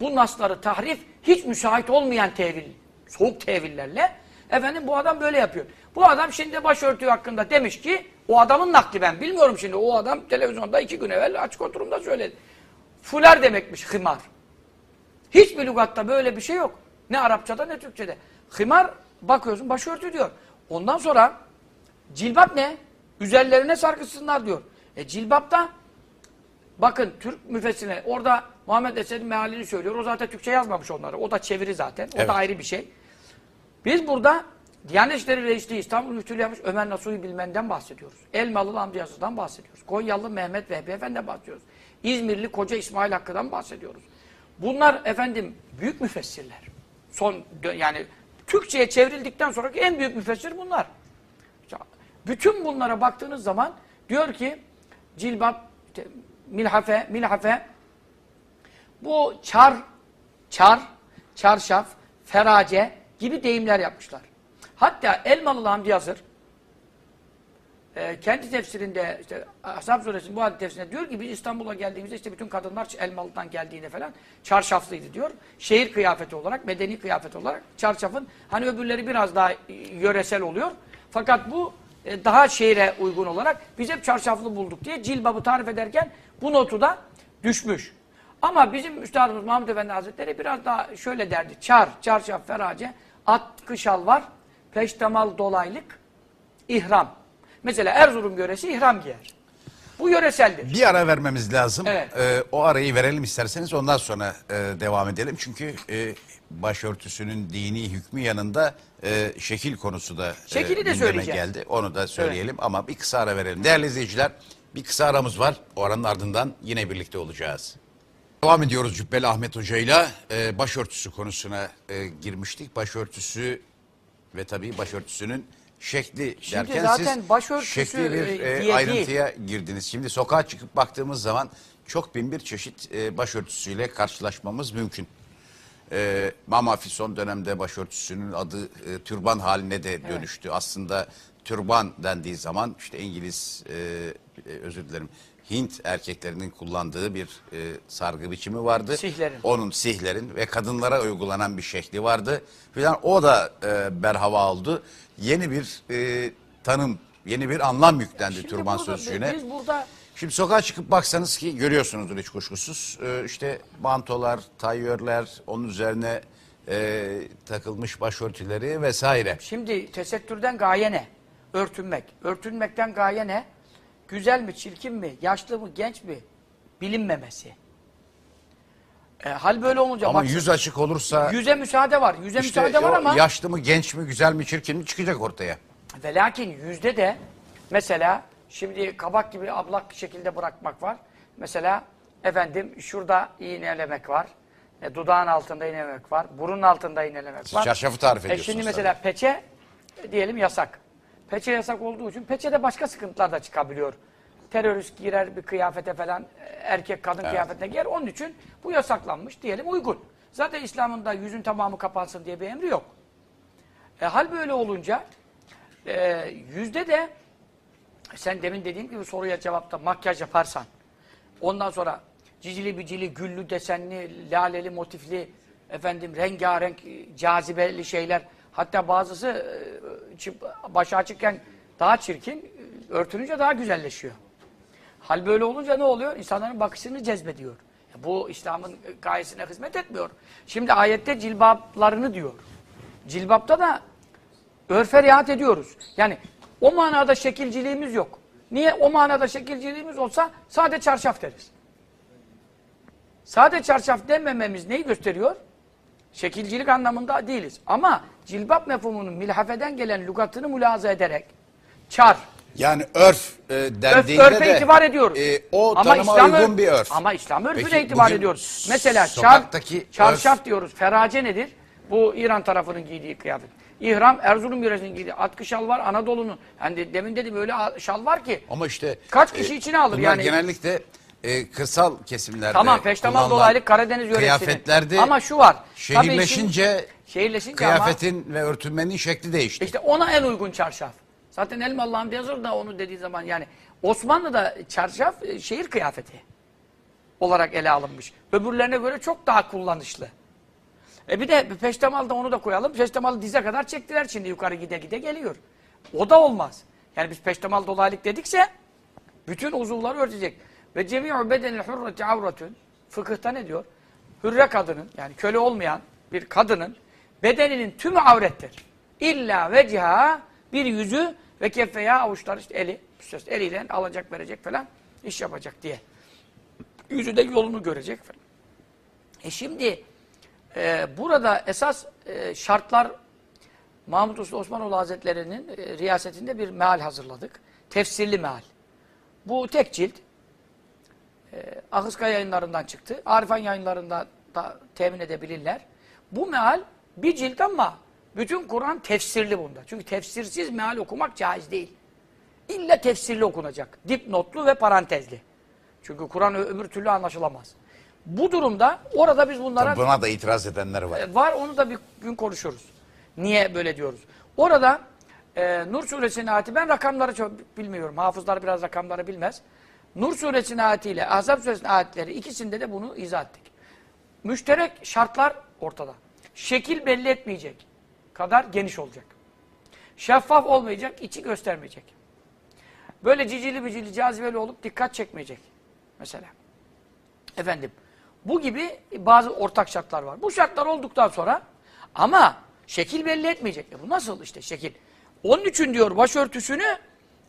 bu nasları tahrif hiç müsait olmayan tevil, soğuk tevillerle efendim bu adam böyle yapıyor. Bu adam şimdi başörtü hakkında demiş ki o adamın nakli ben bilmiyorum şimdi o adam televizyonda iki gün evvel açık oturumda söyledi. Fular demekmiş hımar. Hiçbir lügatta böyle bir şey yok. Ne Arapçada ne Türkçede. Hımar bakıyorsun başörtü diyor. Ondan sonra cilbap ne? Üzerlerine sarkısınlar diyor. E cilbapta bakın Türk müfessirine orada Muhammed Esed'in mealini söylüyor. O zaten Türkçe yazmamış onları. O da çeviri zaten. O Evet. da ayrı bir şey. Biz burada Diyanet İşleri Reisliği İstanbul Müftülüğü yapmış Ömer Nasuhi Bilmen'den bahsediyoruz. Elmalı Hamdi bahsediyoruz. Konyalı Mehmet Vehbi Efendi'den bahsediyoruz. İzmirli Koca İsmail Hakkı'dan bahsediyoruz. Bunlar efendim büyük müfessirler. Son yani Türkçe'ye çevrildikten sonraki en büyük müfessir bunlar. Bütün bunlara baktığınız zaman diyor ki cilbap, işte milhafe, milhafe bu çar, çar, çarşaf, ferace gibi deyimler yapmışlar. Hatta Elmalı Hamdi Yazır e, kendi tefsirinde işte Ashab Suresinin bu hadis tefsirinde diyor ki biz İstanbul'a geldiğimizde işte bütün kadınlar Elmalı'dan geldiğinde falan çarşaflıydı diyor. Şehir kıyafeti olarak, medeni kıyafet olarak çarşafın hani öbürleri biraz daha yöresel oluyor. Fakat bu e, daha şehire uygun olarak biz hep çarşaflı bulduk diye cilbabı tarif ederken bu notu da düşmüş. Ama bizim Üstadımız Mahmud Efendi Hazretleri biraz daha şöyle derdi. Çar, çarşaf, ferace, atkı şal var, peştemal dolaylık, ihram. Mesela Erzurum yöresi ihram giyer. Bu yöreseldir. Bir ara vermemiz lazım. Evet. E, o arayı verelim isterseniz ondan sonra e, devam edelim. Çünkü e, başörtüsünün dini hükmü yanında e, şekil konusu da e, Şekili de gündeme söyleyeceğiz. geldi. Onu da söyleyelim ama bir kısa ara verelim. Değerli izleyiciler bir kısa aramız var. O aranın ardından yine birlikte olacağız. Devam ediyoruz Cübbeli Ahmet Hoca'yla. E, başörtüsü konusuna e, girmiştik. Başörtüsü ve tabii başörtüsünün şekli Şimdi derken zaten siz başörtüsü, şekli bir e, e, diye ayrıntıya girdiniz. Şimdi sokağa çıkıp baktığımız zaman çok bin bir çeşit e, başörtüsüyle karşılaşmamız mümkün. E, Mamafi son dönemde başörtüsünün adı e, türban haline de dönüştü. Aslında türban dendiği zaman işte İngiliz, e, e, özür dilerim, Hint erkeklerinin kullandığı bir e, sargı biçimi vardı. Sihlerin. Onun sihlerin ve kadınlara uygulanan bir şekli vardı. Filan o da e, berhava oldu. Yeni bir e, tanım, yeni bir anlam yüklendi Şimdi türban burada- sözcüğüne. Biz burada Şimdi sokağa çıkıp baksanız ki görüyorsunuzdur hiç kuşkusuz. Ee, işte mantolar, tayyörler, onun üzerine e, takılmış başörtüleri vesaire. Şimdi tesettürden gaye ne? Örtünmek. Örtünmekten gaye ne? Güzel mi, çirkin mi, yaşlı mı, genç mi? Bilinmemesi. E, hal böyle olunca Ama bak, yüz açık olursa yüze müsaade var. Yüze işte müsaade var o ama yaşlı mı, genç mi, güzel mi, çirkin mi çıkacak ortaya. ve lakin yüzde de mesela şimdi kabak gibi ablak şekilde bırakmak var. Mesela efendim şurada iğnelemek var. E, dudağın altında iğnelemek var. Burun altında iğnelemek Siz var. çarşafı tarif E ediyorsunuz. şimdi mesela peçe e, diyelim yasak. Peçe yasak olduğu için peçede başka sıkıntılar da çıkabiliyor. Terörist girer bir kıyafete falan, erkek kadın kıyafetine girer. Onun için bu yasaklanmış diyelim uygun. Zaten İslam'ın da yüzün tamamı kapansın diye bir emri yok. E, hal böyle olunca e, yüzde de sen demin dediğim gibi soruya cevapta makyaj yaparsan ondan sonra cicili bicili, güllü, desenli, laleli, motifli efendim rengarenk, cazibeli şeyler hatta bazısı e, başı açıkken daha çirkin, örtününce daha güzelleşiyor. Hal böyle olunca ne oluyor? İnsanların bakışını cezbediyor. Bu İslam'ın gayesine hizmet etmiyor. Şimdi ayette cilbaplarını diyor. Cilbapta da örfe riayet ediyoruz. Yani o manada şekilciliğimiz yok. Niye? O manada şekilciliğimiz olsa sade çarşaf deriz. Sade çarşaf demememiz neyi gösteriyor? Şekilcilik anlamında değiliz. Ama cilbap mefhumunun milhafeden gelen lügatını mülaza ederek çar, Yani örf e, Örf, dendiğinde örfe de itibar ediyoruz. e, o Ama tanıma İslam uygun örf- bir örf. Ama İslam örfüne Peki, itibar ediyoruz. Mesela çar, çarşaf örf- diyoruz. Ferace nedir? Bu İran tarafının giydiği kıyafet. İhram Erzurum yöresinin giydiği atkı şal var Anadolu'nun. Yani de- demin dedim öyle şal var ki. Ama işte Kaç kişi içine alır yani? genellikle e, kırsal kesimlerde Tamam peştemal dolaylı Karadeniz yöresinin. Kıyafetlerde Ama şu var. tabii şehirleşince şimdi- şehirleşince ama kıyafetin ve örtünmenin şekli değişti. işte ona en uygun çarşaf. Zaten Elmalı Hamdi Yazır da onu dediği zaman yani Osmanlı'da çarşaf e, şehir kıyafeti olarak ele alınmış. Öbürlerine göre çok daha kullanışlı. E bir de peştemalda onu da koyalım. Peştemalı dize kadar çektiler şimdi yukarı gide gide geliyor. O da olmaz. Yani biz peştemal dolaylık dedikse bütün uzuvları örtecek. Ve cemi'u bedenil hurreti avratun. Fıkıhta ne diyor? Hürre kadının yani köle olmayan bir kadının bedeninin tümü avrettir. İlla veciha bir yüzü ve keffeya avuçlar işte eli. eliyle alacak verecek falan iş yapacak diye. Yüzü de yolunu görecek falan. E şimdi e, burada esas e, şartlar Mahmut Usta Osmanoğlu Hazretleri'nin e, riyasetinde bir meal hazırladık. Tefsirli meal. Bu tek cilt. E, Akıska yayınlarından çıktı. Arifan yayınlarında da temin edebilirler. Bu meal bir cilt ama bütün Kur'an tefsirli bunda. Çünkü tefsirsiz meal okumak caiz değil. İlla tefsirli okunacak. Dipnotlu ve parantezli. Çünkü Kur'an öbür türlü anlaşılamaz. Bu durumda orada biz bunlara Tabii buna da itiraz edenler var. e, var onu da bir gün konuşuruz. Niye böyle diyoruz? Orada e, Nur suresinin ayeti ben rakamları çok bilmiyorum. Hafızlar biraz rakamları bilmez. Nur suresinin ayetiyle Ahzab suresinin ayetleri ikisinde de bunu izah ettik. Müşterek şartlar ortada. Şekil belli etmeyecek kadar geniş olacak. Şeffaf olmayacak, içi göstermeyecek. Böyle cicili bicili cazibeli olup dikkat çekmeyecek. Mesela. Efendim, bu gibi bazı ortak şartlar var. Bu şartlar olduktan sonra ama şekil belli etmeyecek. E bu nasıl işte şekil? Onun için diyor başörtüsünü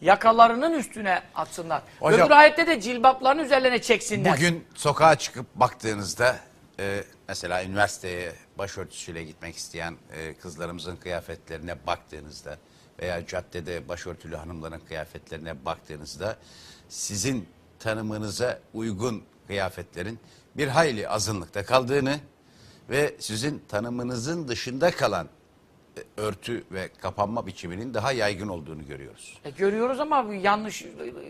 yakalarının üstüne atsınlar. Hocam- Öbür ayette de cilbaplarının üzerlerine çeksinler. Bugün sokağa çıkıp baktığınızda e, mesela üniversiteye başörtüsüyle gitmek isteyen e, kızlarımızın kıyafetlerine baktığınızda veya caddede başörtülü hanımların kıyafetlerine baktığınızda sizin tanımınıza uygun kıyafetlerin bir hayli azınlıkta kaldığını ve sizin tanımınızın dışında kalan e, örtü ve kapanma biçiminin daha yaygın olduğunu görüyoruz. E görüyoruz ama yanlış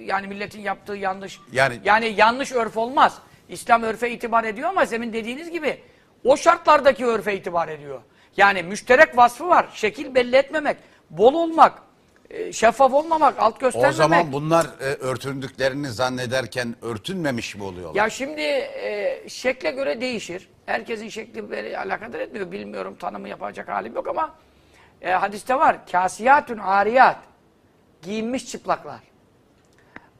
yani milletin yaptığı yanlış. Yani- yani yanlış örf olmaz. İslam örfe itibar ediyor ama senin dediğiniz gibi o şartlardaki örfe itibar ediyor. Yani müşterek vasfı var. Şekil belli etmemek, bol olmak, e, şeffaf olmamak, alt göstermemek. O zaman bunlar e, örtündüklerini zannederken örtünmemiş mi oluyorlar? Ya şimdi e, şekle göre değişir. Herkesin şekli alakadar etmiyor. Bilmiyorum tanımı yapacak halim yok ama e, hadiste var. Kasiyatun ariyat. Giyinmiş çıplaklar.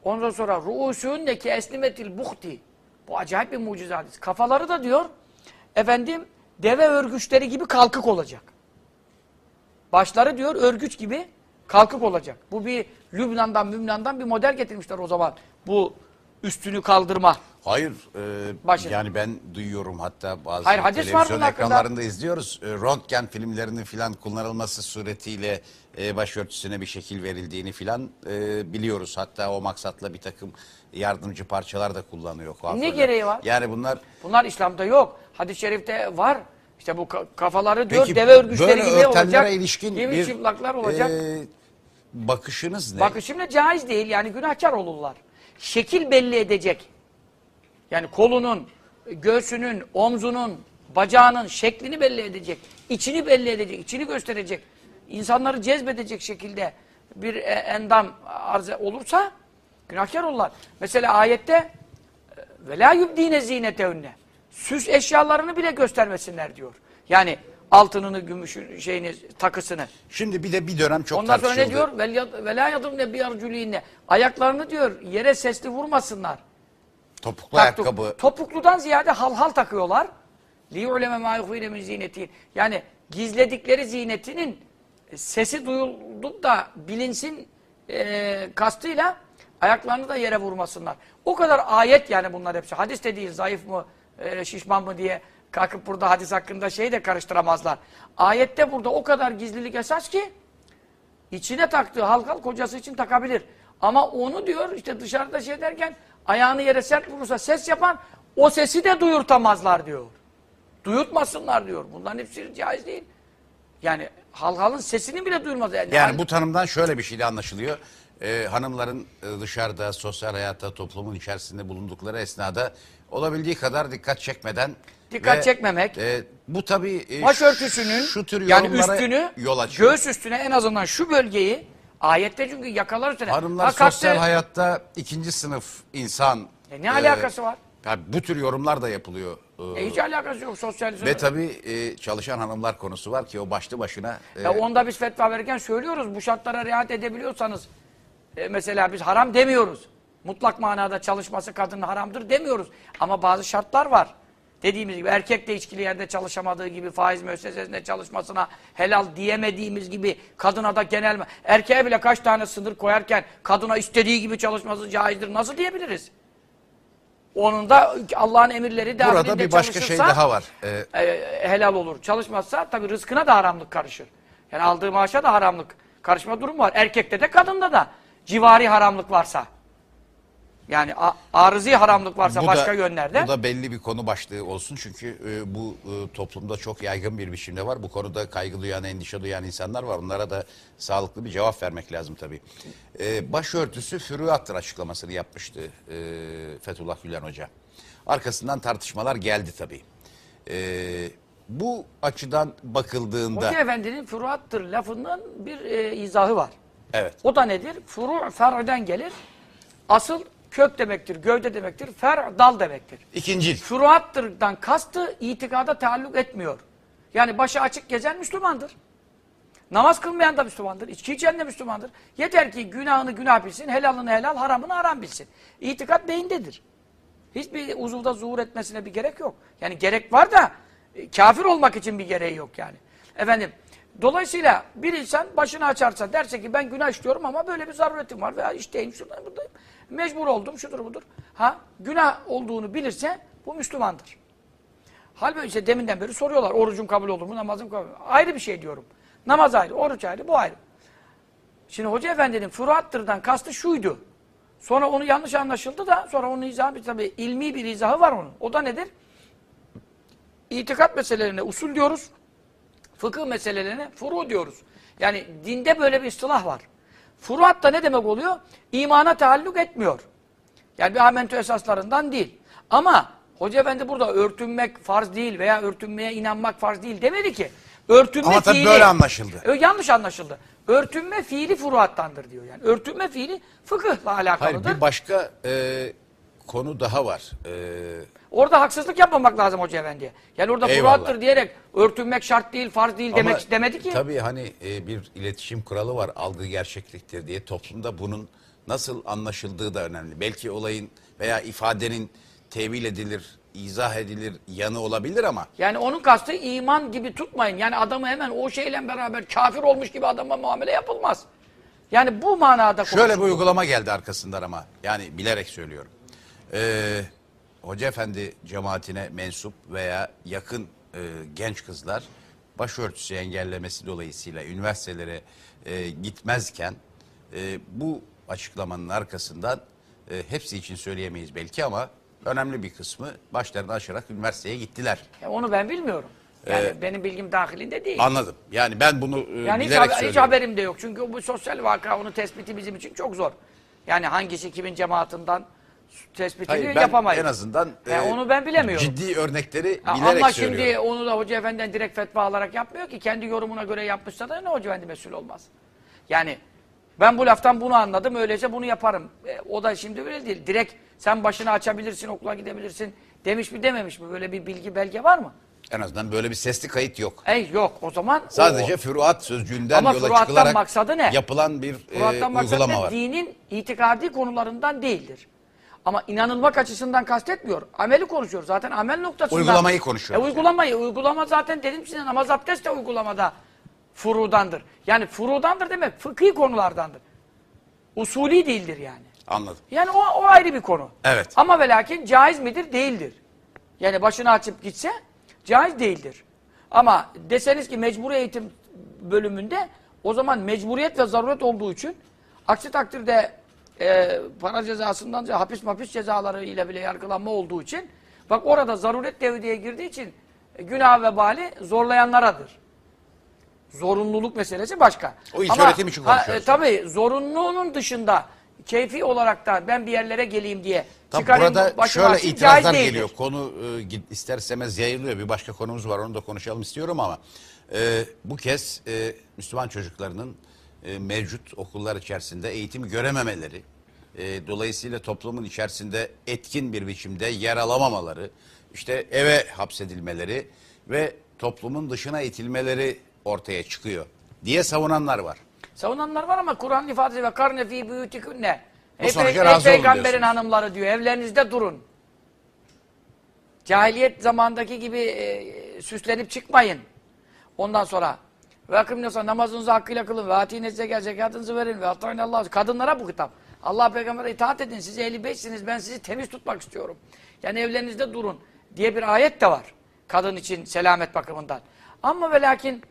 Ondan sonra ruusûndeki esnimetil buhti. Bu acayip bir mucize hadis. Kafaları da diyor efendim deve örgüçleri gibi kalkık olacak. Başları diyor örgüç gibi kalkık olacak. Bu bir Lübnan'dan, Mümnan'dan bir model getirmişler o zaman. Bu üstünü kaldırma. Hayır. e, Başını. yani ben duyuyorum hatta bazı Hayır, hadis var televizyon bunun hakkında. ekranlarında izliyoruz. E, röntgen filmlerinin filan kullanılması suretiyle e, başörtüsüne bir şekil verildiğini filan e, biliyoruz. Hatta o maksatla bir takım yardımcı parçalar da kullanıyor. kuaförler. gereği var? Yani bunlar Bunlar İslam'da yok. Hadis-i şerifte var. İşte bu ka- kafaları diyor peki deve örgüçleri gibi olacak. ilişkin Giymiş bir çıplaklar olacak. e, bakışınız ne? Bakışımla caiz değil yani günahkar olurlar. Şekil belli edecek. Yani kolunun, göğsünün, omzunun, bacağının şeklini belli edecek. içini belli edecek, içini gösterecek. İnsanları cezbedecek şekilde bir e, endam arz olursa günahkar olurlar. Mesela ayette ve la yubdine zinetehunne Süs eşyalarını bile göstermesinler diyor. Yani altınını, gümüşün şeyini, takısını. Şimdi bir de bir dönem çok Ondan sonra tartışıldı. ne diyor? Vel yad- ve la yadımne bi arculihinne. Ayaklarını diyor yere sesli vurmasınlar. Topuklu Taktuk. ayakkabı Topukludan ziyade hal hal takıyorlar. لِيُعْلَمَ مَا يُخْفِينَ مِنْ زِينَتِهِنْ Yani gizledikleri zinetinin sesi duyuldu da bilinsin e, kastıyla ayaklarını da yere vurmasınlar. O kadar ayet yani bunlar hepsi. Hadis de değil zayıf mı, e, şişman mı diye kalkıp burada hadis hakkında şeyi de karıştıramazlar. Ayette burada o kadar gizlilik esas ki içine taktığı halkal kocası için takabilir. Ama onu diyor işte dışarıda şey derken ayağını yere sert vurursa ses yapan o sesi de duyurtamazlar diyor. Duyurtmasınlar diyor. Bunların hepsi caiz değil. Yani hal halın sesini bile duyulmaz. Yani, Yani bu tanımdan şöyle bir şeyle anlaşılıyor. Ee, hanımların e, dışarıda, sosyal hayatta, toplumun içerisinde bulundukları esnada olabildiği kadar dikkat çekmeden Dikkat çekmemek. e, bu tabii e, başörtüsünün şu tür yani üstünü yol açıyor. göğüs üstüne en azından şu bölgeyi ayette çünkü yakalar üstüne. Hanımlar Ha, kalktı- sosyal hayatta ikinci sınıf insan. E, ne alakası var? ya bu tür yorumlar da yapılıyor. Ee, E, hiç alakası yok sosyal ve tabii e, çalışan hanımlar konusu var ki o başlı başına. e, Ya onda biz fetva verirken söylüyoruz bu şartlara riayet edebiliyorsanız e, mesela biz haram demiyoruz. Mutlak manada çalışması kadının haramdır demiyoruz. Ama bazı şartlar var. Dediğimiz gibi erkek de içkili yerde çalışamadığı gibi faiz müessesesinde çalışmasına helal diyemediğimiz gibi kadına da genel erkeğe bile kaç tane sınır koyarken kadına istediği gibi çalışması caizdir nasıl diyebiliriz? Onun da Allah'ın emirleri dahilinde burada bir başka şey daha var. Ee, e, helal olur. Çalışmazsa tabii rızkına da haramlık karışır. Yani aldığı maaşa da haramlık karışma durumu var. Erkekte de kadında da civari haramlık varsa. Yani arızi haramlık varsa Bu başka da- yönlerde. Bu da belli bir konu başlığı olsun çünkü e, bu e, toplumda çok yaygın bir biçimde var. Bu konuda kaygı duyan, endişe duyan insanlar var. Onlara da sağlıklı bir cevap vermek lazım tabii. E, başörtüsü füruattır açıklamasını yapmıştı e, Fethullah Gülen Hoca. Arkasından tartışmalar geldi tabii. E, bu açıdan bakıldığında... Hoca Efendi'nin furuattır lafının bir e, izahı var. Evet. O da nedir? Furu fer'den gelir. Asıl kök demektir, gövde demektir, fer dal demektir. İkincil. Furuattır'dan kastı itikada taalluk etmiyor. Yani başı açık gezen Müslümandır. Namaz kılmayan da Müslümandır. İçki içen de Müslümandır. Yeter ki günahını günah bilsin, helalını helal, haramını haram bilsin. İtikat beyindedir. Hiçbir uzuvda zuhur etmesine bir gerek yok. Yani gerek var da e, kafir olmak için bir gereği yok yani. Efendim, dolayısıyla bir insan başını açarsa derse ki ben günah işliyorum ama böyle bir zaruretim var veya işteyim şuradan buradayım. Mecbur oldum şudur budur. Ha günah olduğunu bilirse bu Müslümandır. Halbuki işte deminden beri soruyorlar orucum kabul olur mu namazım kabul olur mu? Ayrı bir şey diyorum. Namaz ayrı, oruç ayrı, bu ayrı. Şimdi Hoca Efendi'nin furuattırdan kastı şuydu. Sonra onu yanlış anlaşıldı da sonra onun izahı tabii ilmi bir izahı var onun. O da nedir? İtikat meselelerine usul diyoruz. Fıkıh meselelerine furu diyoruz. Yani dinde böyle bir istilah var. Furuat da ne demek oluyor? İmana taalluk etmiyor. Yani bir amentü esaslarından değil. Ama Hoca Efendi burada örtünmek farz değil veya örtünmeye inanmak farz değil demedi ki. Örtünme Ama tabii fiili. böyle anlaşıldı. Ö, yanlış anlaşıldı. Örtünme fiili furuattandır diyor yani. Örtünme fiili fıkıhla Hayır alakalıdır. bir başka e, konu daha var. E, Orada haksızlık yapmamak lazım Hoca Efendi'ye. Yani orada Eyvallah. diyerek örtünmek şart değil, farz değil demek Ama demedi ki. Tabii hani e, bir iletişim kuralı var algı gerçekliktir diye toplumda bunun nasıl anlaşıldığı da önemli. Belki olayın veya ifadenin tevil edilir, izah edilir yanı olabilir ama Yani onun kastı iman gibi tutmayın. Yani adamı hemen o şeyle beraber kafir olmuş gibi adama muamele yapılmaz. Yani bu manada şöyle bir uygulama geldi arkasından ama yani bilerek söylüyorum. Ee, Hoca Efendi cemaatine mensup veya yakın e, genç kızlar başörtüsü engellemesi dolayısıyla üniversitelere e, gitmezken e, bu açıklamanın arkasından e, hepsi için söyleyemeyiz belki ama önemli bir kısmı başlarını aşarak üniversiteye gittiler. Ya onu ben bilmiyorum. Yani Ee, benim bilgim dahilinde değil. Anladım. Yani ben bunu e, Yani hiç, bilerek hiç söylüyorum. haberim de yok. Çünkü bu sosyal vaka onun tespiti bizim için çok zor. Yani hangisi kimin cemaatinden tespitini Hayır, ben yapamayız. en azından Ya e, onu ben bilemiyorum. Ciddi örnekleri Ha, bilerek Ama söylüyorum. şimdi onu da Hoca Efendi'den direkt fetva alarak yapmıyor ki. Kendi yorumuna göre yapmışsa da ne Hoca Efendi mesul olmaz. Yani ben bu laftan bunu anladım öyleyse bunu yaparım. E, o da şimdi öyle değil. Direkt sen başını açabilirsin okula gidebilirsin demiş mi dememiş mi? Böyle bir bilgi belge var mı? En azından böyle bir sesli kayıt yok. Ey yok o zaman Sadece o, füruat sözcüğünden Ama yola çıkılarak maksadı ne? yapılan bir e, Murat'tan maksat uygulama ne? var. Dinin itikadi konularından değildir. Ama inanılmak açısından kastetmiyor. Ameli konuşuyor. Zaten amel noktasında. Uygulamayı konuşuyoruz E, uygulamayı. Uygulama zaten dedim size namaz abdest de uygulamada furudandır. Yani furudandır demek fıkhi konulardandır. Usulü değildir yani. Anladım. Yani o, o ayrı bir konu. Evet. Ama ve lakin caiz midir? Değildir. Yani başını açıp gitse caiz değildir. Ama deseniz ki mecburi eğitim bölümünde o zaman mecburiyet ve zaruret olduğu için aksi takdirde e, para cezasından hapis mapis cezaları ile bile yargılanma olduğu için bak orada zaruret devreye girdiği için e, günah ve bali zorlayanlaradır. Zorunluluk meselesi başka. O ilk öğretim için konuşuyoruz. e, tabii zorunluluğunun dışında keyfi olarak da ben bir yerlere geleyim diye Tabii çıkarayım, burada şöyle itirazlar geliyor. Konu e, ister istemez yayılıyor. Bir başka konumuz var onu da konuşalım istiyorum ama e, bu kez e, Müslüman çocuklarının e, mevcut okullar içerisinde eğitim görememeleri, e, dolayısıyla toplumun içerisinde etkin bir biçimde yer alamamaları, işte eve hapsedilmeleri ve toplumun dışına itilmeleri ortaya çıkıyor diye savunanlar var. Savunanlar var ama Kur'an ifadesi ve karne fi büyütükünne. Bu sonuca ey razı peygamberin diyorsunuz. hanımları diyor evlerinizde durun. Cahiliyet zamandaki gibi e, süslenip çıkmayın. Ondan sonra ve akımnasa namazınızı hakkıyla kılın ve atine zekat zekatınızı verin ve Allah. Kadınlara bu kitap. Allah peygambere itaat edin. Siz 55'siniz. Ben sizi temiz tutmak istiyorum. Yani evlerinizde durun diye bir ayet de var. Kadın için selamet bakımından. Ama ve lakin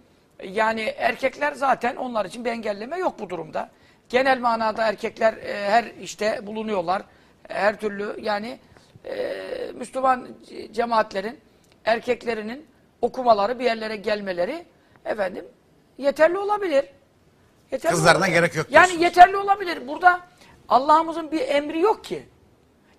yani erkekler zaten onlar için bir engelleme yok bu durumda. Genel manada erkekler e, her işte bulunuyorlar. Her türlü yani e, Müslüman ce- cemaatlerin erkeklerinin okumaları, bir yerlere gelmeleri efendim yeterli olabilir. Yeterli Kızlarına olabilir. gerek yok Yani diyorsun. yeterli olabilir. Burada Allah'ımızın bir emri yok ki.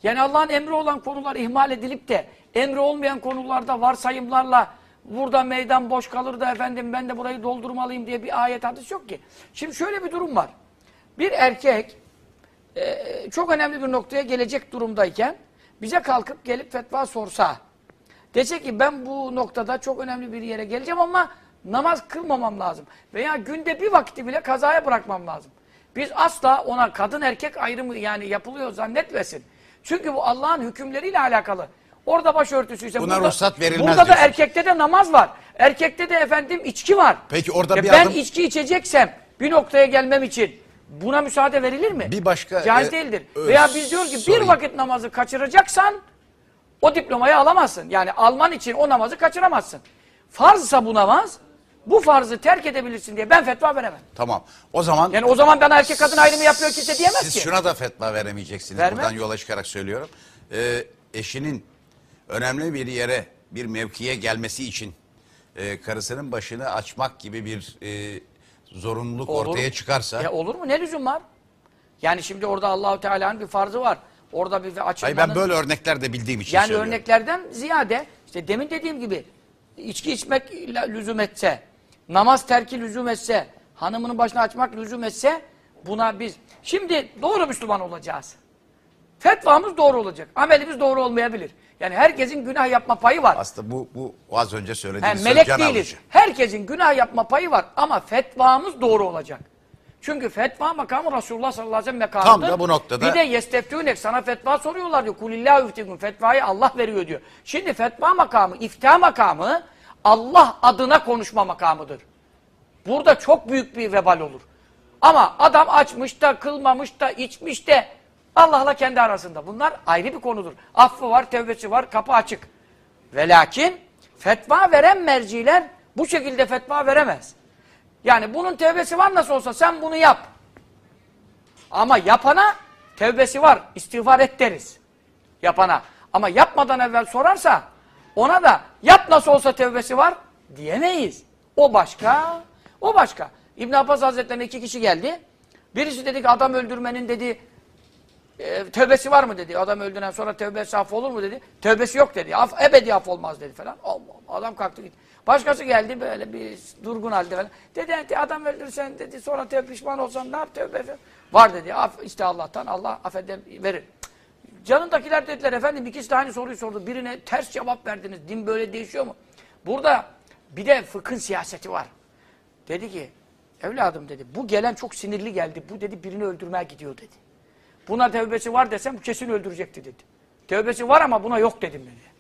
Yani Allah'ın emri olan konular ihmal edilip de emri olmayan konularda varsayımlarla burada meydan boş kalır da efendim ben de burayı doldurmalıyım diye bir ayet hadis yok ki. Şimdi şöyle bir durum var. Bir erkek e, çok önemli bir noktaya gelecek durumdayken bize kalkıp gelip fetva sorsa dese ki ben bu noktada çok önemli bir yere geleceğim ama namaz kılmamam lazım. Veya günde bir vakti bile kazaya bırakmam lazım. Biz asla ona kadın erkek ayrımı yani yapılıyor zannetmesin. Çünkü bu Allah'ın hükümleriyle alakalı. Orada başörtüsüyse Buna burada, ruhsat verilmez Burada da diyorsun. erkekte de namaz var. Erkekte de efendim içki var. Peki orada Ya bir ben adım- içki içeceksem bir noktaya gelmem için buna müsaade verilir mi? Bir başka, Caiz e, değildir. e, Veya biz diyor ki bir sorayım. vakit namazı kaçıracaksan o diplomayı alamazsın. Yani alman için o namazı kaçıramazsın. Farzsa bu namaz bu farzı terk edebilirsin diye ben fetva veremem. Tamam. O zaman Yani o zaman bana erkek kadın ayrımı yapıyor kimse diyemez Siz ki. şuna da fetva veremeyeceksiniz. Vermem. Buradan yola çıkarak söylüyorum. Ee, eşinin önemli bir yere, bir mevkiye gelmesi için e, karısının başını açmak gibi bir e, zorunluluk Olur. ortaya çıkarsa. Ya olur mu? Ne lüzum var? Yani şimdi orada Allahu Teala'nın bir farzı var. Orada bir açılmanın... Hayır ben böyle örnekler de bildiğim için Yani söylüyorum. örneklerden ziyade işte demin dediğim gibi içki içmek lüzum etse, namaz terki lüzum etse, hanımının başını açmak lüzum etse buna biz şimdi doğru Müslüman olacağız. Fetvamız doğru olacak. Amelimiz doğru olmayabilir. Yani herkesin günah yapma payı var. Aslında bu, bu az önce Yani söylediğiniz melek söz değiliz. alıcı. Herkesin günah yapma payı var ama fetvamız doğru olacak. Çünkü fetva makamı Resulullah sallallahu aleyhi ve sellem makamıdır. Tam da bu noktada- Bir de yesteftünek sana fetva soruyorlar diyor. Kulillahu yuftikun fetvayı Allah veriyor diyor. Şimdi fetva makamı, ifta makamı Allah adına konuşma makamıdır. Burada çok büyük bir vebal olur. Ama adam açmış da, kılmamış da, içmiş de Allah'la kendi arasında. Bunlar ayrı bir konudur. Affı var, tevbesi var, kapı açık. Ve lakin fetva veren merciler bu şekilde fetva veremez. Yani bunun tevbesi var nasıl olsa sen bunu yap. Ama yapana tevbesi var, istiğfar et deriz. Yapana. Ama yapmadan evvel sorarsa ona da yap nasıl olsa tevbesi var diyemeyiz. O başka, o başka. İbn Abbas Hazretleri'ne iki kişi geldi. Birisi dedi ki adam öldürmenin dedi e, tövbesi var mı dedi. Adam öldüren sonra tövbesi af olur mu dedi. Tövbesi yok dedi. Af, ebedi af olmaz dedi falan. Allah Allah. Adam kalktı gitti. Başkası geldi böyle bir durgun halde falan. Dedi "Ente adam öldürsen dedi sonra tövbe pişman olsan ne yap tövbe falan. Var dedi. Af işte Allah'tan Allah affeder verir. Canındakiler dediler efendim ikisi de aynı soruyu sordu. Birine ters cevap verdiniz. Din böyle değişiyor mu? Burada bir de fıkhın siyaseti var. Dedi ki evladım dedi bu gelen çok sinirli geldi. Bu dedi birini öldürmeye gidiyor dedi. Buna tevbesi var desem kesin öldürecekti dedi. Tevbesi var ama buna yok dedim dedi.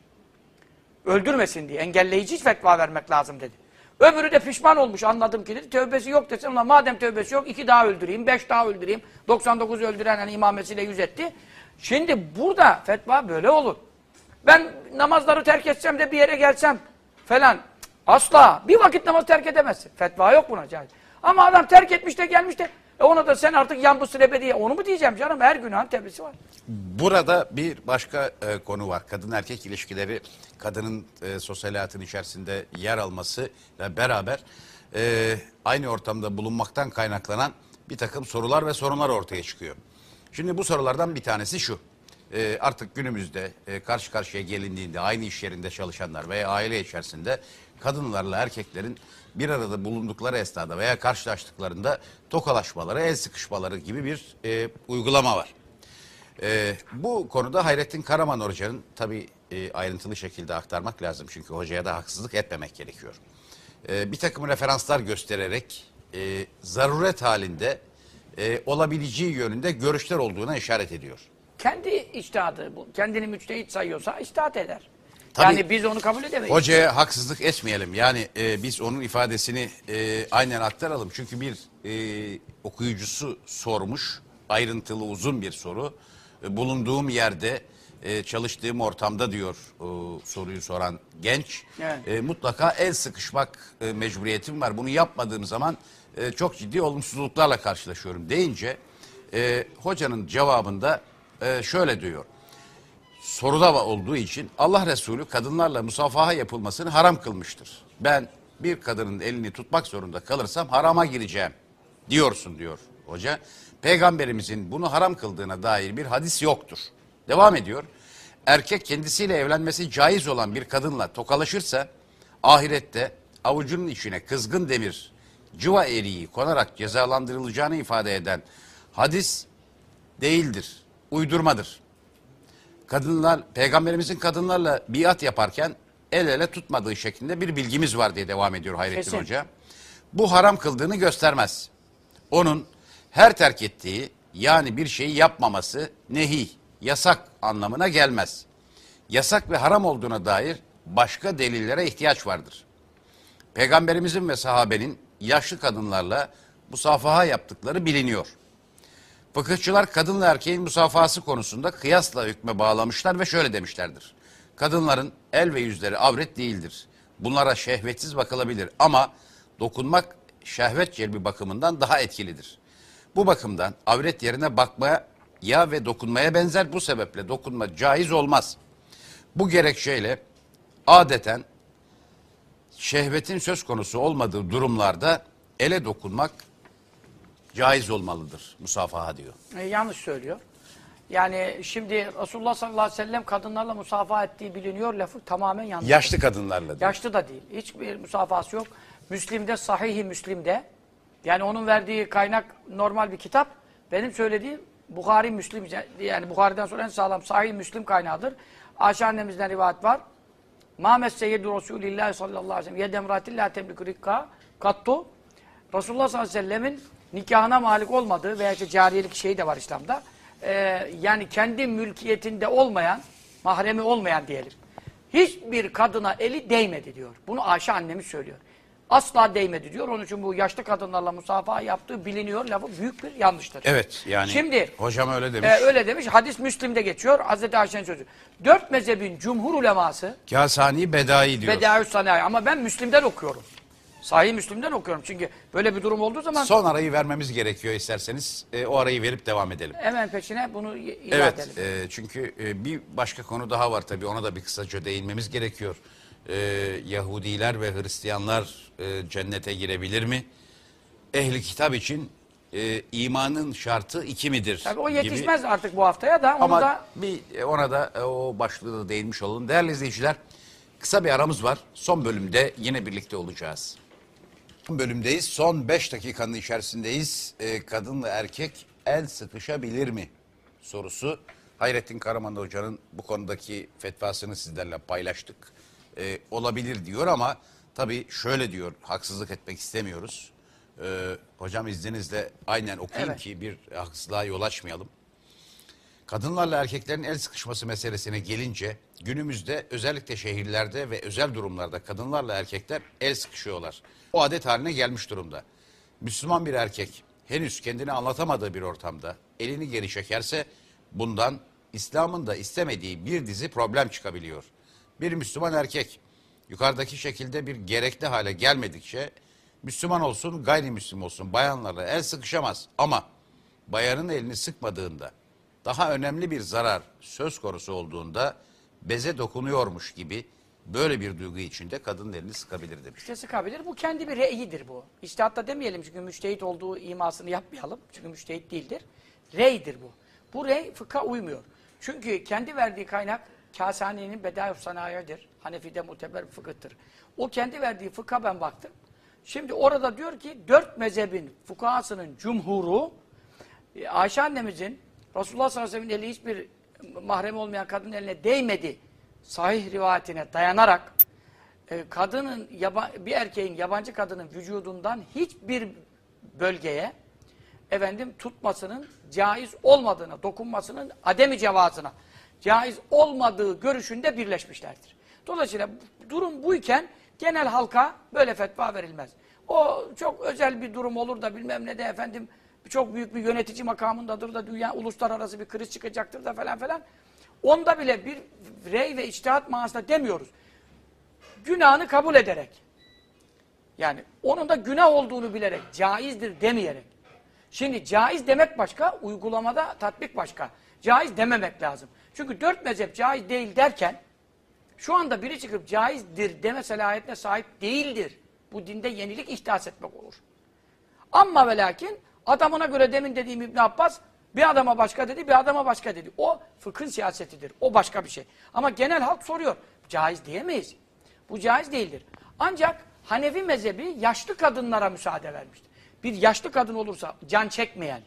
Öldürmesin diye engelleyici fetva vermek lazım dedi. Öbürü de pişman olmuş anladım ki dedi. Tövbesi yok desem ulan madem tövbesi yok iki daha öldüreyim, beş daha öldüreyim. 99 öldüren hani imamesiyle yüz etti. Şimdi burada fetva böyle olur. Ben namazları terk etsem de bir yere gelsem falan. Asla. Bir vakit namaz terk edemezsin. Fetva yok buna caiz. Ama adam terk etmiş de gelmiş de e ona da sen artık yan bu diye onu mu diyeceğim canım? Her günahın tevbesi var. Burada bir başka e, konu var. Kadın erkek ilişkileri, kadının e, sosyal hayatın içerisinde yer alması ile beraber e, aynı ortamda bulunmaktan kaynaklanan bir takım sorular ve sorunlar ortaya çıkıyor. Şimdi bu sorulardan bir tanesi şu. E, artık günümüzde e, karşı karşıya gelindiğinde aynı iş yerinde çalışanlar veya aile içerisinde kadınlarla erkeklerin bir arada bulundukları esnada veya karşılaştıklarında tokalaşmaları, el sıkışmaları gibi bir e, uygulama var. Ee, bu konuda Hayrettin Karaman Hoca'nın tabii e, ayrıntılı şekilde aktarmak lazım. Çünkü hocaya da haksızlık etmemek gerekiyor. Ee, bir takım referanslar göstererek e, zaruret halinde e, olabileceği yönünde görüşler olduğuna işaret ediyor. Kendi içtihadı bu. Kendini müçtehit sayıyorsa içtihat eder. Tabii. Yani biz onu kabul edemeyiz. Hocaya haksızlık etmeyelim. Yani e, biz onun ifadesini e, aynen aktaralım. Çünkü bir e, okuyucusu sormuş. Ayrıntılı uzun bir soru. E, bulunduğum yerde e, çalıştığım ortamda diyor e, soruyu soran genç. Evet. E, mutlaka el sıkışmak e, mecburiyetim var. Bunu yapmadığım zaman e, çok ciddi olumsuzluklarla karşılaşıyorum deyince e, hocanın cevabında e, şöyle diyor soruda olduğu için Allah Resulü kadınlarla musafaha yapılmasını haram kılmıştır. Ben bir kadının elini tutmak zorunda kalırsam harama gireceğim diyorsun diyor hoca. Peygamberimizin bunu haram kıldığına dair bir hadis yoktur. Devam ediyor. Erkek kendisiyle evlenmesi caiz olan bir kadınla tokalaşırsa ahirette avucunun içine kızgın demir, cıva eriği konarak cezalandırılacağını ifade eden hadis değildir, uydurmadır kadınlar peygamberimizin kadınlarla biat yaparken el ele tutmadığı şeklinde bir bilgimiz var diye devam ediyor Hayrettin Kesin. Hoca. Bu haram kıldığını göstermez. Onun her terk ettiği yani bir şeyi yapmaması nehi, yasak anlamına gelmez. Yasak ve haram olduğuna dair başka delillere ihtiyaç vardır. Peygamberimizin ve sahabenin yaşlı kadınlarla musafaha yaptıkları biliniyor. Fıkıhçılar kadınla erkeğin musafahası konusunda kıyasla hükme bağlamışlar ve şöyle demişlerdir. Kadınların el ve yüzleri avret değildir. Bunlara şehvetsiz bakılabilir ama dokunmak şehvet celbi bakımından daha etkilidir. Bu bakımdan avret yerine bakmaya ya ve dokunmaya benzer bu sebeple dokunma caiz olmaz. Bu gerekçeyle adeten şehvetin söz konusu olmadığı durumlarda ele dokunmak caiz olmalıdır musafaha diyor. E, yanlış söylüyor. Yani şimdi Resulullah sallallahu aleyhi ve sellem kadınlarla musafaha ettiği biliniyor lafı tamamen yanlış. Yaşlı kadınlarla diyor. Yaşlı da değil. Hiçbir musafahası yok. Müslim'de, Sahih-i Müslim'de yani onun verdiği kaynak normal bir kitap. Benim söylediğim Bukhari Müslim yani Bukhari'den sonra en sağlam Sahih Müslim kaynağıdır. Ayşe annemizden rivayet var. Mâmes seyyidü Resulillah sallallahu aleyhi ve sellem yedemratillah temliku rikka kattu. Resulullah sallallahu aleyhi ve sellemin nikahına malik olmadığı veya işte cariyelik şeyi de var İslam'da. Ee, yani kendi mülkiyetinde olmayan, mahremi olmayan diyelim. Hiçbir kadına eli değmedi diyor. Bunu Ayşe annemiz söylüyor. Asla değmedi diyor. Onun için bu yaşlı kadınlarla musafaha yaptığı biliniyor. Lafı büyük bir yanlıştır. Evet yani Şimdi hocam öyle demiş. e, öyle demiş. Hadis Müslim'de geçiyor. Hazreti Ayşe'nin sözü. Dört mezhebin cumhur uleması Kasani Bedai diyor. Bedaüs Sanayi ama ben Müslim'den okuyorum. Sahih Müslim'den okuyorum. Çünkü böyle bir durum olduğu zaman Son arayı vermemiz gerekiyor isterseniz. E, o arayı verip devam edelim. hemen peşine bunu i- izah Evet edelim. e, çünkü e, bir başka konu daha var tabii ona da bir kısaca değinmemiz gerekiyor. E, Yahudiler ve Hristiyanlar e, cennete girebilir mi? Ehli kitap için e, imanın şartı iki midir? Tabii o gibi. yetişmez artık bu haftaya da onu Ama da bir e, ona da e, o başlığı da değinmiş olalım. Değerli izleyiciler kısa bir aramız var. Son bölümde yine birlikte olacağız. Bölümdeyiz. Son 5 dakikanın içerisindeyiz. E, kadın ve erkek el sıkışabilir mi? Sorusu. Hayrettin Karaman Hoca'nın bu konudaki fetvasını sizlerle paylaştık. E, olabilir diyor ama tabii şöyle diyor. Haksızlık etmek istemiyoruz. E, hocam izninizle aynen okuyayım Evet. ki bir haksızlığa yol açmayalım. Kadınlarla erkeklerin el sıkışması meselesine gelince günümüzde özellikle şehirlerde ve özel durumlarda kadınlarla erkekler el sıkışıyorlar. O adet haline gelmiş durumda. Müslüman bir erkek henüz kendini anlatamadığı bir ortamda elini geri çekerse bundan İslam'ın da istemediği bir dizi problem çıkabiliyor. Bir Müslüman erkek yukarıdaki şekilde bir gerekli hale gelmedikçe Müslüman olsun gayrimüslim olsun bayanlarla el sıkışamaz ama bayanın elini sıkmadığında daha önemli bir zarar söz konusu olduğunda beze dokunuyormuş gibi böyle bir duygu içinde kadının elini sıkabilir demiş. İşte sıkabilir. Bu kendi bir reyidir bu. İçtihatta demeyelim çünkü müçtehit olduğu imasını yapmayalım. Çünkü müçtehit değildir. Reydir bu. Bu rey fıkha uymuyor. Çünkü kendi verdiği kaynak Kâsani'nin Bedâ-ı Sanayi'dir. Hanefi'de muteber fıkıhtır. O kendi verdiği fıkha ben baktım. Şimdi orada diyor ki dört mezhebin fukahasının cumhuru e, Ayşe annemizin Resulullah sallallahu aleyhi ve sellem'in eli hiçbir mahrem olmayan kadının eline değmedi. Sahih rivayetine dayanarak e, kadının bir erkeğin yabancı kadının vücudundan hiçbir bölgeye efendim tutmasının caiz olmadığına, dokunmasının ademi cevazına caiz olmadığı görüşünde birleşmişlerdir. Dolayısıyla durum buyken genel halka böyle fetva verilmez. O çok özel bir durum olur da bilmem ne de efendim çok büyük bir yönetici makamındadır da dünya uluslararası bir kriz çıkacaktır da falan falan. Onda bile bir rey ve içtihat manasında demiyoruz. Günahını kabul ederek. Yani onun da günah olduğunu bilerek, caizdir demeyerek. Şimdi caiz demek başka, uygulamada tatbik başka. Caiz dememek lazım. Çünkü dört mezhep caiz değil derken, şu anda biri çıkıp caizdir deme selahiyetine sahip değildir. Bu dinde yenilik ihdas etmek olur. Ama ve lakin adamına göre demin dediğim İbn Abbas bir adama başka dedi, bir adama başka dedi. O fıkhın siyasetidir. O başka bir şey. Ama genel halk soruyor. Caiz diyemeyiz. Bu caiz değildir. Ancak Hanefi mezhebi yaşlı kadınlara müsaade vermiştir. Bir yaşlı kadın olursa can çekmeyen.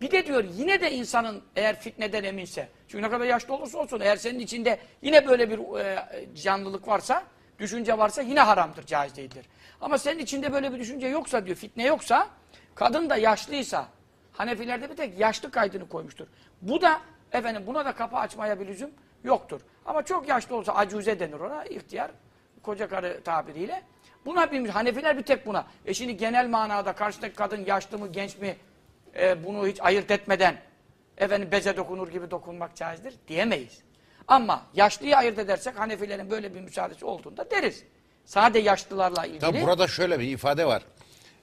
Bir de diyor yine de insanın eğer fitneden eminse. Çünkü ne kadar yaşlı olursa olsun eğer senin içinde yine böyle bir e, canlılık varsa, düşünce varsa yine haramdır, caiz değildir. Ama senin içinde böyle bir düşünce yoksa diyor, fitne yoksa, kadın da yaşlıysa, Hanefilerde bir tek yaşlı kaydını koymuştur. Bu da efendim buna da kapı açmaya bir lüzum yoktur. Ama çok yaşlı olsa acuze denir ona, ihtiyar, koca karı tabiriyle. Buna bir, Hanefiler bir tek buna. E şimdi genel manada karşıdaki kadın yaşlı mı, genç mi, e, bunu hiç ayırt etmeden efendim beze dokunur gibi dokunmak caizdir diyemeyiz. Ama yaşlıyı ayırt edersek Hanefilerin böyle bir müsaadesi olduğunda deriz. Sade yaşlılarla ilgili. Tabi burada şöyle bir ifade var.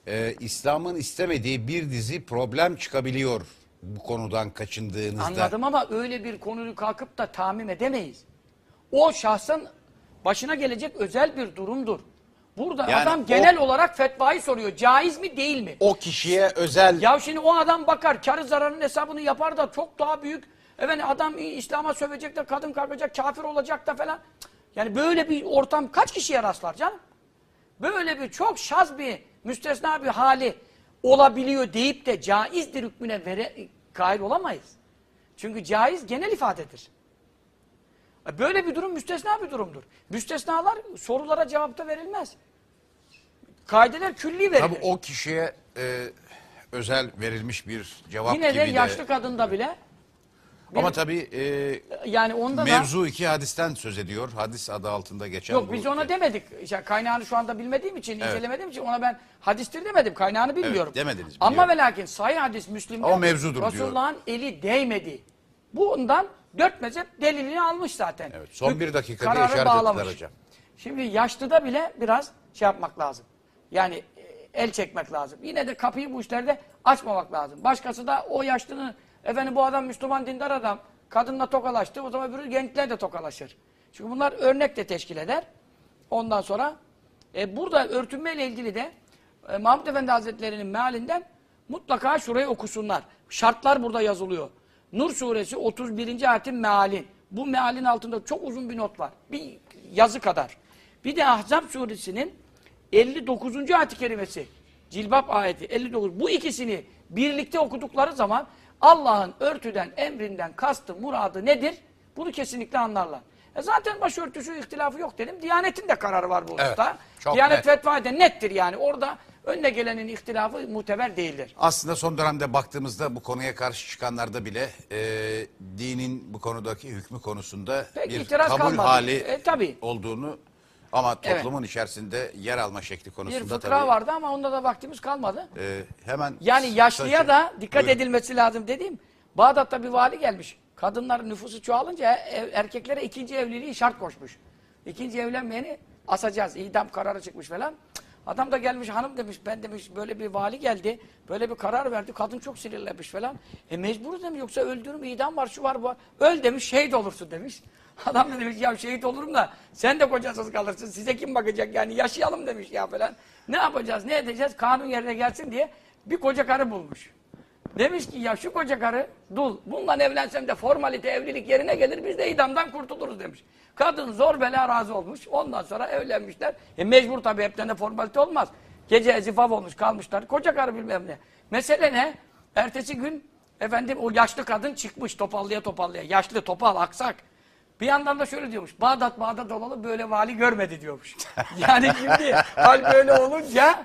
Ee, İslam'ın istemediği bir dizi problem çıkabiliyor bu konudan kaçındığınızda. Anladım ama öyle bir konuyu kalkıp da tamim edemeyiz. O şahsın başına gelecek özel bir durumdur. Burada Yani adam genel olarak fetvayı soruyor. Caiz mi değil mi? O kişiye özel Ya şimdi o adam bakar karı zararın hesabını yapar da çok daha büyük. Efendim adam İslam'a sövecek de kadın kalkacak kafir olacak da falan. Cık, Yani böyle bir ortam kaç kişiye rastlar canım? Böyle bir çok şaz bir müstesna bir hali olabiliyor deyip de caizdir hükmüne vere, kail olamayız. Çünkü caiz genel ifadedir. E, Böyle bir durum müstesna bir durumdur. Müstesnalar sorulara cevapta verilmez. Kaideler külli verilir. tabi o kişiye e, özel verilmiş bir cevap Yine gibi de de. yaşlı kadında bile Ama tabi e, yani onda da mevzu iki hadisten söz ediyor. Hadis adı altında geçen yok bu- biz ona demedik. İşte kaynağını şu anda bilmediğim için, incelemediğim için ona ben hadistir demedim. Kaynağını bilmiyorum. demediniz, Ama biliyorum. ve lakin sahih hadis Müslim'de Ama mevzudur diyor. Resulullah'ın eli değmedi. Bundan dört mezhep delilini almış zaten. Evet, son bir dakikada kararı işaret ettiler hocam. Şimdi yaşlıda bile biraz şey yapmak lazım. Yani e, el çekmek lazım. Yine de kapıyı bu işlerde açmamak lazım. Başkası da o yaşlının efendim bu adam Müslüman dindar adam kadınla tokalaştı o zaman öbürü gençler de tokalaşır. Çünkü bunlar örnek de teşkil eder. Ondan sonra e, burada örtünmeyle ilgili de e, Mahmud Efendi Hazretleri'nin mealinden mutlaka şurayı okusunlar. Şartlar burada yazılıyor. Nur suresi 31. ayetin meali. Bu mealin altında çok uzun bir not var. Bir yazı kadar. Bir de Ahzab suresinin 59. ayet-i kerimesi. Cilbap ayeti 59. Bu ikisini birlikte okudukları zaman Allah'ın örtüden, emrinden kastı, muradı nedir? Bunu kesinlikle anlarlar. E zaten başörtüsü ihtilafı yok dedim. Diyanetin de kararı var bu Evet, hususta. Diyanet net. fetva eden nettir yani. Orada önüne gelenin ihtilafı muteber değildir. Aslında son dönemde baktığımızda bu konuya karşı çıkanlarda bile e, dinin bu konudaki hükmü konusunda Pek bir kabul kalmadı. hali E, tabii. olduğunu ama toplumun içerisinde yer alma şekli Bir konusunda fıkra tabii vardı ama onda da vaktimiz kalmadı. e, hemen Yani yaşlıya da dikkat Buyurun. edilmesi lazım dediğim. Bağdat'ta bir vali gelmiş. Kadınların nüfusu çoğalınca ev- erkeklere ikinci evliliği şart koşmuş. İkinci evlenmeyeni asacağız. İdam kararı çıkmış falan. Cık, Adam da gelmiş hanım demiş ben demiş böyle bir vali geldi. Böyle bir karar verdi. Kadın çok sinirlenmiş falan. E mecburuz demiş yoksa öldürüm idam var şu var bu var. Öl demiş şehit olursun demiş. Adam da demiş ya şehit olurum da sen de kocasız kalırsın. Size kim bakacak yani yaşayalım demiş ya falan. Ne yapacağız ne edeceğiz kanun yerine gelsin diye bir koca karı bulmuş. Demiş ki ya şu koca karı dul. Bundan evlensem de formalite evlilik yerine gelir biz de idamdan kurtuluruz demiş. Kadın zor bela razı olmuş. Ondan sonra evlenmişler. E mecbur tabii hepten de formalite olmaz. Gece zifaf olmuş kalmışlar. Koca karı bilmem ne. Mesele ne? Ertesi gün efendim o yaşlı kadın çıkmış topallıya topallıya. Yaşlı topal aksak. Bir yandan da şöyle diyormuş. Bağdat Bağdat olalı böyle vali görmedi diyormuş. <laughs> yani şimdi hal böyle olunca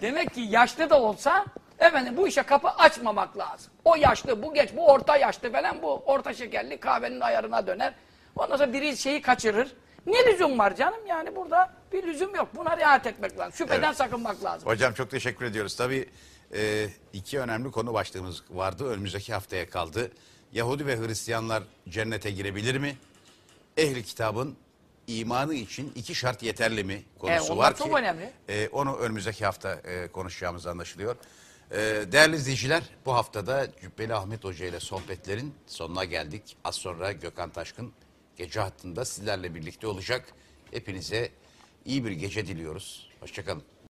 demek ki yaşlı da olsa efendim bu işe kapı açmamak lazım. O yaşlı, bu geç, bu orta yaşlı falan bu orta şekerli kahvenin ayarına döner. Ondan sonra biri şeyi kaçırır. Ne lüzum var canım yani burada bir lüzum yok. Buna riayet etmek lazım. Şüpheden Evet. sakınmak lazım. Hocam çok teşekkür ediyoruz. Tabii e, iki önemli konu başlığımız vardı. Önümüzdeki haftaya kaldı. Yahudi ve Hristiyanlar cennete girebilir mi? Ehli kitabın imanı için iki şart yeterli mi konusu E, var çok ki önemli. e, onu önümüzdeki hafta e, konuşacağımız anlaşılıyor. E, değerli izleyiciler bu haftada Cübbeli Ahmet Hoca ile sohbetlerin sonuna geldik. Az sonra Gökhan Taşkın gece hattında sizlerle birlikte olacak. Hepinize iyi bir gece diliyoruz. Hoşçakalın.